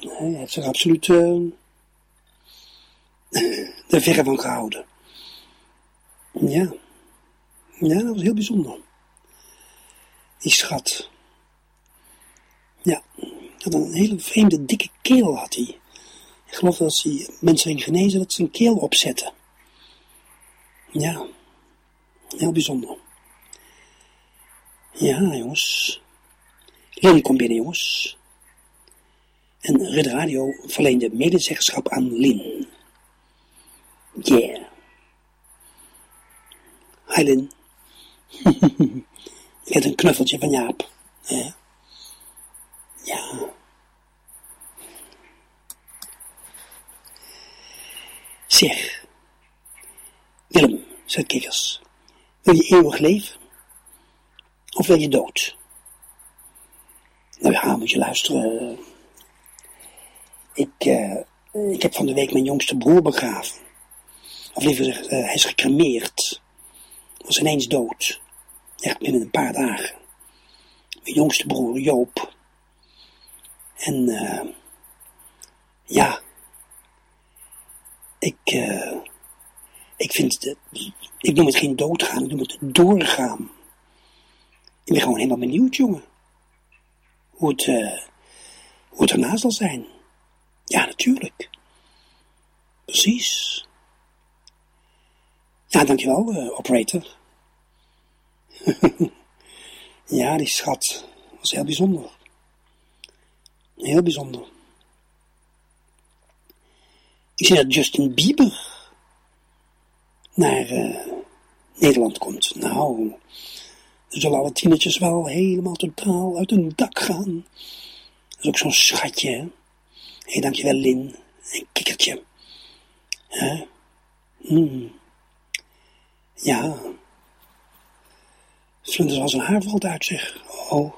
hij heeft zich absoluut eh <laughs> er verre van gehouden. Ja. Ja, dat was heel bijzonder. Die schat. Ja. Had een hele vreemde dikke keel had hij. Ik geloof dat als hij mensen ging genezen, dat ze een keel opzetten. Ja. Heel bijzonder. Ja, jongens. Lily komt binnen, jongens. En Red Radio verleende medezeggenschap aan Lin. Yeah. <laughs> Ik heb een knuffeltje van Jaap. Ja. ja. Zeg. Willem, zei Kikkers. Wil je eeuwig leven? Of wil je dood? Nou ja, moet je luisteren. Ik, eh, ik heb van de week mijn jongste broer begraven. Of liever gezegd, eh, hij is gecremeerd. Was ineens dood. Echt binnen een paar dagen. Mijn jongste broer Joop. En eh, ja, ik, eh, ik vind het, ik noem het geen doodgaan, ik noem het doorgaan. Ik ben gewoon helemaal benieuwd, jongen. Hoe het, eh, hoe het erna zal zijn. Ja, natuurlijk. Precies. Ja, dankjewel, eh, operator. <laughs> ja, die schat was heel bijzonder. Heel bijzonder. Ik zie dat Justin Bieber naar eh, Nederland komt. Nou, Dan zullen alle tienertjes wel helemaal totaal uit hun dak gaan. Dat is ook zo'n schatje. Hé, dankjewel, Lin. Een kikkertje. Hè? Hmm. Ja. Vlinders als een haar uit, zeg. Oh.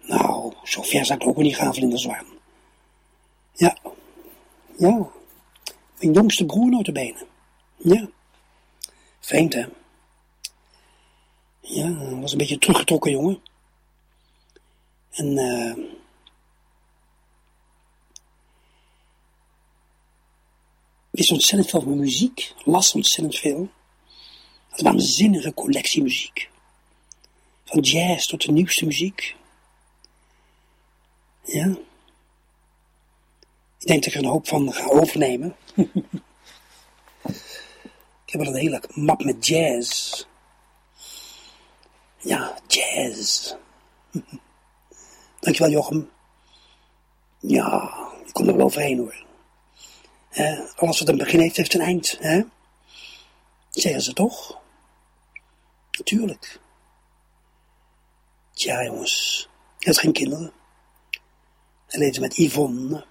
Nou, zo ver zou ik ook niet gaan, Vlinderzwaan. Ja. Ja. Mijn jongste broer notabene. Ja. Vreemd, hè? Ja, was een beetje teruggetrokken, jongen. En, eh... wist ontzettend veel van muziek, las ontzettend veel. Een waanzinnige collectie muziek. Van jazz tot de nieuwste muziek. Ja. Ik denk dat ik er een hoop van ga overnemen. <laughs> ik heb wel een hele map met jazz. Ja, jazz. <laughs> Dankjewel, Jochem. Ja, ik kom er wel overheen hoor. Eh, alles wat een begin heeft, heeft een eind. Hè? Zeggen ze toch? Natuurlijk. Tja, jongens. Hij had geen kinderen. Hij leefde met Yvonne.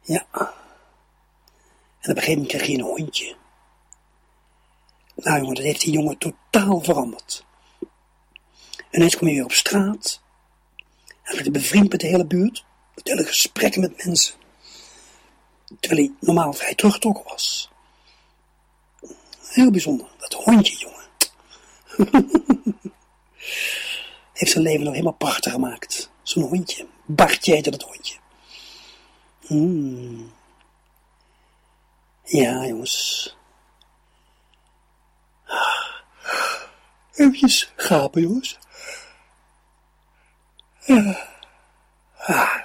Ja. En op een gegeven moment kreeg hij een hondje. Nou jongen, dat heeft die jongen totaal veranderd. En ineens kom je weer op straat. Hij werd bevriend met de hele buurt. Met hele gesprekken met mensen. Terwijl hij normaal vrij teruggetrokken was. Heel bijzonder. Dat hondje, jongen. <laughs> Heeft zijn leven nog helemaal prachtig gemaakt. Zo'n hondje. Bartje heette dat hondje. Hmm. Ja, jongens. <sighs> Even gapen, jongens. Ja. Ah.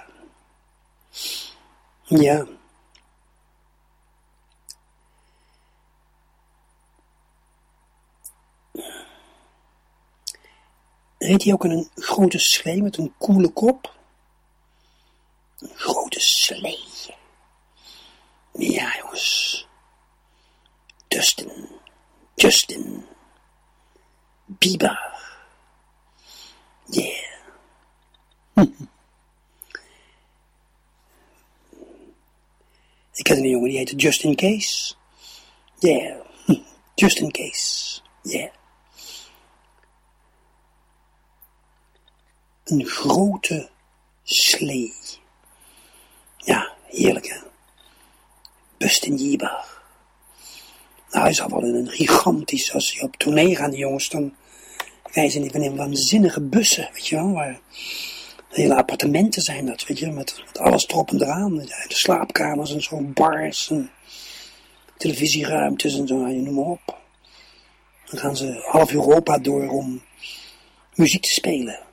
Ja. Reed hij ook een grote slee met een koele kop? Een grote slee. Ja, jongens. Justin. Justin. Bieber. Yeah. <laughs> Ik ken een jongen die heette Justin Case. Yeah. <laughs> Justin Case. Yeah. Een grote slee. Ja, heerlijk hè. Bustin Jieber. Nou, hij zal wel in een gigantisch, als je op tournee gaan, jongens, dan reizen die van in waanzinnige bussen, weet je wel, waar hele appartementen zijn dat, weet je, met, met alles erop en eraan, de, slaapkamers en zo, bars en televisieruimtes en zo, je noem maar op. Dan gaan ze half Europa door om muziek te spelen.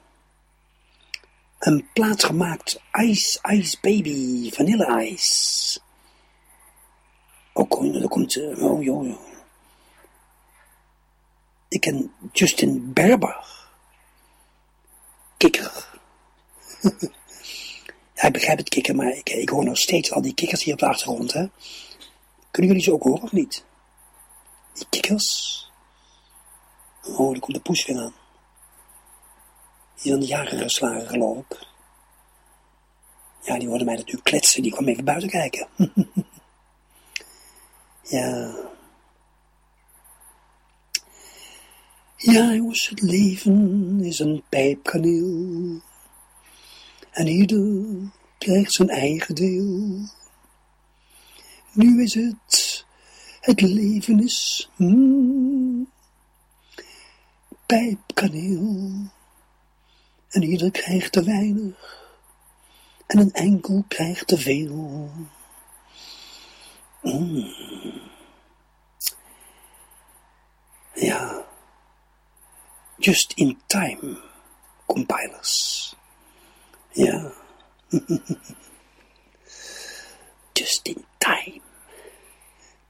Een plaatsgemaakt Ice Ice Baby Vanille Ice. Ook, er komt, uh, oh joh, joh. Ik ken Justin Berber. Kikker. <laughs> ja, ik begrijp het kikker, maar ik, ik hoor nog steeds al die kikkers hier op de achtergrond, hè. Kunnen jullie ze ook horen, of niet? Die kikkers. Oh, daar komt de poes weer aan. Die aan de jaren geslagen, geloof ik. Ja, die hoorde mij natuurlijk kletsen. Die kwam even buiten kijken. <laughs> ja. Ja, jongens, het leven is een pijpkaneel. En ieder krijgt zijn eigen deel. Nu is het, het leven is mm, pijpkaneel. En ieder krijgt te weinig. En een enkel krijgt te veel. Mm. Ja. Just in time compilers. Ja. <laughs> Just in time.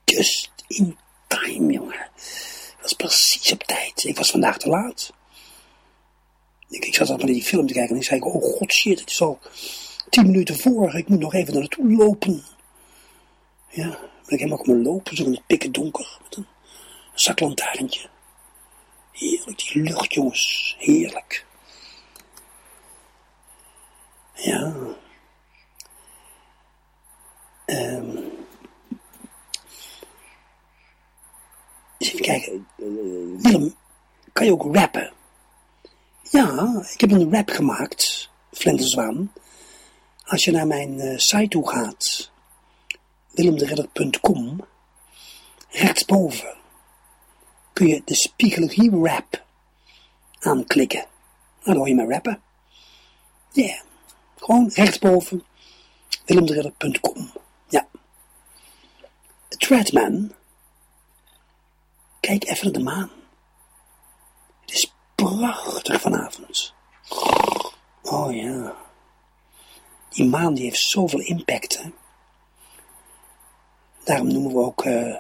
Just in time, jongen. Dat was precies op tijd. Ik was vandaag te laat. Ik, ik zat al naar die film te kijken en ik zei, oh god shit, het is al tien minuten voor. Ik moet nog even naar naartoe lopen. Ja, ben ik helemaal komen lopen, zo in het pikken donker, met een zaklantaarntje. Heerlijk, die lucht, jongens. Heerlijk. Ja. Ehm. eens even kijken. Eh, Willem, kan je ook rappen? Ja, ik heb een rap gemaakt, Vlenderzwaan. Als je naar mijn eh, site toe gaat, willemderedder.com, rechtsboven kun je de Spiegelegie rap aanklikken. Dan hoor je mij rappen. Ja, gewoon rechtsboven, willemderedder.com. Ja. Threadman, kijk even naar de maan. Prachtig vanavond. Oh ja. Die maan die heeft zoveel impact. Hè? Daarom noemen we ook uh,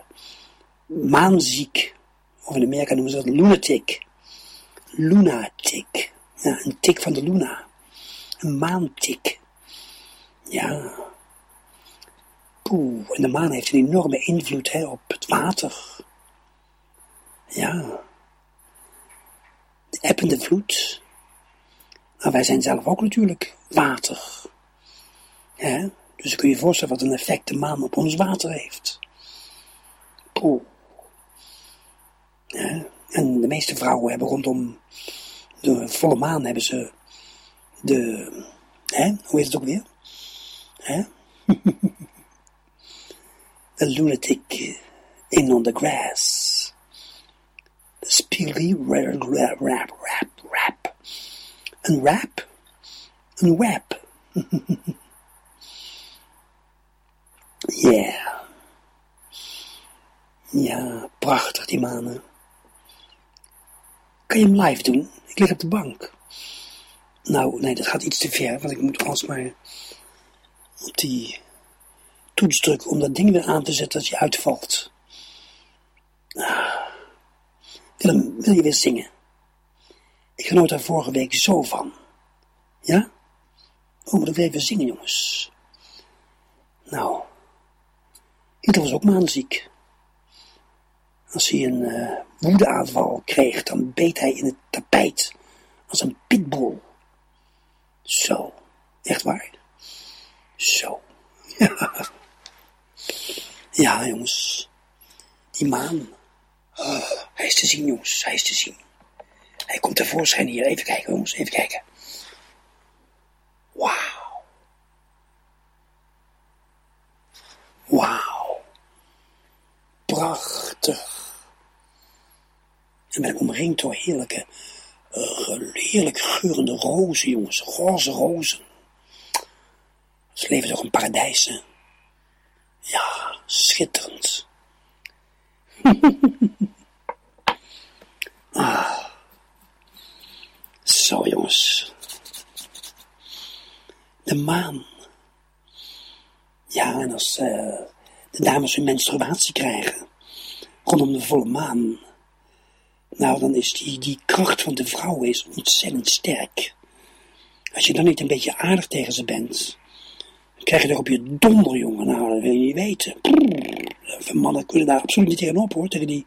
maanziek. Of in Amerika noemen ze dat lunatic. Lunatic. Ja, een tik van de luna. Een maantik. Ja. Poeh, en de maan heeft een enorme invloed hè, op het water. Ja. De ebbende vloed. Maar wij zijn zelf ook natuurlijk water. Ja, dus kun je je voorstellen wat een effect de maan op ons water heeft. Poeh. Ja, en de meeste vrouwen hebben rondom de volle maan hebben ze de, hè, hoe heet het ook weer? Hè? <laughs> lunatic in on the grass. Rap, rap, rap, rap, rap. Een rap? Een rap. <laughs> yeah. Ja, prachtig die manen. Kan je hem live doen? Ik lig op de bank. Nou, nee, dat gaat iets te ver, want ik moet alsmaar op die toets drukken om dat ding weer aan te zetten als je uitvalt. Ah. Willem, wil je weer zingen? Ik genoot daar vorige week zo van. Ja? Oh, moet ik weer even zingen, jongens? Nou, Hitler was ook maanziek. Als hij een uh, woedeaanval kreeg, dan beet hij in het tapijt als een pitbull. Zo, echt waar? Zo. Ja, <laughs> ja jongens. Die maan. Hij is te zien, jongens. Hij is te zien. Hij komt tevoorschijn hier. Even kijken, jongens. Even kijken. Wauw. Wauw. Prachtig. En ben ik omringd door heerlijke, uh, heerlijk geurende rozen, jongens. Roze rozen. Ze leven toch een paradijs, hè? Ja, schitterend. <laughs> ah. Zo, jongens. De maan. Ja, en als uh, de dames hun menstruatie krijgen, rondom de volle maan, nou, dan is die, die kracht van de vrouw is ontzettend sterk. Als je dan niet een beetje aardig tegen ze bent, dan krijg je er op je donder, jongen. Nou, dat wil je niet weten. Prrr, mannen kunnen daar absoluut niet tegenop, hoor, tegen die,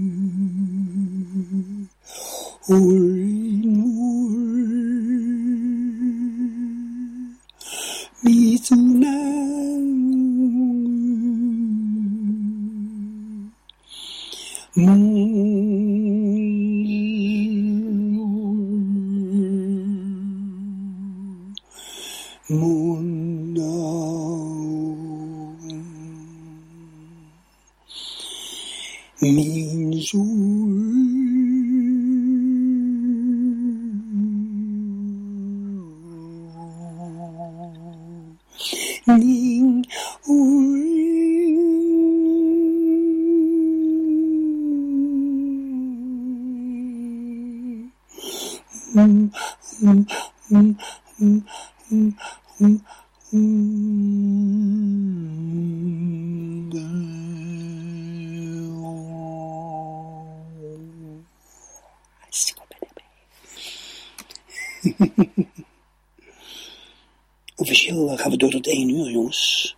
ôi muối mi tung nắng door tot één uur, jongens.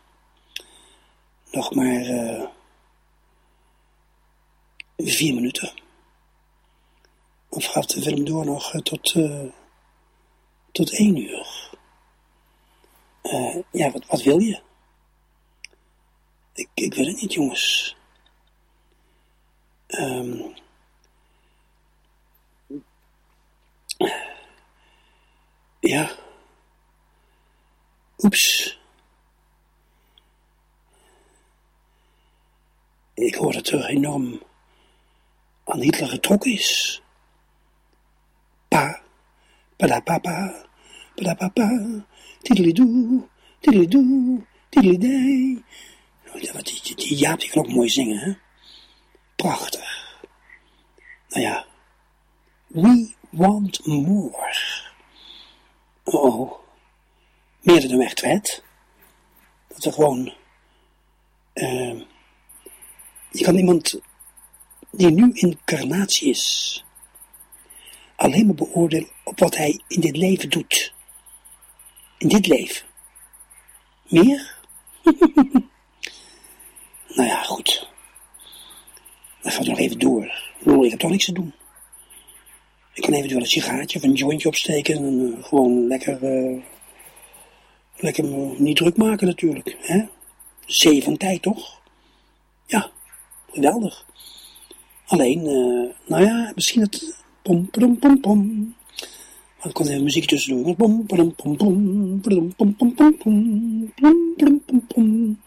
Nog maar eh, vier minuten. Of gaat de film door nog eh, tot, eh, tot één uur? Eh, ja, wat, wat wil je? Ik, ik weet het niet, jongens. Ehm ja. Oeps. Ik hoor dat er enorm aan Hitler getrokken is. Pa, padapapa, tidelidoe, tidelidoe, tidelidee. Ja, wat die, die Jaap die kan ook mooi zingen, hè? Prachtig. Nou ja, we want more. Oh, meer een echt wet. Dat er gewoon... eh, je kan iemand die nu incarnatie is, alleen maar beoordelen op wat hij in dit leven doet. In dit leven. Meer? <laughs> nou ja, goed. Dan gaan we nog even door. Ik heb toch niks te doen. Ik kan eventueel een sigaartje of een jointje opsteken en eh, gewoon lekker, eh, lekker niet druk maken natuurlijk. Hè? Zee tijd toch? Ja, geweldig. Alleen, eh, nou ja, misschien het pom pom pom pom. Kon muziek. Pom pom pom pom pom pom pom pom pom pom pom pom pom.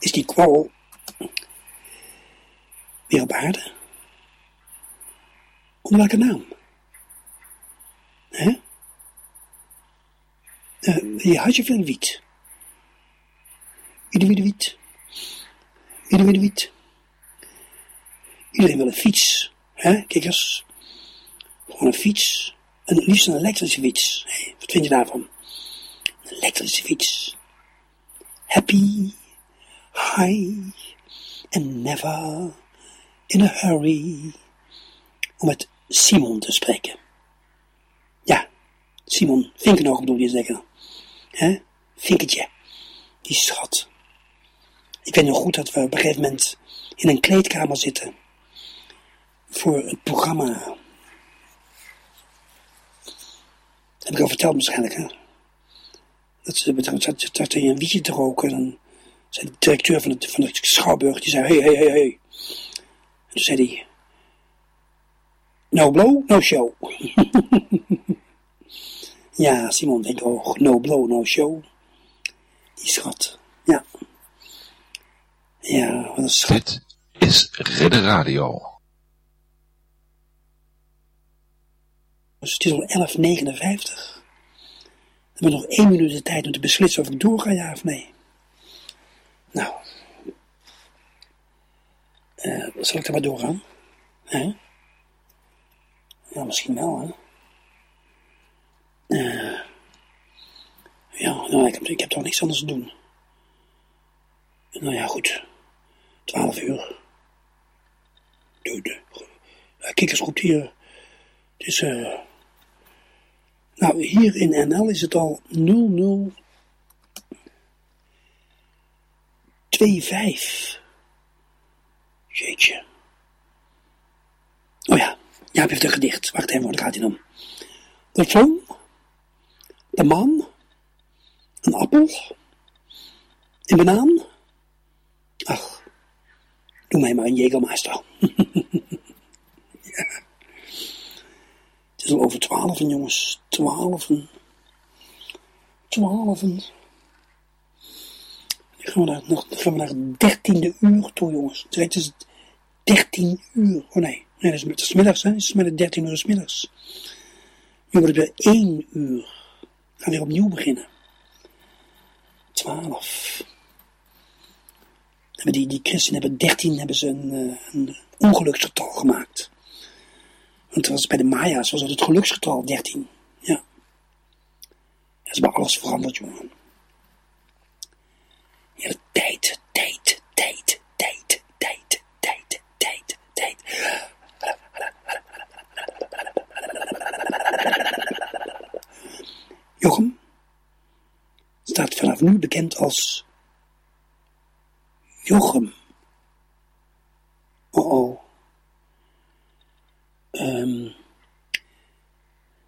Is die kwal weer op aarde? Onder welke naam? Hè? Je had je veel wiet. Wiede, wiede, wiet. Wiede, wiede, wiet. Iedereen wil een fiets. Hè, kikkers. Gewoon een fiets. En liefst een elektrische fiets. Hey, wat vind je daarvan? Een elektrische fiets. Happy, high, and never in a hurry. Om met Simon te spreken. Ja, Simon Vinkenoog bedoel je zeggen. Hè? Vinketje. Die schat. Ik weet nog goed dat we op een gegeven moment in een kleedkamer zitten. Voor het programma. Dat heb ik al verteld waarschijnlijk, hè? Dat ze hij een wietje te roken. En de directeur van de, van de Schouwburg, die zei, hey, hey, hey, hey. En toen zei hij, no blow, no show. <laughs> ja, Simon denkt, oh, no blow, no show. Die schat, ja. Ja, wat een schat. Dit is Ridder Radio. Dus het is al 11.59. We hebben nog één minuut de tijd om te beslissen of ik doorga, ja of nee. Nou. Eh, zal ik er maar doorgaan? Hè? Ja, misschien wel, hè. Eh, ja, nou, ik, heb, ik toch niks anders te doen. Nou ja, goed. 12 uur. De, de, de kikkersgroep hier. Het is, eh... nou, hier in NL is het al 00... 25. Jeetje. Oh ja, Jaap heeft een gedicht. Wacht even, wat gaat hij dan? De zon, de maan, een appel, een banaan. Ach, doe mij maar een Jägermeister. <laughs> ja. Het is al over twaalfen, jongens. Twaalfen. Twaalfen. Dan gaan we naar, nog, het dertiende uur toe, jongens. Het is het dertien uur. Oh nee, nee dat is, dat is middags, hè. Het is met het dertien uur is middags. Nu wordt het weer één uur. We gaan weer opnieuw beginnen. Twaalf. Hebben die, die christenen hebben 13 hebben ze een, eh, een ongeluksgetal gemaakt. Want was bij de Maya's was dat het geluksgetal 13. Ja. ja ze hebben alles veranderd, jongen. Ja, tijd, tijd, tijd, tijd, tijd, tijd, tijd. Jochem staat vanaf nu bekend als Jochem. Oh oh. Ehm,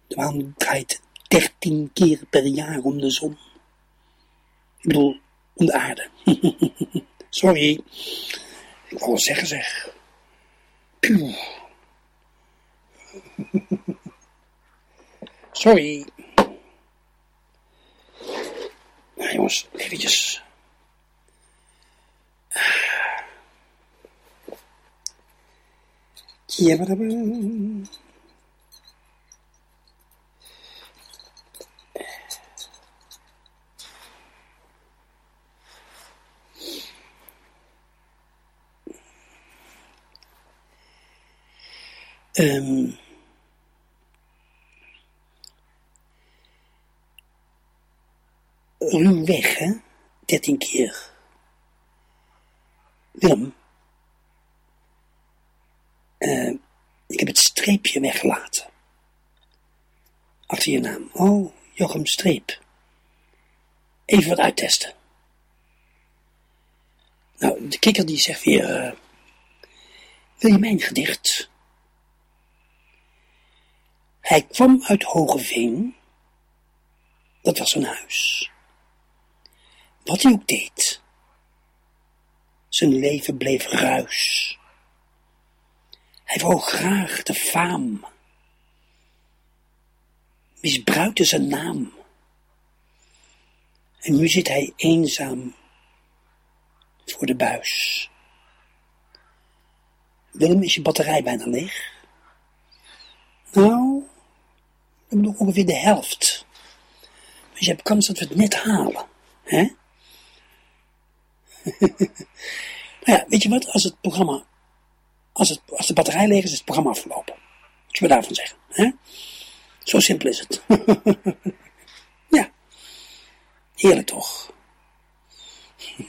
de maan draait dertien keer per jaar om de zon. Ik bedoel, om de aarde. <laughs> Sorry. Ik wou wel zeggen, zeg. <laughs> Sorry. Jongens, eventjes. Ja, maar Um, ruw weg, hè? Dertien keer. Willem. Uh, ik heb het streepje weggelaten. Achter je naam. Oh, Jochem Streep. Even wat uittesten. Nou, de kikker die zegt weer... Uh, wil je mijn gedicht? Hij kwam uit Hogeveen. Dat was een huis. Wat hij ook deed. Zijn leven bleef ruis. Hij wou graag de faam. Misbruikte zijn naam. En nu zit hij eenzaam voor de buis. Willem, is je batterij bijna leeg? Nou, we hebben nog ongeveer de helft. Dus je hebt kans dat we het net halen. Hè? Nou ja, weet je wat? Als het programma, als, het, als de batterij leeg is, is het programma afgelopen. Wat je daarvan zeggen. Hè? Zo simpel is het. <laughs> ja. Heerlijk toch?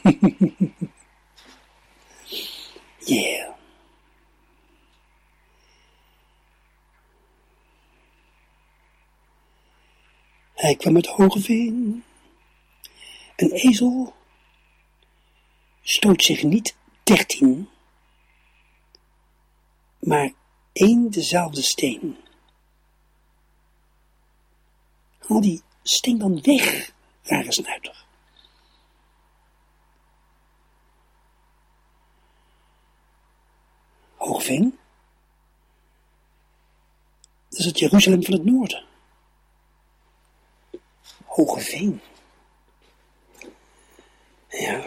<laughs> yeah. Hij kwam uit Hogeveen. Een ezel stoot zich niet dertien, maar één dezelfde steen. Haal die steen dan weg, rare snuiter. Hoogveen? Dat is het Jeruzalem van het noorden. Hogeveen. Ja.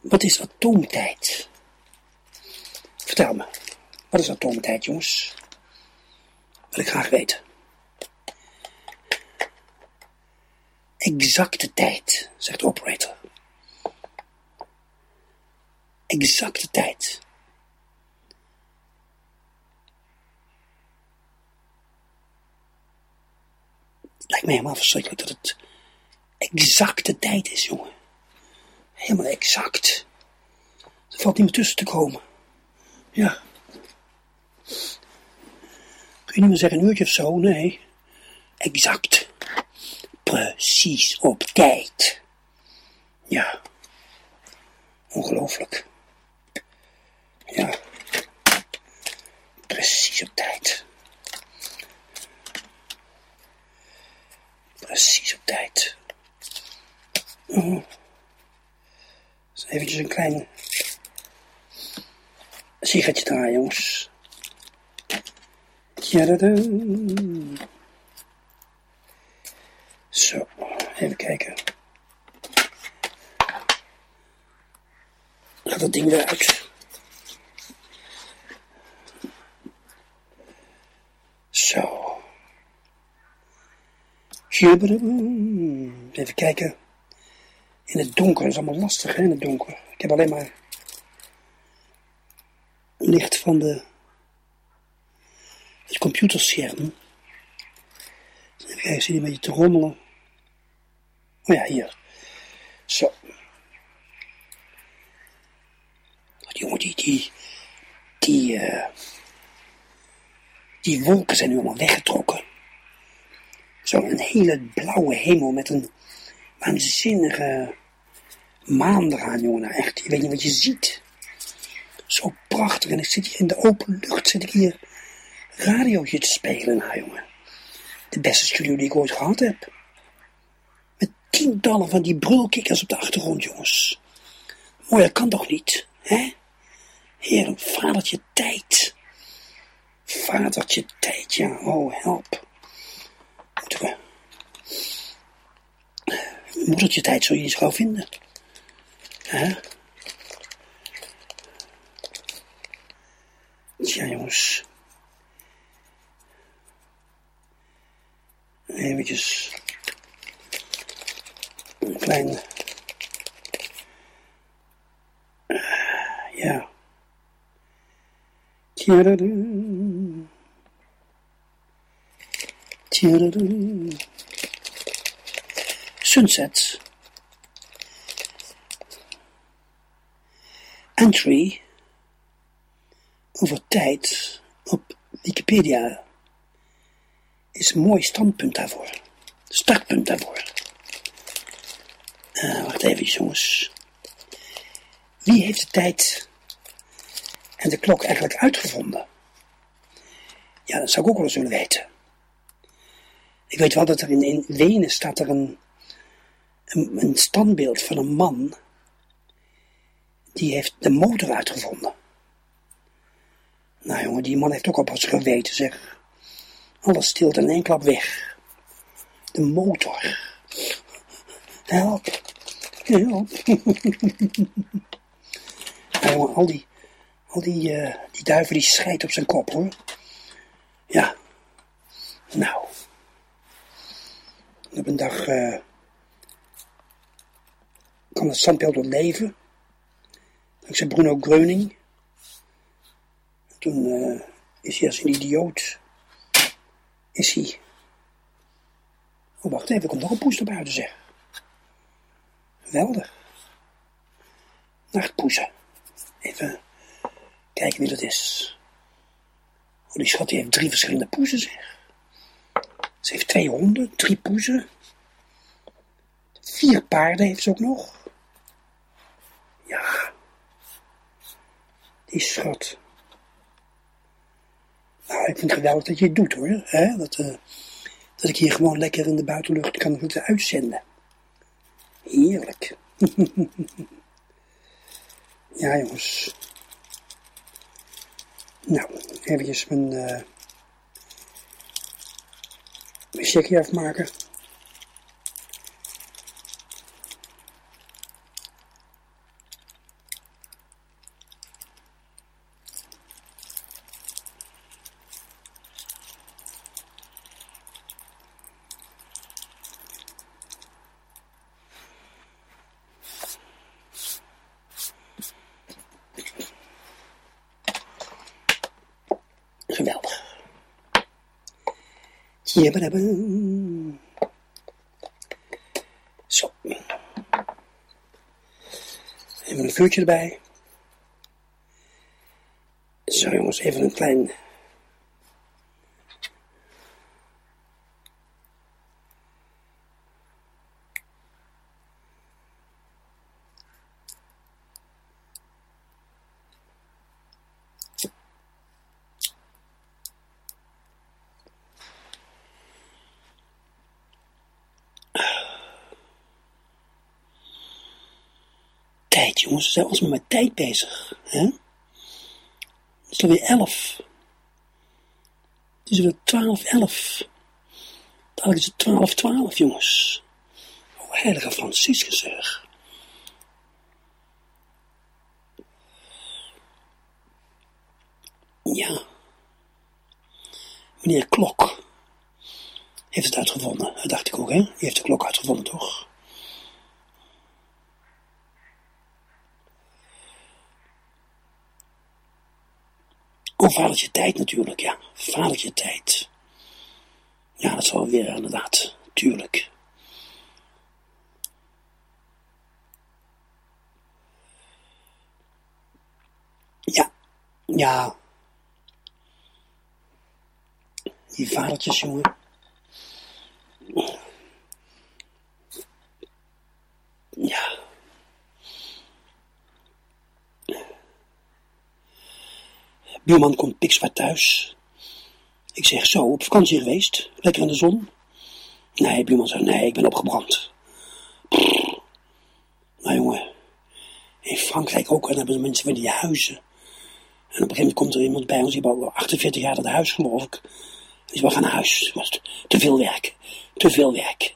Wat is atoomtijd? Vertel me, wat is atoomtijd, jongens? Wil ik graag weten. Exacte tijd, zegt de operator. Exacte tijd. Lijkt me helemaal verschrikkelijk dat het exacte tijd is, jongen. Helemaal exact. Er valt niet meer tussen te komen. Ja. Kun je niet meer zeggen een uurtje of zo? Nee. Exact. Precies op tijd. Ja. Ongelooflijk. Ja. Precies op tijd. Precies op tijd. Dus eventjes een klein sigaretje draaien, jongens. Tjadada. Zo, even kijken. Gaat dat ding weer uit. Zo. Jubberum. Even kijken. In het donker, dat is allemaal lastig in het donker. Ik heb alleen maar licht van de het computerscherm. Even kijken, ik zie een beetje te rommelen. Oh ja, hier. Zo. Jongen, die, die, die, eh, die wolken zijn nu allemaal weggetrokken. Zo'n hele blauwe hemel met een waanzinnige maan eraan, jongen. Nou, echt, je weet niet wat je ziet. Zo prachtig. En ik zit hier in de open lucht, zit ik hier radiootje te spelen, nou, jongen. De beste studio die ik ooit gehad heb. Met tientallen van die brulkikkers op de achtergrond, jongens. Mooi, dat kan toch niet, hè? Heer, vadertje tijd. Vadertje tijd, ja. Oh, help. Moedertje tijd zul je gauw vinden. Hè? Tja, jongens. Eventjes... Een klein... Ja. Sunset. Entry over tijd op Wikipedia is een mooi standpunt daarvoor. Startpunt daarvoor. Uh, wacht even jongens. Wie heeft de tijd en de klok eigenlijk uitgevonden? Ja, dat zou ik ook wel eens willen weten. Ik weet wel dat er in, in Wenen staat er een, een, standbeeld van een man. Die heeft de motor uitgevonden. Nou jongen, die man heeft ook al pas geweten zeg. Alles stilte in één klap weg. De motor. Help. Help. <laughs> nou jongen, al die, al die, uh, die duiven die scheidt op zijn kop hoor. Ja. Nou. Op een dag uh, kan het standbeeld wat leven. Dankzij Bruno Greuning. Toen uh, is hij als een idioot. Is hij. Oh, wacht even, er komt nog een poes naar buiten, zeg. Geweldig. Nachtpoezen. Even kijken wie dat is. Oh, die schat die heeft drie verschillende poezen, zeg. Ze heeft twee honden, drie poezen. Vier paarden heeft ze ook nog. Ja. Die schat. Nou, ik vind het geweldig dat je het doet hoor. Dat, uh, dat ik hier gewoon lekker in de buitenlucht kan moeten uitzenden. Heerlijk. <laughs> ja jongens. Nou, eventjes mijn, uh, checkje afmaken. Geweldig. Zo. Even een vuurtje erbij. Zo jongens, even een klein... zijn ons maar met tijd bezig. Hè? Het is alweer elf. Het is weer twaalf, elf. Dadelijk is het twaalf, twaalf, jongens. O, heilige Franciscus, zeg. Ja. Meneer Klok heeft het uitgevonden. Dat dacht ik ook, hè? Die heeft de klok uitgevonden, toch? Oh, vadertje tijd natuurlijk, ja. Vadertje tijd. Ja, dat zal weer inderdaad. Tuurlijk. Ja. Ja. Die vadertjes, jongen. Ja. Buurman komt pikzwart thuis. Ik zeg zo, op vakantie geweest? Lekker in de zon? Nee, buurman zegt, nee, ik ben opgebrand. Nou jongen, in Frankrijk ook, en dan hebben mensen van die huizen. En op een gegeven moment komt er iemand bij ons, die heeft al 48 jaar dat huis, geloof ik. We gaan naar huis. Was te veel werk. Te veel werk.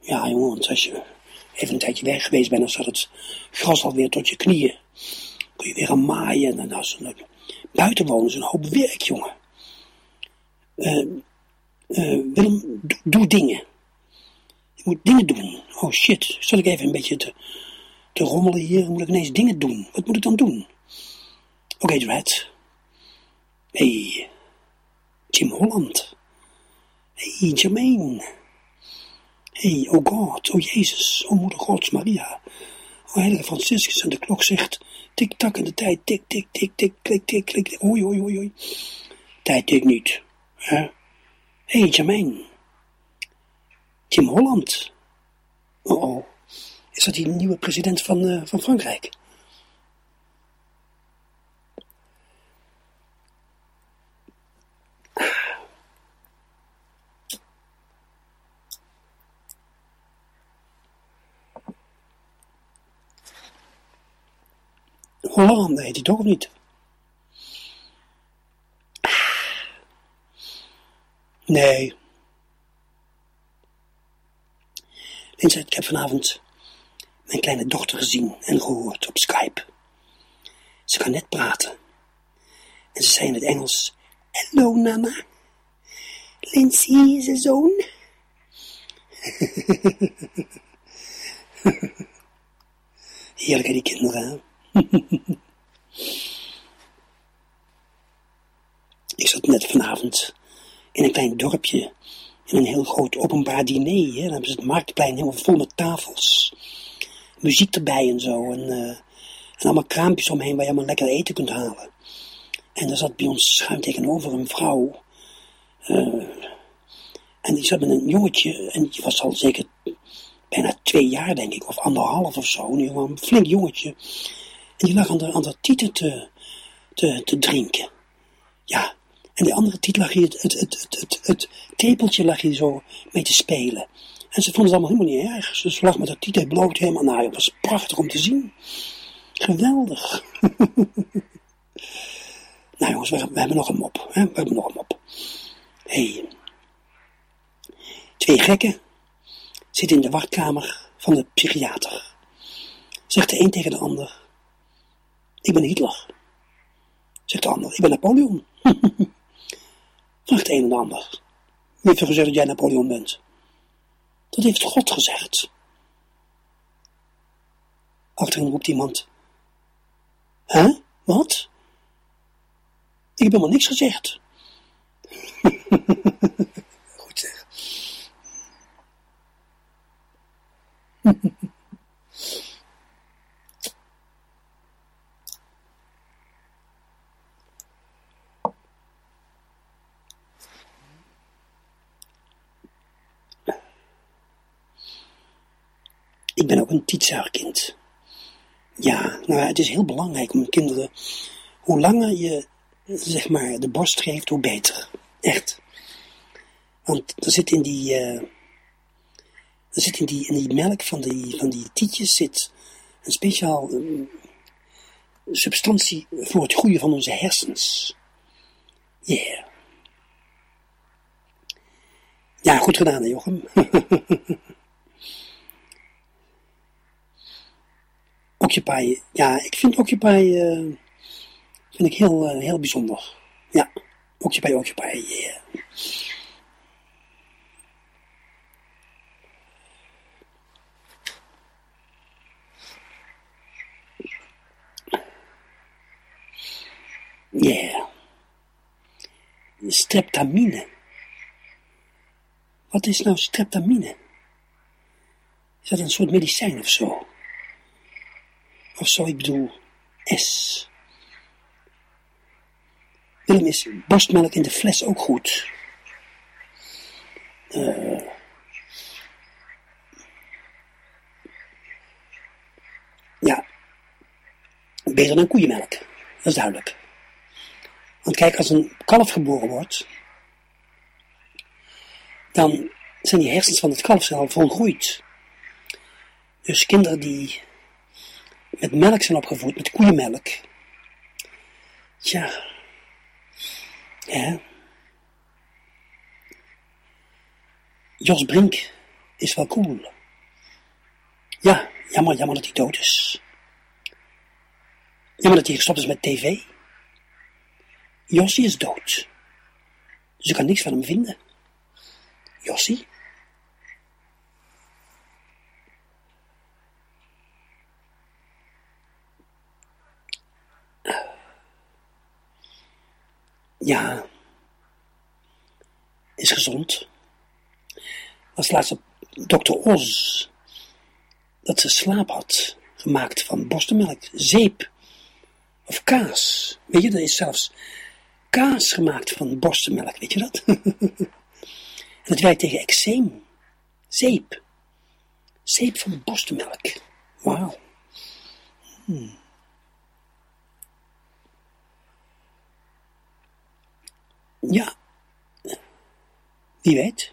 Ja, jongen, want als je even een tijdje weg geweest bent, dan zat het gras alweer tot je knieën. Kun je weer gaan maaien. En dan is een, buiten wonen is een hoop werk, jongen. Eh, eh, Willem, doe, dingen. Je moet dingen doen. Oh shit, zat ik even een beetje te, te rommelen hier. Moet ik ineens dingen doen? Wat moet ik dan doen? Oké, okay, Dred. Hey, Jim Holland. Hey, Jermaine. Hey, oh God, oh Jezus, oh Moeder Gods, Maria. Oh Heilige Franciscus en de klok zegt tik-tak in de tijd, tik, tik, tik, tik, klik, tik, klik, oei, oei, oei, oei. Tijd tik niet? Hé, hey, Jermaine. Jim Holland. Oh, oh. Is dat die nieuwe president van, uh, van Frankrijk? Hollande heet hij toch of niet? Nee. Lindsay, ik heb vanavond mijn kleine dochter gezien en gehoord op Skype. Ze kan net praten. En ze zei in het Engels, Hallo mama. Lindsay is een zoon. <laughs> Heerlijk, die kinderen, hè? <laughs> Ik zat net vanavond in een klein dorpje in een heel groot openbaar diner. Hè. Dan hebben ze het marktplein helemaal vol met tafels. Muziek erbij en zo. En, en allemaal kraampjes omheen waar je allemaal lekker eten kunt halen. En er zat bij ons schuin tegenover een vrouw. Uh, en die zat met een jongetje. En die was al zeker bijna twee jaar, denk ik. Of anderhalf of zo. Een flink jongetje. En die lag aan de, aan de te, te, te drinken. Ja, en de andere tiet lag hier, het, het, het, het, het, tepeltje lag hier zo mee te spelen. En ze vonden het allemaal helemaal niet erg. Ze lag met haar tieten bloot helemaal naar. Het was prachtig om te zien. Geweldig. <laughs> nou jongens, we, we, hebben nog een mop. Hè? We hebben nog een mop. Hey. Twee gekken zitten in de wachtkamer van de psychiater. Zegt de een tegen de ander. Ik ben Hitler. Zegt de ander, ik ben Napoleon. <laughs> Vraagt de een en de ander. Wie heeft er gezegd dat jij Napoleon bent? Dat heeft God gezegd. Achterin roept iemand. Hè? Wat? Ik heb helemaal niks gezegd. <laughs> Goed zeg. <laughs> Ik ben ook een tietzuigkind. Ja, nou het is heel belangrijk om kinderen, hoe langer je, zeg maar, de borst geeft, hoe beter. Echt. Want er zit in die, uh, er zit in die, in die melk van die, van die tietjes zit een speciaal eh, substantie voor het groeien van onze hersens. Yeah. Ja, goed gedaan, Jochem. <laughs> Occupy, ja, ik vind Occupy eh, vind ik heel, eh, heel bijzonder. Ja, Occupy, Occupy, yeah. Yeah. Streptamine. Wat is nou streptamine? Is dat een soort medicijn of zo? Of zo, ik bedoel, S. Willem, is borstmelk in de fles ook goed? Eh. ja, beter dan koeienmelk, dat is duidelijk. Want kijk, als een kalf geboren wordt, dan zijn die hersens van het kalf al volgroeid. Dus kinderen die met melk zijn opgevoed, met koeienmelk, tja, ja. Jos Brink is wel cool. Ja, jammer, jammer dat hij dood is. Jammer dat hij gestopt is met tv. Jossie is dood. Dus ik kan niks van hem vinden. Jossie? Ja, is gezond. Was laatst op dokter Oz dat ze slaap had gemaakt van borstenmelk, zeep of kaas. Weet je, er is zelfs kaas gemaakt van borstenmelk, weet je dat? <laughs> en dat werkt tegen eczeem. Zeep. Zeep van borstenmelk. Wauw. Hmm. Ja, wie weet.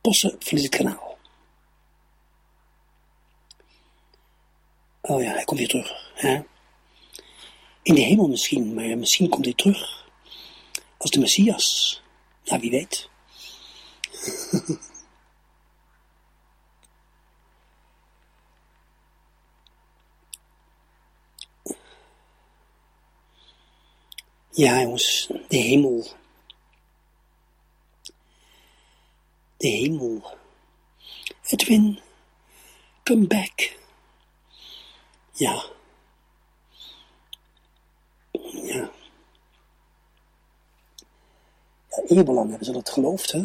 Possen verliet het kanaal. Oh ja, hij komt weer terug. Hè? In de hemel misschien, maar misschien komt hij terug. Als de Messias. Ja, wie weet. <laughs> Ja, jongens, de hemel. De hemel. Edwin, come back. Ja. Ja. ja hebben ze dat geloofd, hè.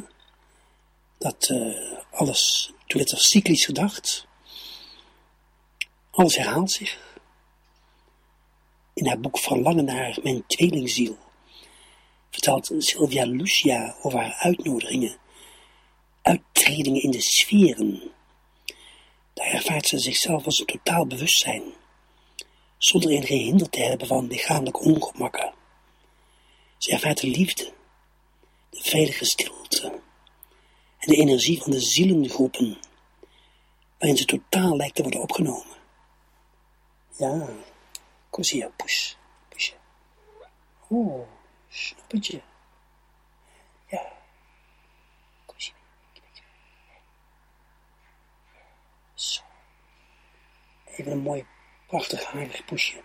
Dat uh, alles, toen werd er cyclisch gedacht. Alles herhaalt zich in haar boek Verlangen naar mijn tweelingziel vertelt Sylvia Lucia over haar uitnodigingen, uittredingen in de sferen. Daar ervaart ze zichzelf als een totaal bewustzijn, zonder enige hinder te hebben van lichamelijk ongemakken. Ze ervaart de liefde, de veilige stilte en de energie van de zielengroepen, waarin ze totaal lijkt te worden opgenomen. Ja, Così, push, push. Oh, snappertje. Ja. Così. Zo. Even een mooi, prachtig harig poesje.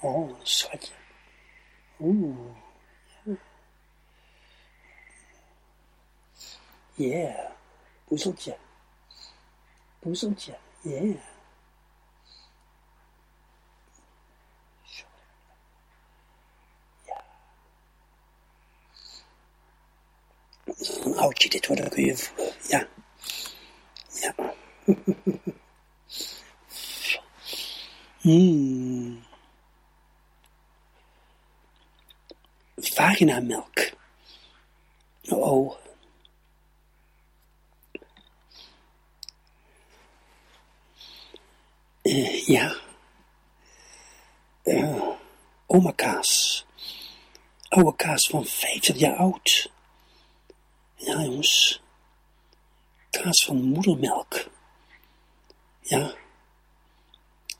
Oh, schatje. Oeh. Ja. Yeah. Poezeltje. Poezeltje. Yeah. Een oudje dit dat kun je. Ja. Ja. <laughs> hmm. Vaginamelk. Oh. Uh, ja. Uh, oma kaas. Oude kaas van 50 jaar oud. Ja, jongens. Kaas van moedermelk. Ja.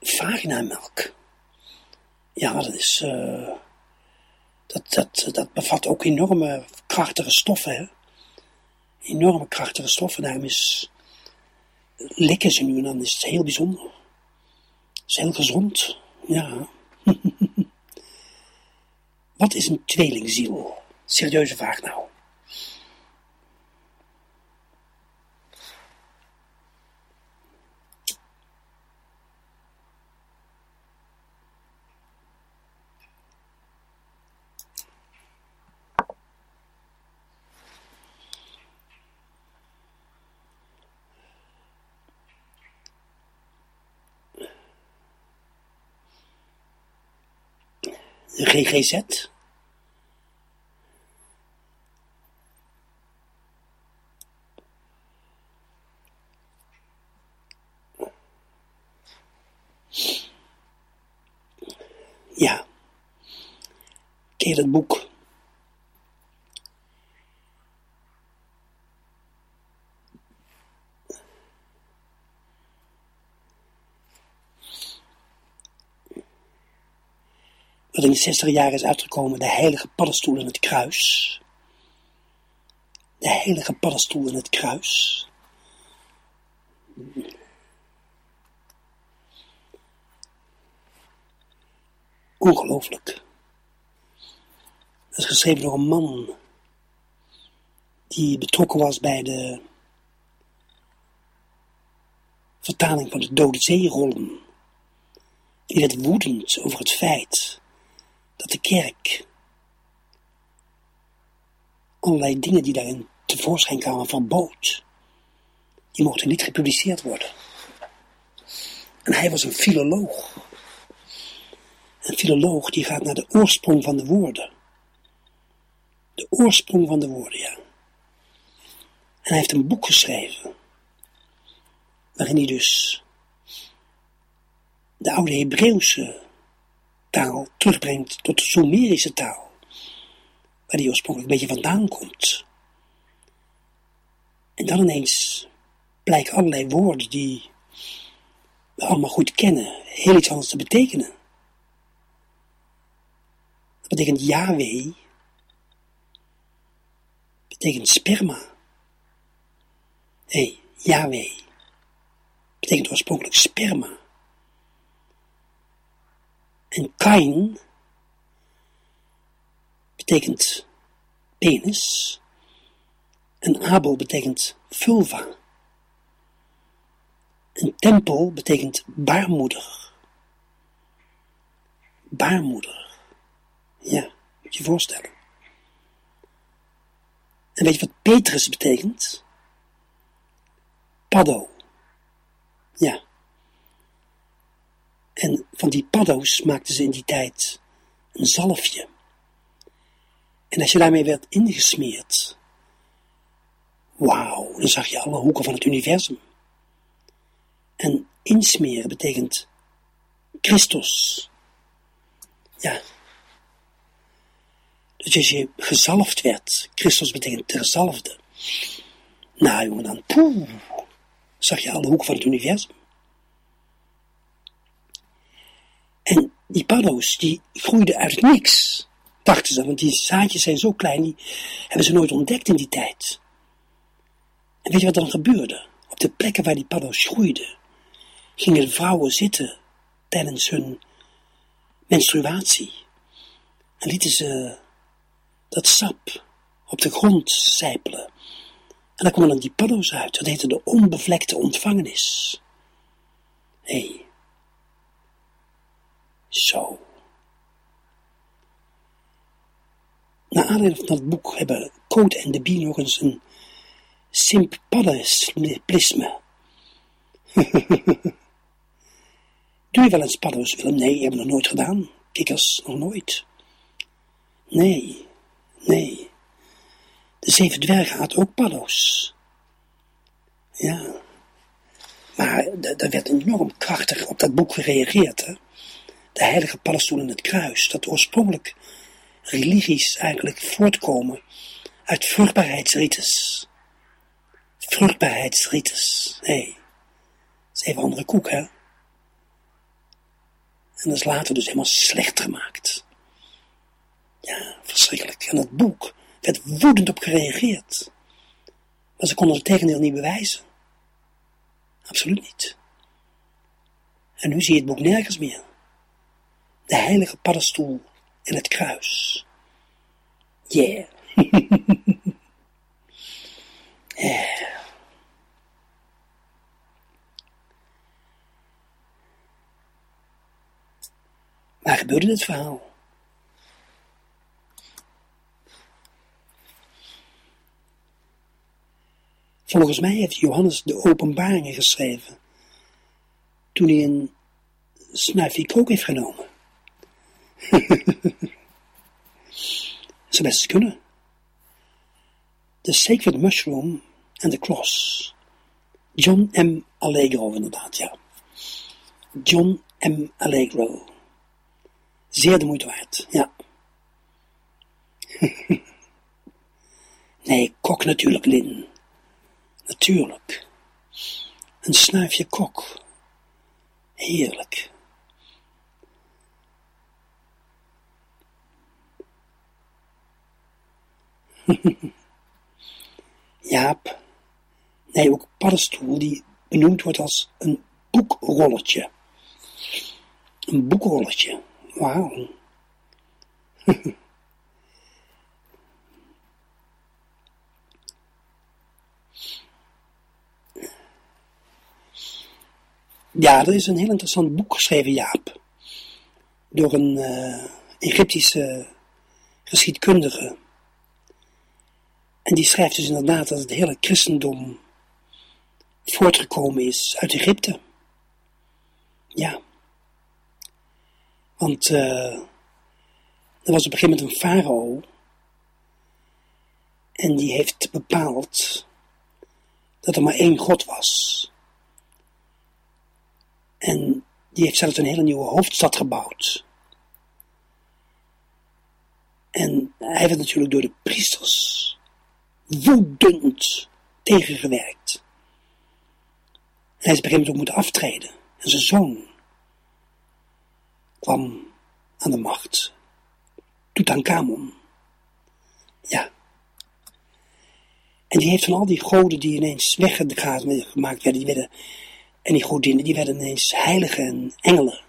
vaginamelk. Ja, dat is... eh, dat, dat, dat bevat ook enorme krachtige stoffen, hè. Enorme krachtige stoffen. Daarom is... Likken ze nu en dan is het heel bijzonder. Het is heel gezond. Ja. <laughs> Wat is een tweelingziel? Serieuze vraag nou. GGZ? Ja. Ken dat boek? Wat in de 60 jaar is uitgekomen, de heilige paddenstoel in het kruis. De heilige paddenstoel in het kruis. Ongelooflijk. Dat is geschreven door een man die betrokken was bij de vertaling van de Dode Zeerollen. Die werd woedend over het feit dat de kerk allerlei dingen die daarin tevoorschijn kwamen verbood. Die mochten niet gepubliceerd worden. En hij was een filoloog. Een filoloog die gaat naar de oorsprong van de woorden. De oorsprong van de woorden, ja. En hij heeft een boek geschreven. Waarin hij dus de oude Hebreeuwse taal terugbrengt tot de Sumerische taal. Waar die oorspronkelijk een beetje vandaan komt. En dan ineens blijken allerlei woorden die we allemaal goed kennen, heel iets anders te betekenen. Dat betekent Yahweh, betekent sperma. Hey, Yahweh, betekent oorspronkelijk sperma. En Kain betekent penis. En Abel betekent vulva. En tempel betekent baarmoeder. Baarmoeder. Ja, moet je voorstellen. En weet je wat Petrus betekent? Paddo. Ja. En van die paddo's maakten ze in die tijd een zalfje. En als je daarmee werd ingesmeerd, wauw, dan zag je alle hoeken van het universum. En insmeren betekent Christus. Ja. Dus als je gezalfd werd, Christus betekent terzalfde. Nou jongen, dan poeh, zag je alle hoeken van het universum. En die paddo's, die groeiden uit niks, dachten ze, want die zaadjes zijn zo klein, die hebben ze nooit ontdekt in die tijd. En weet je wat dan gebeurde? Op de plekken waar die paddo's groeiden, gingen vrouwen zitten tijdens hun menstruatie. En lieten ze dat sap op de grond sijpelen. En dan kwamen dan die paddo's uit. Dat heette de onbevlekte ontvangenis. Hé. Hey. Zo. Naar aanleiding van dat boek hebben Code en de Bie nog eens een simpaddensplisme. <laughs> Doe je wel eens paddo's? Nee, hebben we nog nooit gedaan. Kikkers, nog nooit. Nee, nee. De zeven dwergen had ook paddo's. Ja. Maar er werd enorm krachtig op dat boek gereageerd, hè. De heilige paddenstoel in het kruis, dat oorspronkelijk religies eigenlijk voortkomen uit vruchtbaarheidsrites. Vruchtbaarheidsrites, hé. Hey. Dat is even andere koek, hè. En dat is later dus helemaal slecht gemaakt. Ja, verschrikkelijk. En dat boek werd woedend op gereageerd. Maar ze konden het tegendeel niet bewijzen. Absoluut niet. En nu zie je het boek nergens meer. De heilige paddenstoel en het kruis. Yeah. yeah. <laughs> Waar gebeurde dit verhaal? Volgens mij heeft Johannes de openbaringen geschreven toen hij een snuifje kook heeft genomen. <laughs> Zou best kunnen. The Sacred Mushroom and the Cross. John M. Allegro, inderdaad, ja. John M. Allegro. Zeer de moeite waard, ja. <laughs> nee, kok natuurlijk, Lin. Natuurlijk. Een snuifje kok. Heerlijk. <laughs> Jaap. Nee, ook paddenstoel die benoemd wordt als een boekrolletje. Een boekrolletje. Wauw. <laughs> Ja, er is een heel interessant boek geschreven, Jaap. Door een uh, Egyptische geschiedkundige. En die schrijft dus inderdaad dat het hele christendom voortgekomen is uit Egypte. Ja. Want uh, er was op een gegeven moment een farao. En die heeft bepaald dat er maar één God was. En die heeft zelfs een hele nieuwe hoofdstad gebouwd. En hij werd natuurlijk door de priesters woedend tegengewerkt. En hij is op een gegeven moment moeten aftreden. En zijn zoon kwam aan de macht. Tutankhamon. Ja. En die heeft van al die goden die ineens weggemaakt werden, die werden en die godinnen, die werden ineens heiligen en engelen.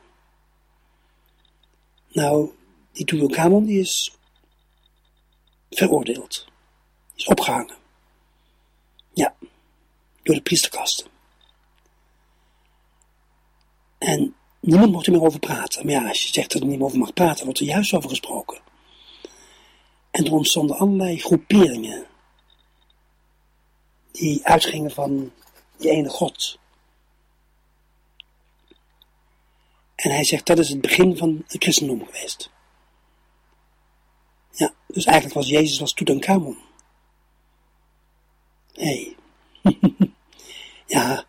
Nou, die Tutankhamon, die is veroordeeld. Is opgehangen. Ja, door de priesterkasten. En niemand mocht er meer over praten. Maar ja, als je zegt dat er niet meer over mag praten, wordt er juist over gesproken. En er ontstonden allerlei groeperingen. Die uitgingen van die ene God. En hij zegt dat is het begin van het christendom geweest. Ja, dus eigenlijk was Jezus was Tutankhamon. Hey. <laughs> ja,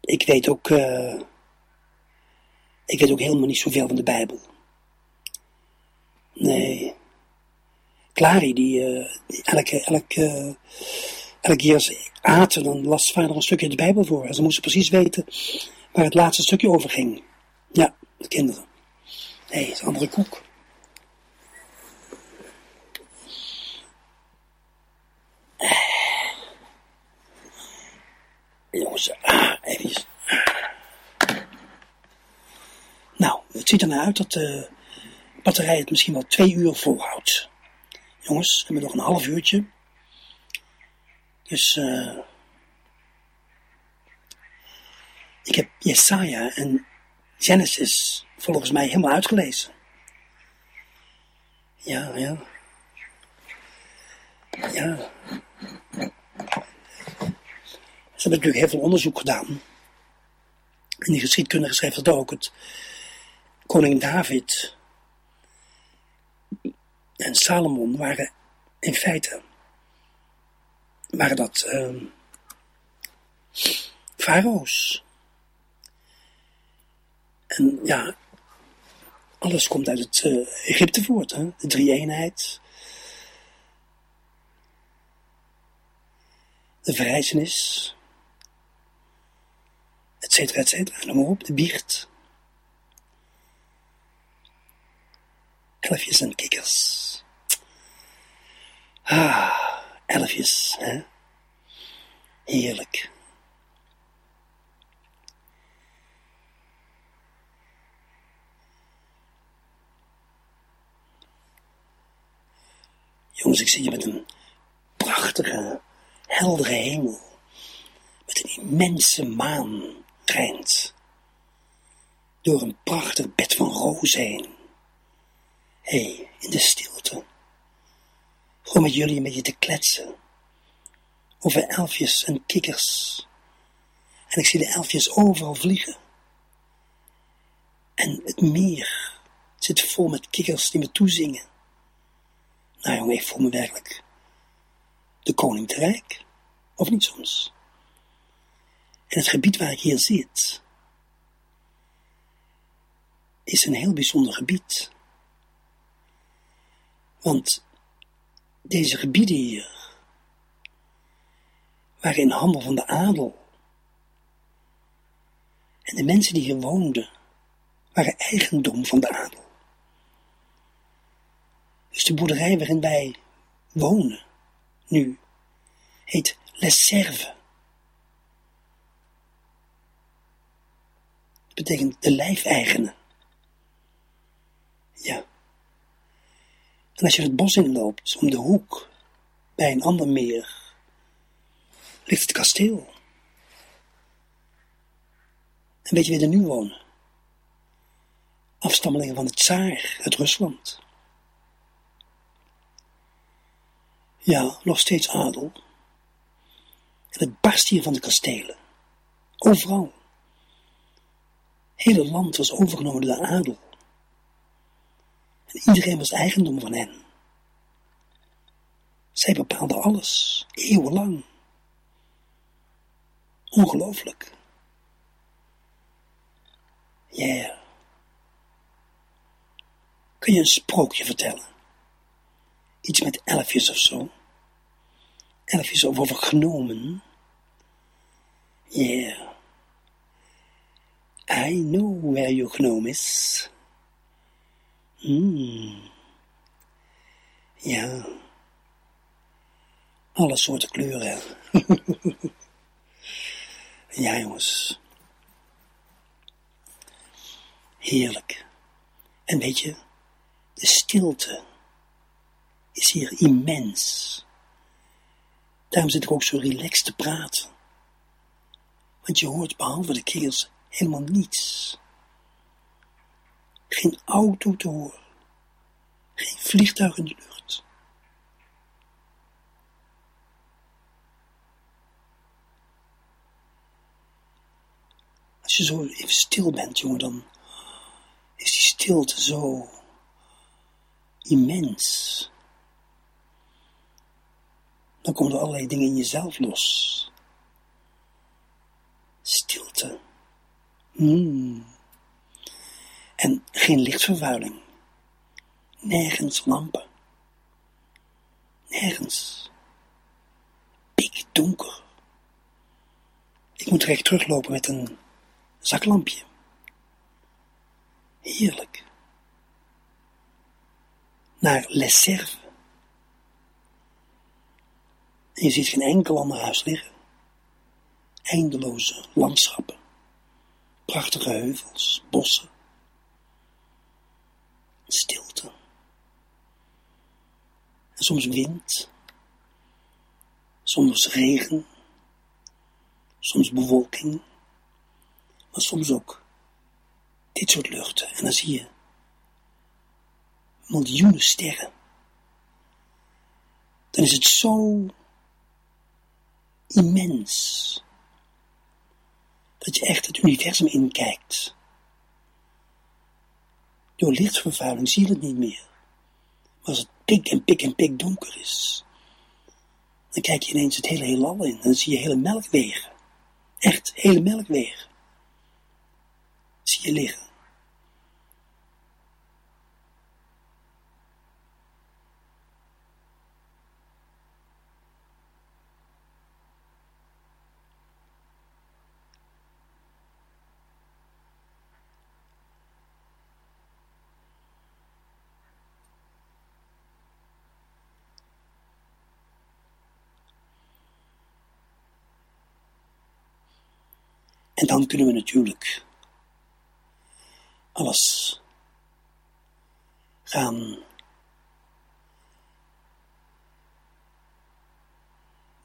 ik weet ook, uh, ik weet ook helemaal niet zoveel van de Bijbel. Nee. Clary, die, uh, die elke, elke, elke keer als aten, dan las vader een stukje de Bijbel voor. En ze moesten precies weten waar het laatste stukje over ging. Ja, de kinderen. Nee, het is een andere koek. Jongens, ah, even. Nou, het ziet er naar uit dat de batterij het misschien wel twee uur volhoudt. Jongens, we hebben nog een half uurtje. Dus, uh, ik heb Jesaja en Genesis volgens mij helemaal uitgelezen. Ja, ja. Ja. Ze hebben natuurlijk heel veel onderzoek gedaan. En die geschiedkundige schrijft dat ook. Het koning David en Salomon waren in feite waren dat uh, farao's. En ja, alles komt uit het uh, Egypte voort, hè? de drie-eenheid. De verrijzenis. Et cetera, et cetera. Noem maar op, de biecht. elfjes en kikkers. Ah, elfjes, hè? Heerlijk. Jongens, ik zie je met een prachtige, heldere hemel. Met een immense maan Door een prachtig bed van rozen heen. Hé, hey, in de stilte. Gewoon met jullie een beetje te kletsen. Over elfjes en kikkers. En ik zie de elfjes overal vliegen. En het meer zit vol met kikkers die me toezingen. Nou jongen, ik voel me werkelijk de koning te rijk. Of niet soms? En het gebied waar ik hier zit, is een heel bijzonder gebied. Want deze gebieden hier waren in handen van de adel. En de mensen die hier woonden, waren eigendom van de adel. Dus de boerderij waarin wij wonen, nu, heet Les Serves. Betekent de lijfeigenen. Ja. En als je het bos inloopt, om de hoek, bij een ander meer, ligt het kasteel. En weet je wie er nu wonen? Afstammelingen van het tsaar uit Rusland. Ja, nog steeds adel. En het barst hier van de kastelen. Overal. Hele land was overgenomen door de adel. En iedereen was eigendom van hen. Zij bepaalden alles, eeuwenlang. Ongelooflijk. Ja. Yeah. Kun je een sprookje vertellen? Iets met elfjes of zo? Elfjes of over gnomen? Yeah. I know where your gnome is. Hmm. Ja. Alle soorten kleuren. <laughs> ja, jongens. Heerlijk. En weet je, de stilte is hier immens. Daarom zit ik ook zo relaxed te praten. Want je hoort behalve de kikkers helemaal niets. Geen auto te horen. Geen vliegtuig in de lucht. Als je zo even stil bent, jongen, dan is die stilte zo immens. Dan komen er allerlei dingen in jezelf los. Stilte. Hmm. En geen lichtvervuiling. Nergens lampen. Nergens. Pikdonker. Ik moet recht teruglopen met een zaklampje. Heerlijk. Naar Les Serves. En je ziet geen enkel ander huis liggen. Eindeloze landschappen. Prachtige heuvels, bossen. Stilte. En soms wind. Soms regen. Soms bewolking. Maar soms ook dit soort luchten. En dan zie je miljoenen sterren. Dan is het zo immens. Dat je echt het universum inkijkt. Door lichtvervuiling zie je het niet meer. Maar als het pik en pik en pik donker is, dan kijk je ineens het hele heelal in en dan zie je hele melkwegen. Echt, hele melkwegen. Zie je liggen. En dan kunnen we natuurlijk alles gaan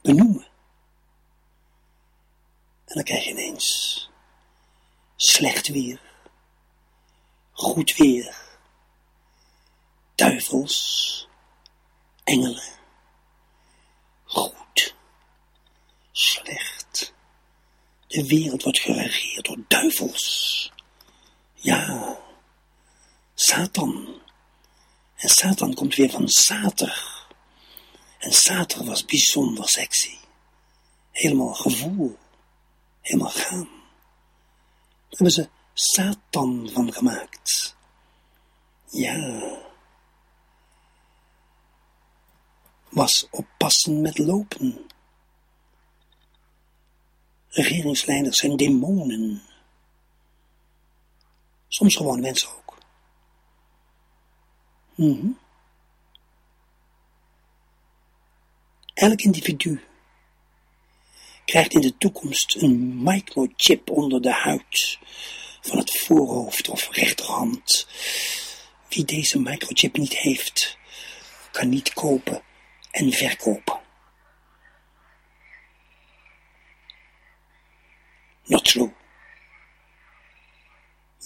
benoemen. En dan krijg je ineens slecht weer, goed weer, duivels, engelen, goed, slecht. De wereld wordt geregeerd door duivels. Ja, Satan. En Satan komt weer van Sater. En Sater was bijzonder sexy. Helemaal gevoel. Helemaal gaan. Daar hebben ze Satan van gemaakt. Ja. Was oppassen met lopen. Regeringsleiders zijn demonen. Soms gewoon mensen ook. Mhm. Elk individu krijgt in de toekomst een microchip onder de huid van het voorhoofd of rechterhand. Wie deze microchip niet heeft, kan niet kopen en verkopen. Not true.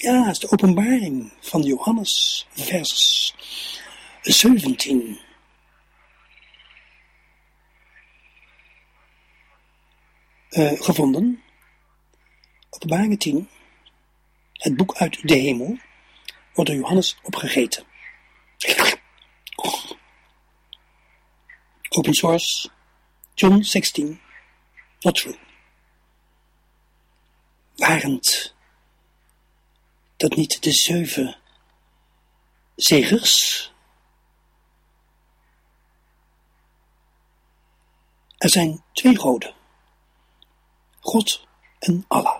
Ja, het is de openbaring van Johannes, vers 17. Uh, gevonden. Openbaringen 10. Het boek uit de hemel wordt door Johannes opgegeten. Open source, John 16, not true. Warend dat niet de zeven zegers. Er zijn twee goden. God en Allah.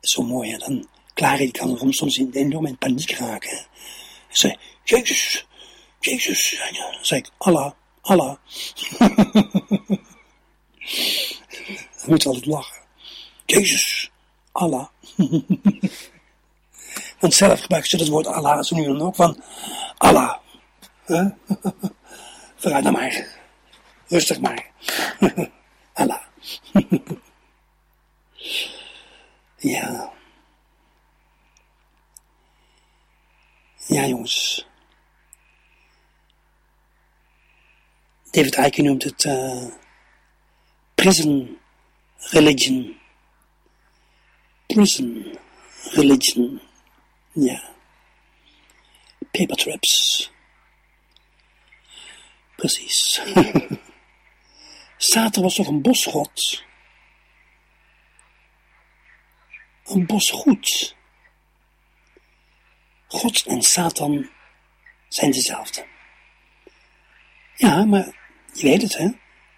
Zo mooi, en dan Clara die kan soms in, enorm in paniek raken. En zei, Jezus, Jezus. En dan zei ik, Allah, Allah. <laughs> dan moet altijd lachen. Jezus, Allah. <laughs> Want zelf gebruiken ze het woord Allah zo nu dan ook van Allah. Huh? <laughs> Vooruit maar. Rustig maar. <laughs> Allah. ja. Ja, jongens. David Icke noemt het uh, prison religion prison religion. Ja. Paper traps. Precies. <laughs> Satan was toch een bosgod? Een bosgoed. God en Satan zijn dezelfde. Ja, maar je weet het, hè?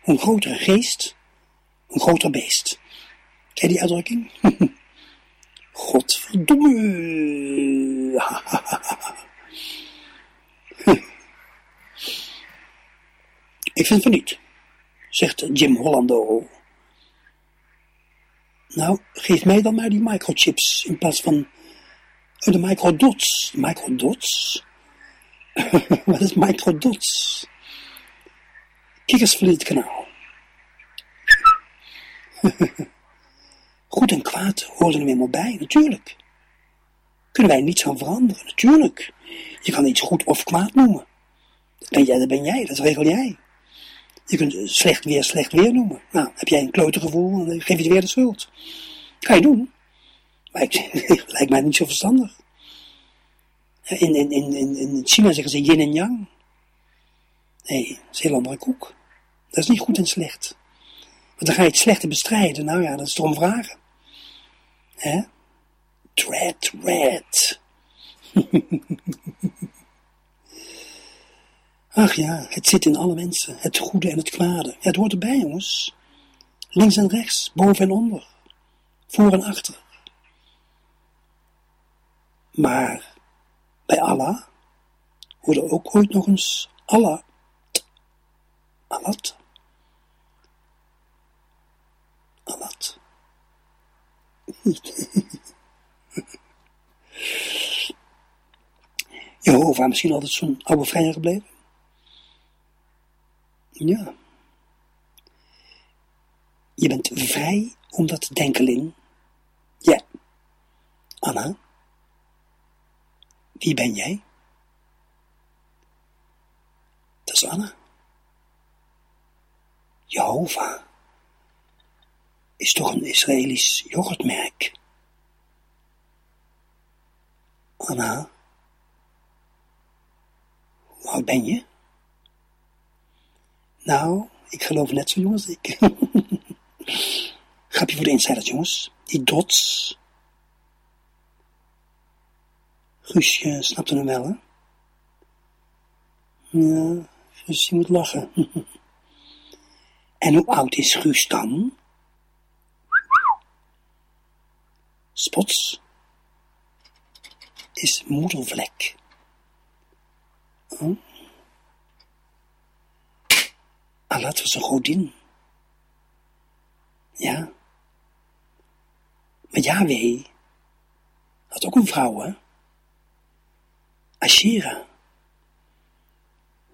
Een grotere geest, een groter beest. Ken die uitdrukking? <laughs> Godverdomme. Ik vind van niet, zegt Jim Hollando. Nou, geef mij dan maar die microchips in plaats van de microdots. Microdots? <laughs> Wat is microdots? Kikkersvliet kanaal. <laughs> Goed en kwaad horen er nu eenmaal bij, natuurlijk. Kunnen wij niets aan veranderen, natuurlijk. Je kan iets goed of kwaad noemen. Dat ben jij, dat ben jij, dat regel jij. Je kunt slecht weer slecht weer noemen. Nou, heb jij een klote gevoel, dan geef je het weer de schuld. Kan je doen. Maar ik, <laughs> lijkt mij niet zo verstandig. In, in, in, in China zeggen ze yin en yang. Nee, dat is een heel andere koek. Dat is niet goed en slecht. Want dan ga je het slechte bestrijden. Nou ja, dat is erom vragen. Hè? Dread, dread. <laughs> Ach ja, het zit in alle mensen. Het goede en het kwade. Het hoort erbij, jongens. Links en rechts, boven en onder. Voor en achter. Maar bij Allah hoorde ook ooit nog eens Allah. Allah. Allah. <laughs> Jehovah misschien altijd zo'n oude vrijer gebleven? Ja. Je bent vrij om dat te denken. Ja. Anna? Wie ben jij? Dat is Anna. Jehovah is toch een Israëlisch yoghurtmerk? Anna? Hoe oud ben je? Nou, ik geloof net zo jong als ik. <laughs> Grapje voor de insiders, jongens. Die dots. Guusje snapt hem wel, hè? Ja, je moet lachen. <laughs> en hoe oud is Guus dan? Spots is moedervlek. Oh. Allah was een godin. Ja. Maar Yahweh had ook een vrouw, hè? Ashera.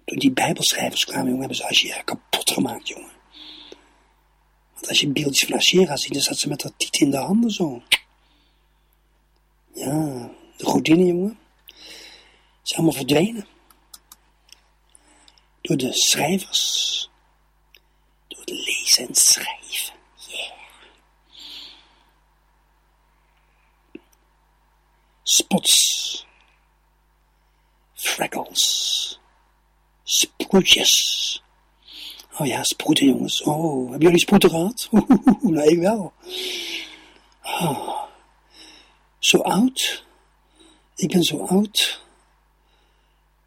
Toen die bijbelschrijvers kwamen, jongen, hebben ze Ashera kapot gemaakt, jongen. Want als je beeldjes van Ashera ziet, dan zat ze met haar tiet in de handen zo. Ja, de godinnen, jongen. Zijn allemaal verdwenen. Door de schrijvers. Door het lezen en schrijven. Yeah. Spots. Freckles. Sproetjes. Oh ja, sproeten jongens. Oh, hebben jullie sproeten gehad? <laughs> Nee, wel. Oh. Zo oud. Ik ben zo oud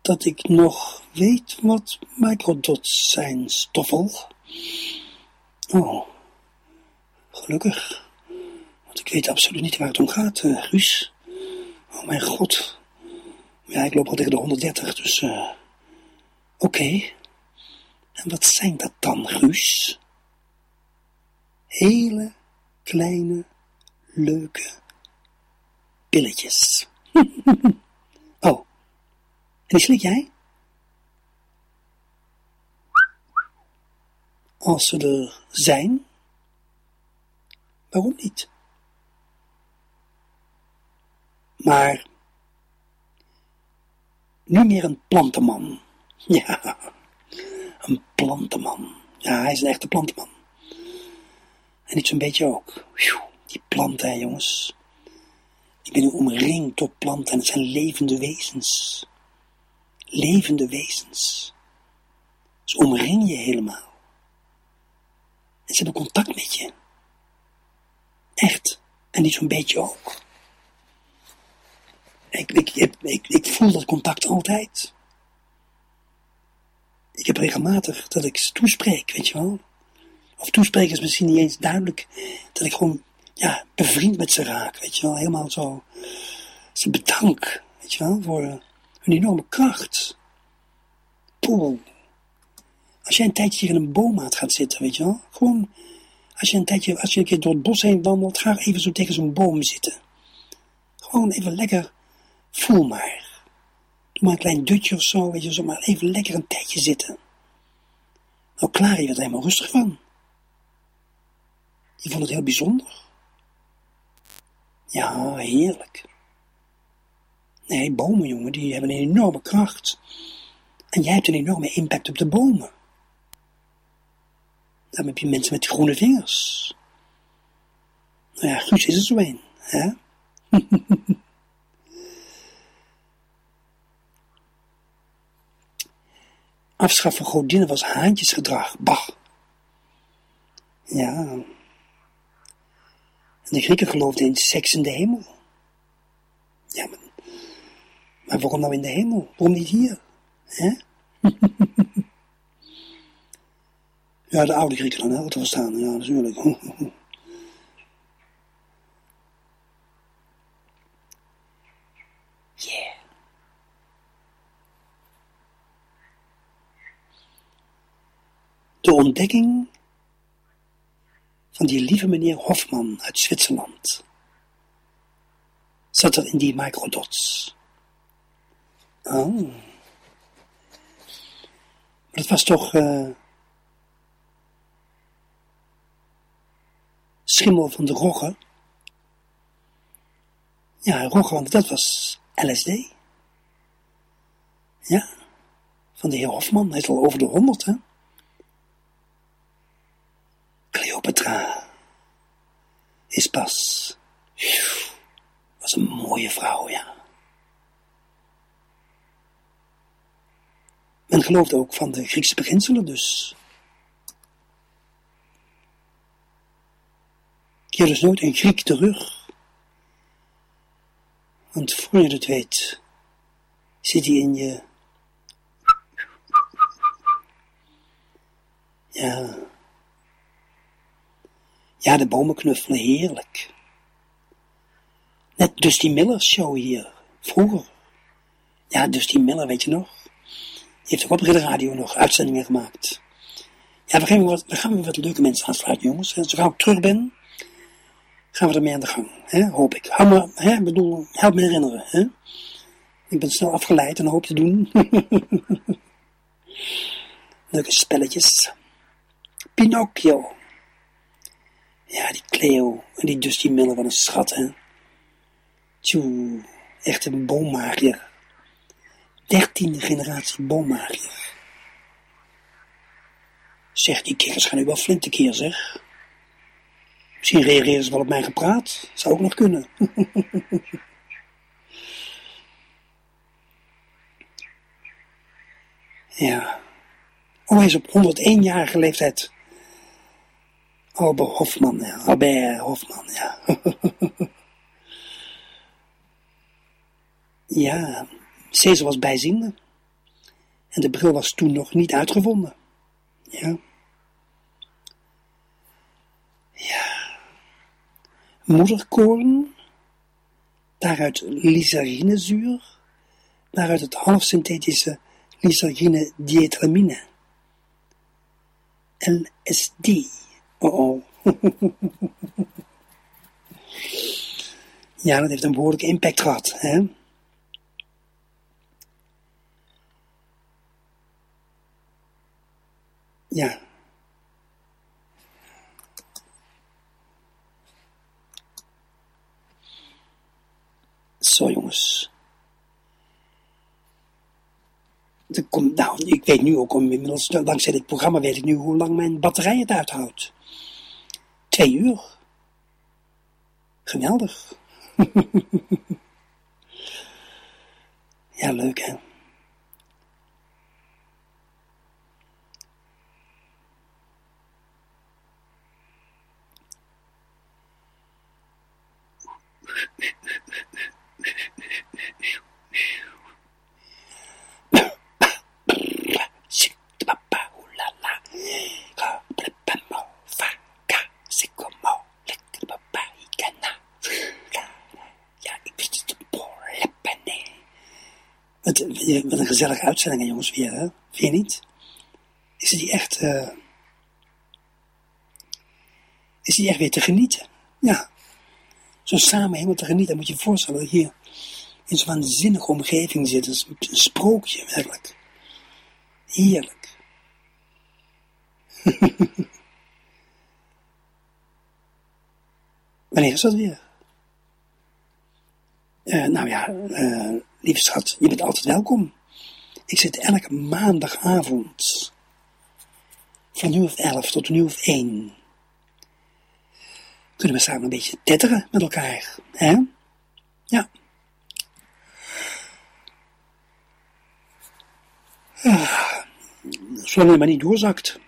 dat ik nog weet wat microdots zijn, stoffel. Oh, gelukkig. Want ik weet absoluut niet waar het om gaat, uh, Guus. Oh mijn god. Ja, ik loop al tegen de 130, dus... Uh, Oké. En wat zijn dat dan, Guus? Hele kleine, leuke pilletjes. <laughs> oh, en die slik jij? Als ze er zijn, waarom niet? Maar nu meer een plantenman. <laughs> Ja, een plantenman. Ja, hij is een echte plantenman. En niet zo'n beetje ook. Die planten, hè, jongens. Ik ben nu omringd door planten en het zijn levende wezens. Levende wezens. Ze omringen je helemaal. En ze hebben contact met je. Echt. En niet zo'n beetje ook. Ik, ik, ik, ik, voel dat contact altijd. Ik heb regelmatig dat ik ze toespreek, weet je wel. Of toespreken is misschien niet eens duidelijk. Dat ik gewoon, ja, bevriend met ze raak, weet je wel. Helemaal zo. Ze bedank, weet je wel, voor hun enorme kracht. Poeh. Als jij een tijdje hier in een boommaat gaat zitten, weet je wel. Gewoon, als je een tijdje, als je een keer door het bos heen wandelt, ga even zo tegen zo'n boom zitten. Gewoon even lekker, voel maar. Doe maar een klein dutje of zo, weet je, zo maar even lekker een tijdje zitten. Nou, klaar, je werd er helemaal rustig van. Je vond het heel bijzonder. Ja, heerlijk. Nee, bomen, jongen, die hebben een enorme kracht. En jij hebt een enorme impact op de bomen. Dan heb je mensen met groene vingers. Nou ja, Guus is er zo een, hè? <laughs> Afschaffen godinnen was haantjesgedrag. Bah. Ja. En de Grieken geloofden in seks in de hemel. Ja, maar, maar waarom nou in de hemel? Waarom niet hier? Hè? <laughs> ja, de oude Grieken dan, wat te verstaan. Ja, natuurlijk. <laughs> yeah. De ontdekking van die lieve meneer Hofman uit Zwitserland. zat er in die microdots. Oh. Maar het was toch eh, schimmel van de rogge. Ja, rogge, want dat was LSD. Ja, van de heer Hofman. Hij is al over de honderd, hè. Cleopatra is pas... was een mooie vrouw, ja. Men geloofde ook van de Griekse beginselen, dus... Keer dus nooit een Griek terug. Want voor je het weet, zit hij in je... Ja... Ja, de bomen knuffelen, heerlijk. Net Dusty Miller show hier, vroeger. Ja, Dusty Miller, weet je nog? Die heeft ook op de radio nog uitzendingen gemaakt. Ja, we gaan weer wat, we gaan wat leuke mensen aansluiten, jongens. En zo gauw ik terug ben, gaan we ermee aan de gang. Hè? Hoop ik. Hou me, hè? bedoel, help me herinneren. Hè? Ik ben snel afgeleid en hoop te doen. <laughs> Leuke spelletjes. Pinocchio. Ja, die Cleo en die Dusty Miller, wat een schat, hè. Tjoe, echt een boommagier. Dertiende generatie boommagier. Zeg, die kikkers gaan nu wel flink keer, zeg. Misschien reageren ze wel op mijn gepraat. Zou ook nog kunnen. <laughs> ja. Oh, hij is op 101-jarige leeftijd Albert Hofman, ja. Albert Hofman, ja. <laughs> ja, Caesar was bijziende. En de bril was toen nog niet uitgevonden. Ja. Ja. Moederkoorn. Daaruit lysarinezuur. Daaruit het halfsynthetische lysarine dietramine. LSD. Oh oh. <laughs> ja, dat heeft een behoorlijke impact gehad, hè? Ja. Zo jongens. Komt, nou, ik weet nu ook, inmiddels, dankzij dit programma weet ik nu hoe lang mijn batterij het uithoudt. Twee uur. Geweldig. <laughs> ja, leuk hè. Wat, wat een gezellige uitzending, jongens, weer, hè? Vind je niet? Is die echt, uh, is die echt weer te genieten? Ja. Zo samen helemaal te genieten, moet je je voorstellen dat je hier in zo'n waanzinnige omgeving zit. Een sprookje, werkelijk. Heerlijk. <laughs> Wanneer is dat weer? Uh, nou ja, uh, lieve schat, je bent altijd welkom. Ik zit elke maandagavond van nu of elf tot nu of één. Kunnen we samen een beetje tetteren met elkaar, hè? Ja. Ah, zolang het maar niet doorzakt.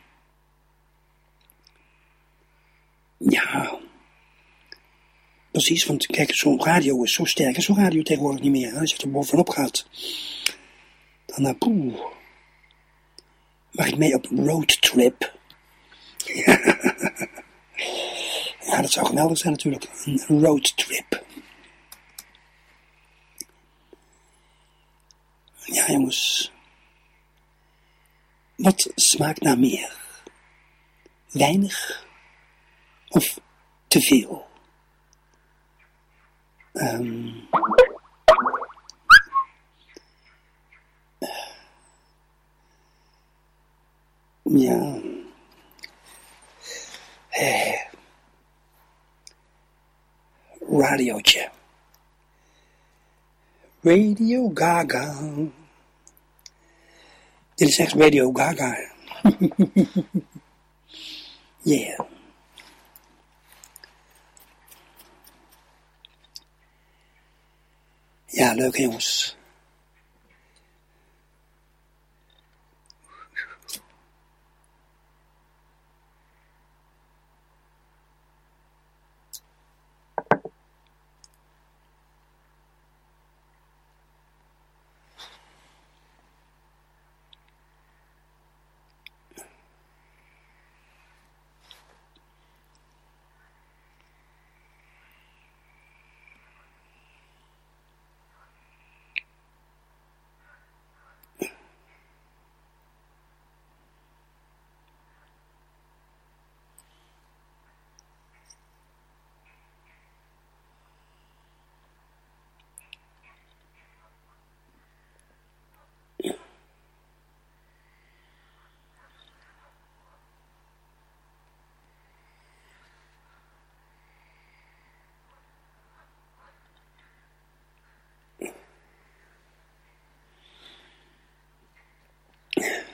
Ja, Precies, want kijk, zo'n radio is zo sterk is zo'n radio tegenwoordig niet meer. Als je er bovenop gaat, dan uh, poeh, mag ik mee op roadtrip. <laughs> ja, dat zou geweldig zijn natuurlijk, een roadtrip. Ja, jongens. Wat smaakt naar meer? Weinig of te veel? Ehm, ja. Eh. <sighs> Radiootje. Radio Gaga. Dit is echt Radio Gaga. <laughs> yeah. Ja, leuk jongens.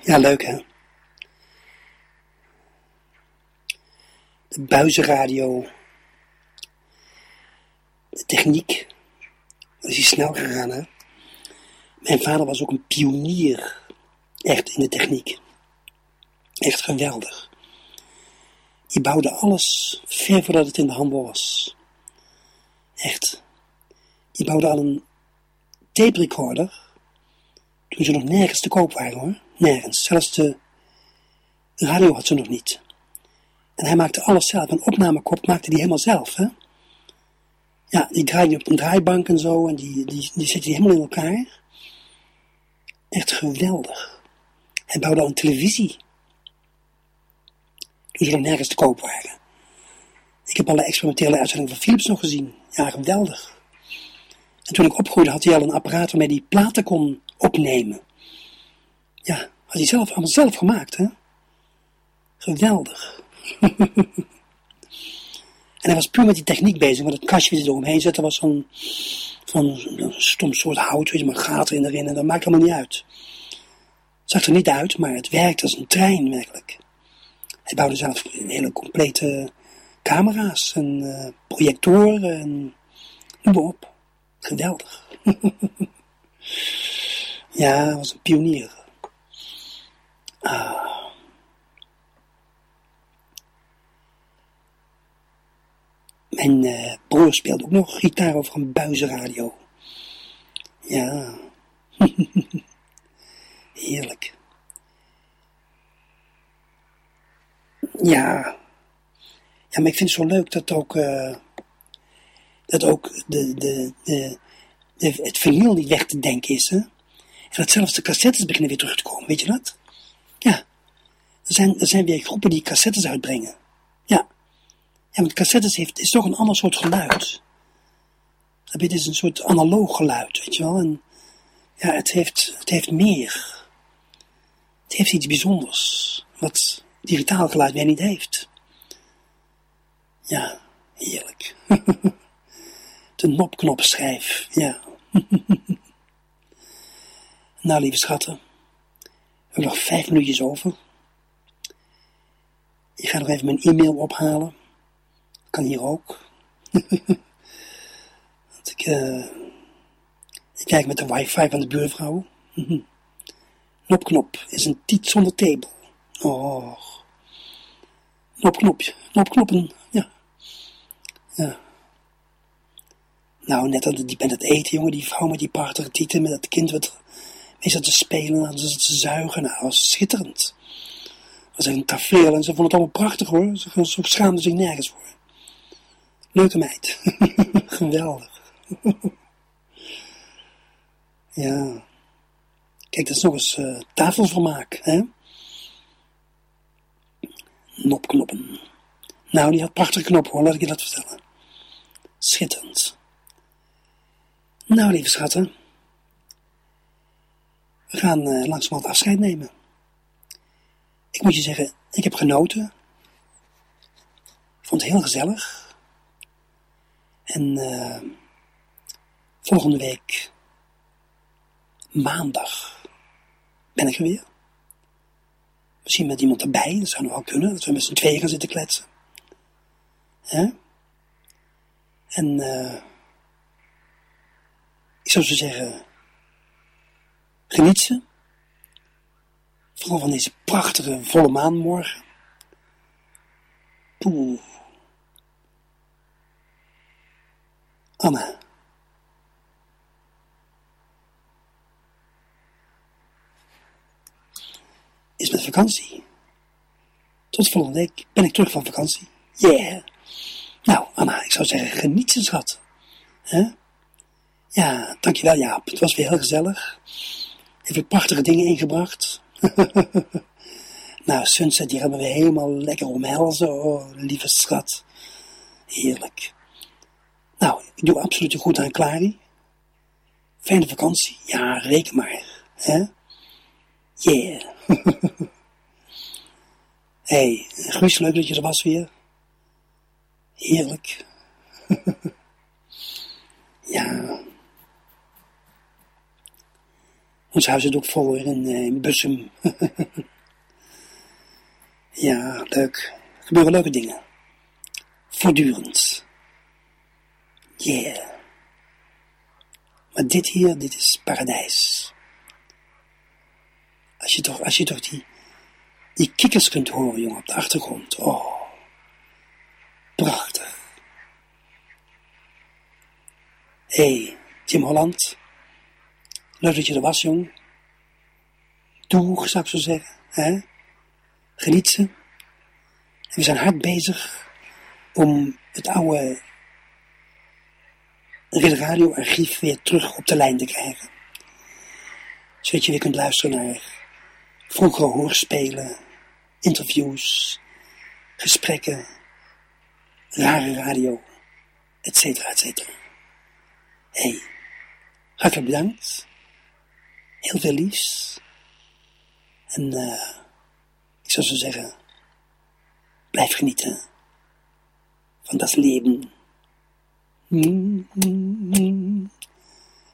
Ja, leuk hè. De buizenradio. De techniek. Dat is hier snel gegaan hè. Mijn vader was ook een pionier. Echt in de techniek. Echt geweldig. Die bouwde alles ver voordat het in de handel was. Echt. Die bouwde al een tape recorder. Toen ze nog nergens te koop waren hoor. Nergens. Zelfs de radio had ze nog niet. En hij maakte alles zelf. Een opnamekop maakte hij helemaal zelf. Hè? Ja, die draaide op een draaibank en zo. En die, die, die zitten helemaal in elkaar. Echt geweldig. Hij bouwde al een televisie. Ze nog nergens te koop waren. Ik heb alle experimentele uitzendingen van Philips nog gezien. Ja, geweldig. En toen ik opgroeide had hij al een apparaat waarmee hij platen kon opnemen. Ja, had hij zelf, allemaal zelf gemaakt, hè? Geweldig. <laughs> en hij was puur met die techniek bezig, met het kastje dat er omheen zette was van, van een stom soort hout, weet je, maar gaten in erin en dat maakt allemaal niet uit. Het zag er niet uit, maar het werkte als een trein, werkelijk. Hij bouwde zelf hele complete camera's en uh, projectoren en noem op. Geweldig. <laughs> ja, hij was een pionier. Ah. Mijn uh, broer speelde ook nog gitaar over een buizenradio. Ja. <laughs> Heerlijk. Ja. Ja, maar ik vind het zo leuk dat ook, uh, dat ook de, de, de, het verniel niet weg te denken is. Hè? En dat zelfs de cassettes beginnen weer terug te komen, weet je dat? Ja. Er zijn, er zijn weer groepen die cassettes uitbrengen. Ja. Ja, want cassettes heeft, is toch een ander soort geluid. Het is een soort analoog geluid, weet je wel. En ja, het heeft, het heeft meer. Het heeft iets bijzonders. Wat digitaal geluid weer niet heeft. Ja, heerlijk. <laughs> De nopknopschijf, ja. <laughs> nou, lieve schatten. We hebben nog vijf minuutjes over. Ik ga nog even mijn e-mail ophalen. Kan hier ook. <laughs> Want ik, uh, ik kijk met de wifi van de buurvrouw. <laughs> Nopknop is een tiet zonder table. Oh. Nopknopje. Nopknoppen. Ja. Ja. Nou, net aan die met het eten, jongen, die vrouw met die prachtige tieten, met dat kind wat mee zat te spelen, en ze te zuigen. Nou, was schitterend. Dat was een tafereel en ze vond het allemaal prachtig hoor. Ze, ze zich nergens voor. Leuke meid. <laughs> Geweldig. <laughs> ja. Kijk, dat is nog eens uh, tafelvermaak, hè? Nopknoppen. Nou, die had prachtige knoppen hoor, laat ik je dat vertellen. Schitterend. Nou, lieve schatten. We gaan uh, langzamerhand afscheid nemen. Ik moet je zeggen, ik heb genoten. Ik vond het heel gezellig. En uh, volgende week, maandag, ben ik er weer. Misschien met iemand erbij, dat zou nog wel kunnen, dat we met z'n tweeën gaan zitten kletsen. En uh, ik zou zo zeggen, geniet ze. Vooral van deze prachtige volle maanmorgen. Anna. Is met vakantie. Tot volgende week ben ik terug van vakantie. Yeah. Nou, Anna, ik zou zeggen, geniet ze, schat. Hè? Ja, dankjewel Jaap. Het was weer heel gezellig. Even prachtige dingen ingebracht. <laughs> nou, Sunset, die hebben we helemaal lekker omhelzen. Oh, lieve schat. Heerlijk. Nou, ik doe absoluut goed aan Clary. Fijne vakantie. Ja, reken maar. Hè? Yeah. <laughs> hey, Guus, leuk dat je er was weer. Heerlijk. <laughs> ja. Ons huis zit ook vol in, uh, in Bussum. <laughs> ja, leuk. Er gebeuren leuke dingen. Voortdurend. Yeah. Maar dit hier, dit is paradijs. Als je toch, als je toch die, die kikkers kunt horen, jongen, op de achtergrond. Oh. Prachtig. hey, Tim Holland. Leuk dat je er was, jong. Doeg, zou ik zo zeggen. Hè? Geniet ze. En we zijn hard bezig om het oude radioarchief weer terug op de lijn te krijgen. Zodat je weer kunt luisteren naar vroegere hoorspelen, interviews, gesprekken, rare radio, et cetera, et cetera. Hé, hey, hartelijk bedankt. Heel veel liefs. En uh, ik zou zo zeggen, blijf genieten van dat leven.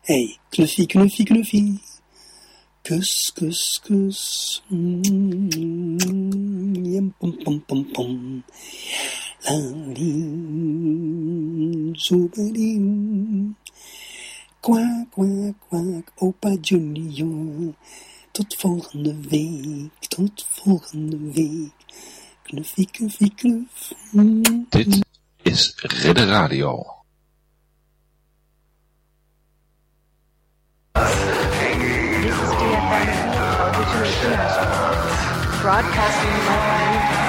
Hey, knuffie, knuffie, knuffie. Kus, kus, kus. Pom, pom, pom, pom. Lalim, soebelim. Kwak, kwak, kwak, opa Junior. Tot volgende week, tot volgende week. Knuffie, knuffie, knuff. Dit is Ridder Radio. Broadcasting live